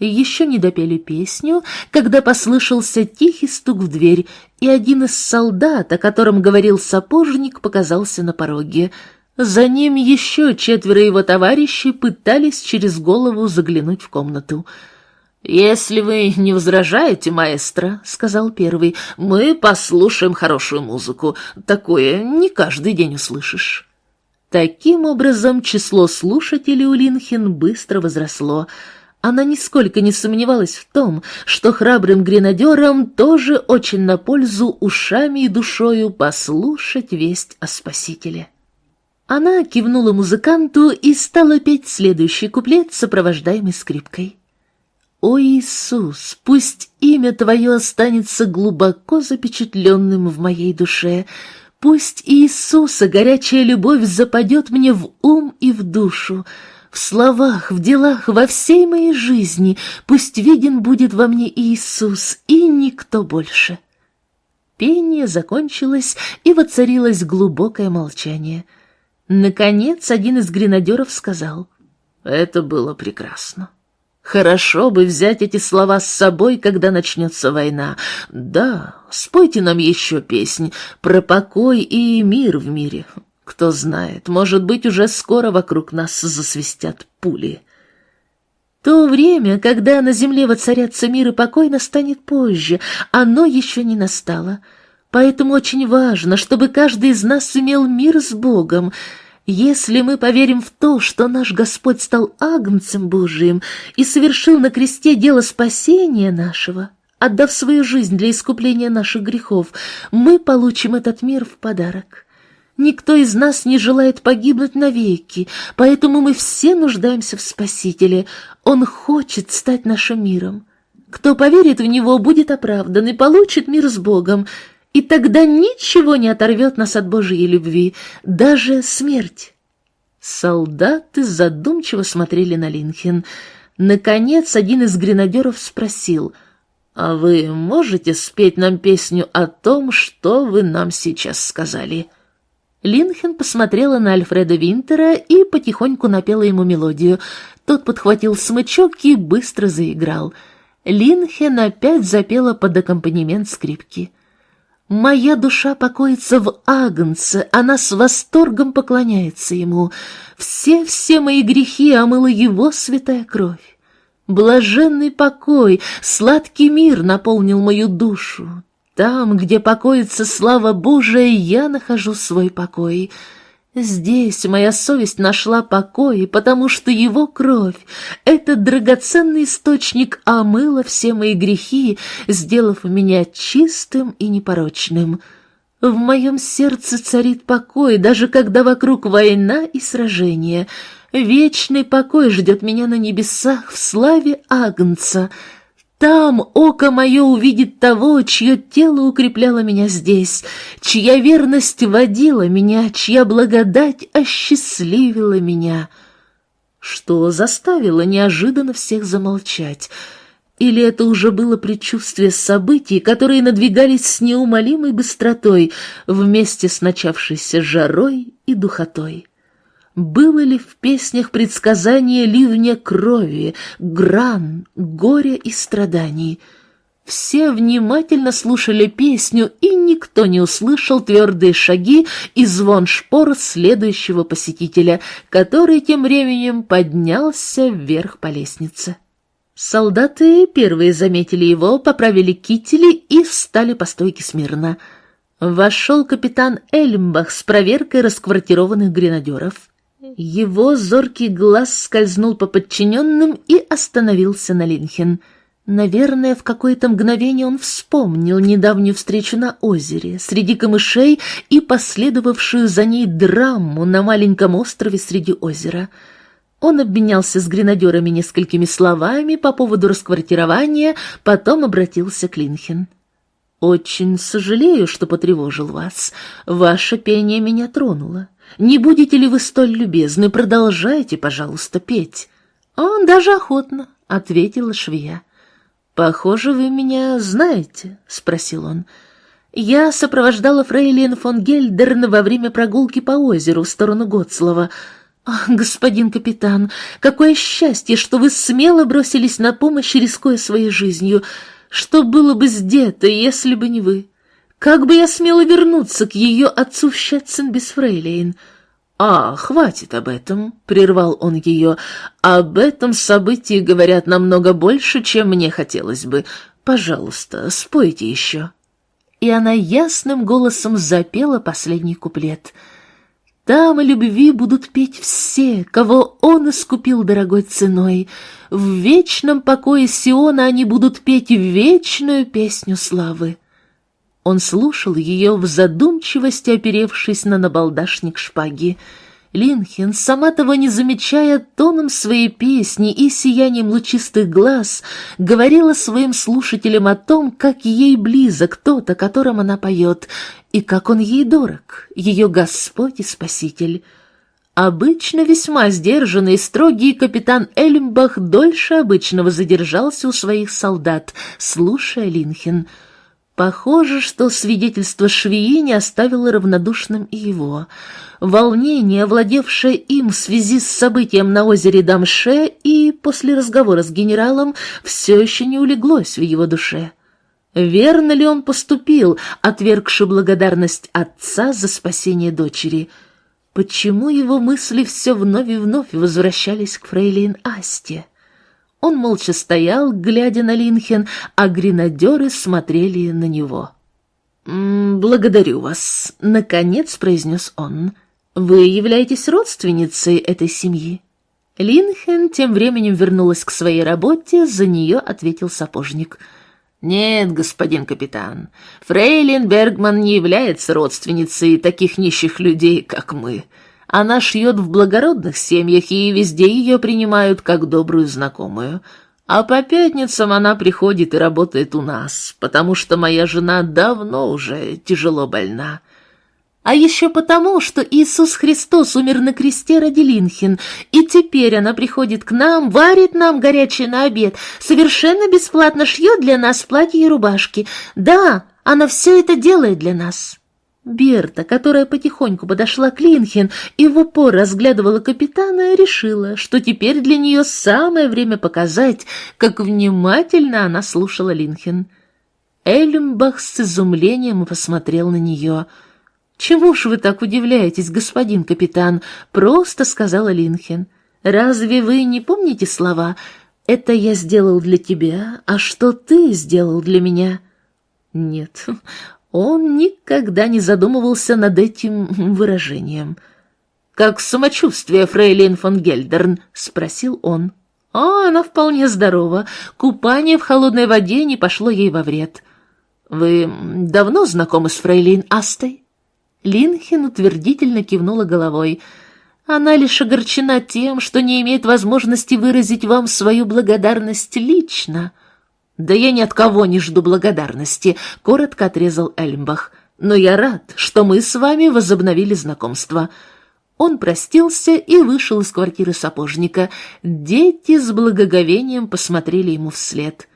Еще не допели песню, когда послышался тихий стук в дверь, и один из солдат, о котором говорил сапожник, показался на пороге. За ним еще четверо его товарищей пытались через голову заглянуть в комнату. «Если вы не возражаете, маэстро, — сказал первый, — мы послушаем хорошую музыку. Такое не каждый день услышишь». Таким образом, число слушателей у Линхен быстро возросло — она нисколько не сомневалась в том, что храбрым гренадерам тоже очень на пользу ушами и душою послушать весть о Спасителе. Она кивнула музыканту и стала петь следующий куплет, сопровождаемый скрипкой. «О Иисус, пусть имя Твое останется глубоко запечатленным в моей душе, пусть Иисуса горячая любовь западет мне в ум и в душу, в словах, в делах, во всей моей жизни пусть виден будет во мне Иисус и никто больше. Пение закончилось, и воцарилось глубокое молчание. Наконец один из гренадеров сказал, «Это было прекрасно. Хорошо бы взять эти слова с собой, когда начнется война. Да, спойте нам еще песнь про покой и мир в мире. Кто знает, может быть, уже скоро вокруг нас засвистят пули. То время, когда на земле воцарятся мир и покой, настанет позже, оно еще не настало. Поэтому очень важно, чтобы каждый из нас имел мир с Богом. Если мы поверим в то, что наш Господь стал агнцем Божиим и совершил на кресте дело спасения нашего, отдав свою жизнь для искупления наших грехов, мы получим этот мир в подарок. Никто из нас не желает погибнуть навеки, поэтому мы все нуждаемся в Спасителе. Он хочет стать нашим миром. Кто поверит в Него, будет оправдан и получит мир с Богом, и тогда ничего не оторвет нас от Божьей любви, даже смерть. Солдаты задумчиво смотрели на Линхен. Наконец один из гренадеров спросил, «А вы можете спеть нам песню о том, что вы нам сейчас сказали?» Линхен посмотрела на Альфреда Винтера и потихоньку напела ему мелодию. Тот подхватил смычок и быстро заиграл. Линхен опять запела под аккомпанемент скрипки. «Моя душа покоится в Агнце, она с восторгом поклоняется ему. Все-все мои грехи омыла его святая кровь. Блаженный покой, сладкий мир наполнил мою душу. Там, где покоится слава Божия, я нахожу свой покой. Здесь моя совесть нашла покой, потому что его кровь, этот драгоценный источник, омыла все мои грехи, сделав меня чистым и непорочным. В моем сердце царит покой, даже когда вокруг война и сражения. Вечный покой ждет меня на небесах в славе Агнца — там око мое увидит того, чье тело укрепляло меня здесь, чья верность водила меня, чья благодать осчастливила меня. Что заставило неожиданно всех замолчать? Или это уже было предчувствие событий, которые надвигались с неумолимой быстротой вместе с начавшейся жарой и духотой? Было ли в песнях предсказание ливня крови, гран, горя и страданий? Все внимательно слушали песню, и никто не услышал твердые шаги и звон шпор следующего посетителя, который тем временем поднялся вверх по лестнице. Солдаты первые заметили его, поправили кители и встали по стойке смирно. Вошел капитан Эльмбах с проверкой расквартированных гренадеров. Его зоркий глаз скользнул по подчиненным и остановился на Линхен. Наверное, в какое-то мгновение он вспомнил недавнюю встречу на озере, среди камышей и последовавшую за ней драму на маленьком острове среди озера. Он обменялся с гренадерами несколькими словами по поводу расквартирования, потом обратился к Линхен. «Очень сожалею, что потревожил вас. Ваше пение меня тронуло. Не будете ли вы столь любезны? Продолжайте, пожалуйста, петь». «Он даже охотно», — ответила швея. «Похоже, вы меня знаете», — спросил он. «Я сопровождала фрейлин фон Гельдерна во время прогулки по озеру в сторону Готслова. Ах, господин капитан, какое счастье, что вы смело бросились на помощь, рискуя своей жизнью. Что было бы с Детой, если бы не вы? Как бы я смела вернуться к ее отцу в Щетцен? «А, хватит об этом», — прервал он ее. «Об этом событии говорят намного больше, чем мне хотелось бы. Пожалуйста, спойте еще». И она ясным голосом запела последний куплет. «Там любви будут петь все, кого он искупил дорогой ценой. В вечном покое Сиона они будут петь вечную песню славы». Он слушал ее в задумчивости, оперевшись на набалдашник шпаги. Линхен, сама того не замечая, тоном своей песни и сиянием лучистых глаз, говорила своим слушателям о том, как ей близок тот, о котором она поет, и как он ей дорог, ее Господь и Спаситель. Обычно весьма сдержанный и строгий капитан Эльмбах дольше обычного задержался у своих солдат, слушая Линхен — Похоже, что свидетельство швеи не оставило равнодушным и его. Волнение, овладевшее им в связи с событием на озере Дамше и после разговора с генералом, все еще не улеглось в его душе. Верно ли он поступил, отвергши благодарность отца за спасение дочери? Почему его мысли все вновь и вновь возвращались к фрейлин Асте? Он молча стоял, глядя на Линхен, а гренадеры смотрели на него. «Благодарю вас», — наконец произнес он. «Вы являетесь родственницей этой семьи?» Линхен тем временем вернулась к своей работе, за нее ответил сапожник. «Нет, господин капитан, Фрейлин Бергман не является родственницей таких нищих людей, как мы. Она шьет в благородных семьях, и везде ее принимают как добрую знакомую. А по пятницам она приходит и работает у нас, потому что моя жена давно уже тяжело больна. А еще потому, что Иисус Христос умер на кресте ради Линхен, и теперь она приходит к нам, варит нам горячее на обед, совершенно бесплатно шьет для нас платья и рубашки. Да, она все это делает для нас. Берта, которая потихоньку подошла к Линхен и в упор разглядывала капитана, решила, что теперь для нее самое время показать, как внимательно она слушала Линхен. Эльмбах с изумлением посмотрел на нее. «Чему ж вы так удивляетесь, господин капитан?» — просто сказала Линхен. «Разве вы не помните слова «Это я сделал для тебя, а что ты сделал для меня»?» «Нет, он никогда не задумывался над этим выражением. «Как самочувствие, фрейлин фон Гельдерн?» — спросил он. «А, она вполне здорова. Купание в холодной воде не пошло ей во вред. Вы давно знакомы с фрейлин Астой?» Линхен утвердительно кивнула головой. «Она лишь огорчена тем, что не имеет возможности выразить вам свою благодарность лично». «Да я ни от кого не жду благодарности», — коротко отрезал Эльмбах. «Но я рад, что мы с вами возобновили знакомство». Он простился и вышел из квартиры сапожника. Дети с благоговением посмотрели ему вслед.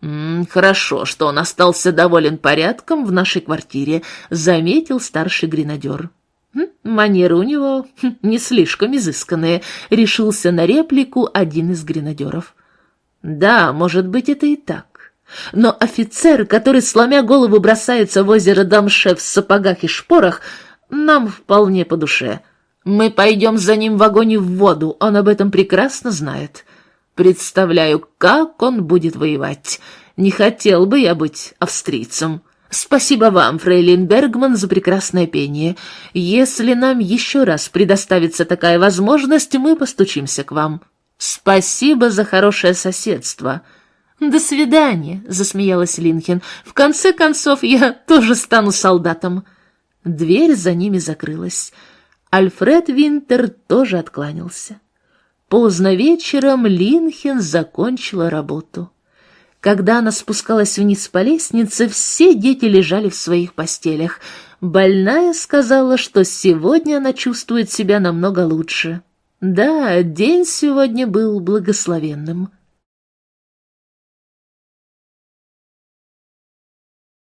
«М -м, «Хорошо, что он остался доволен порядком в нашей квартире», — заметил старший гренадер. «Манеры у него хм, не слишком изысканные», — решился на реплику один из гренадеров. Да, может быть, это и так. Но офицер, который, сломя голову, бросается в озеро Дамше в сапогах и шпорах, нам вполне по душе. Мы пойдем за ним в огонь и в воду, он об этом прекрасно знает. Представляю, как он будет воевать. Не хотел бы я быть австрийцем. Спасибо вам, фрейлин Бергман, за прекрасное пение. Если нам еще раз предоставится такая возможность, мы постучимся к вам. «Спасибо за хорошее соседство». «До свидания», — засмеялась Линхен. «В конце концов, я тоже стану солдатом». Дверь за ними закрылась. Альфред Винтер тоже откланялся. Поздно вечером Линхен закончила работу. Когда она спускалась вниз по лестнице, все дети лежали в своих постелях. Больная сказала, что сегодня она чувствует себя намного лучше. Да, день сегодня был благословенным.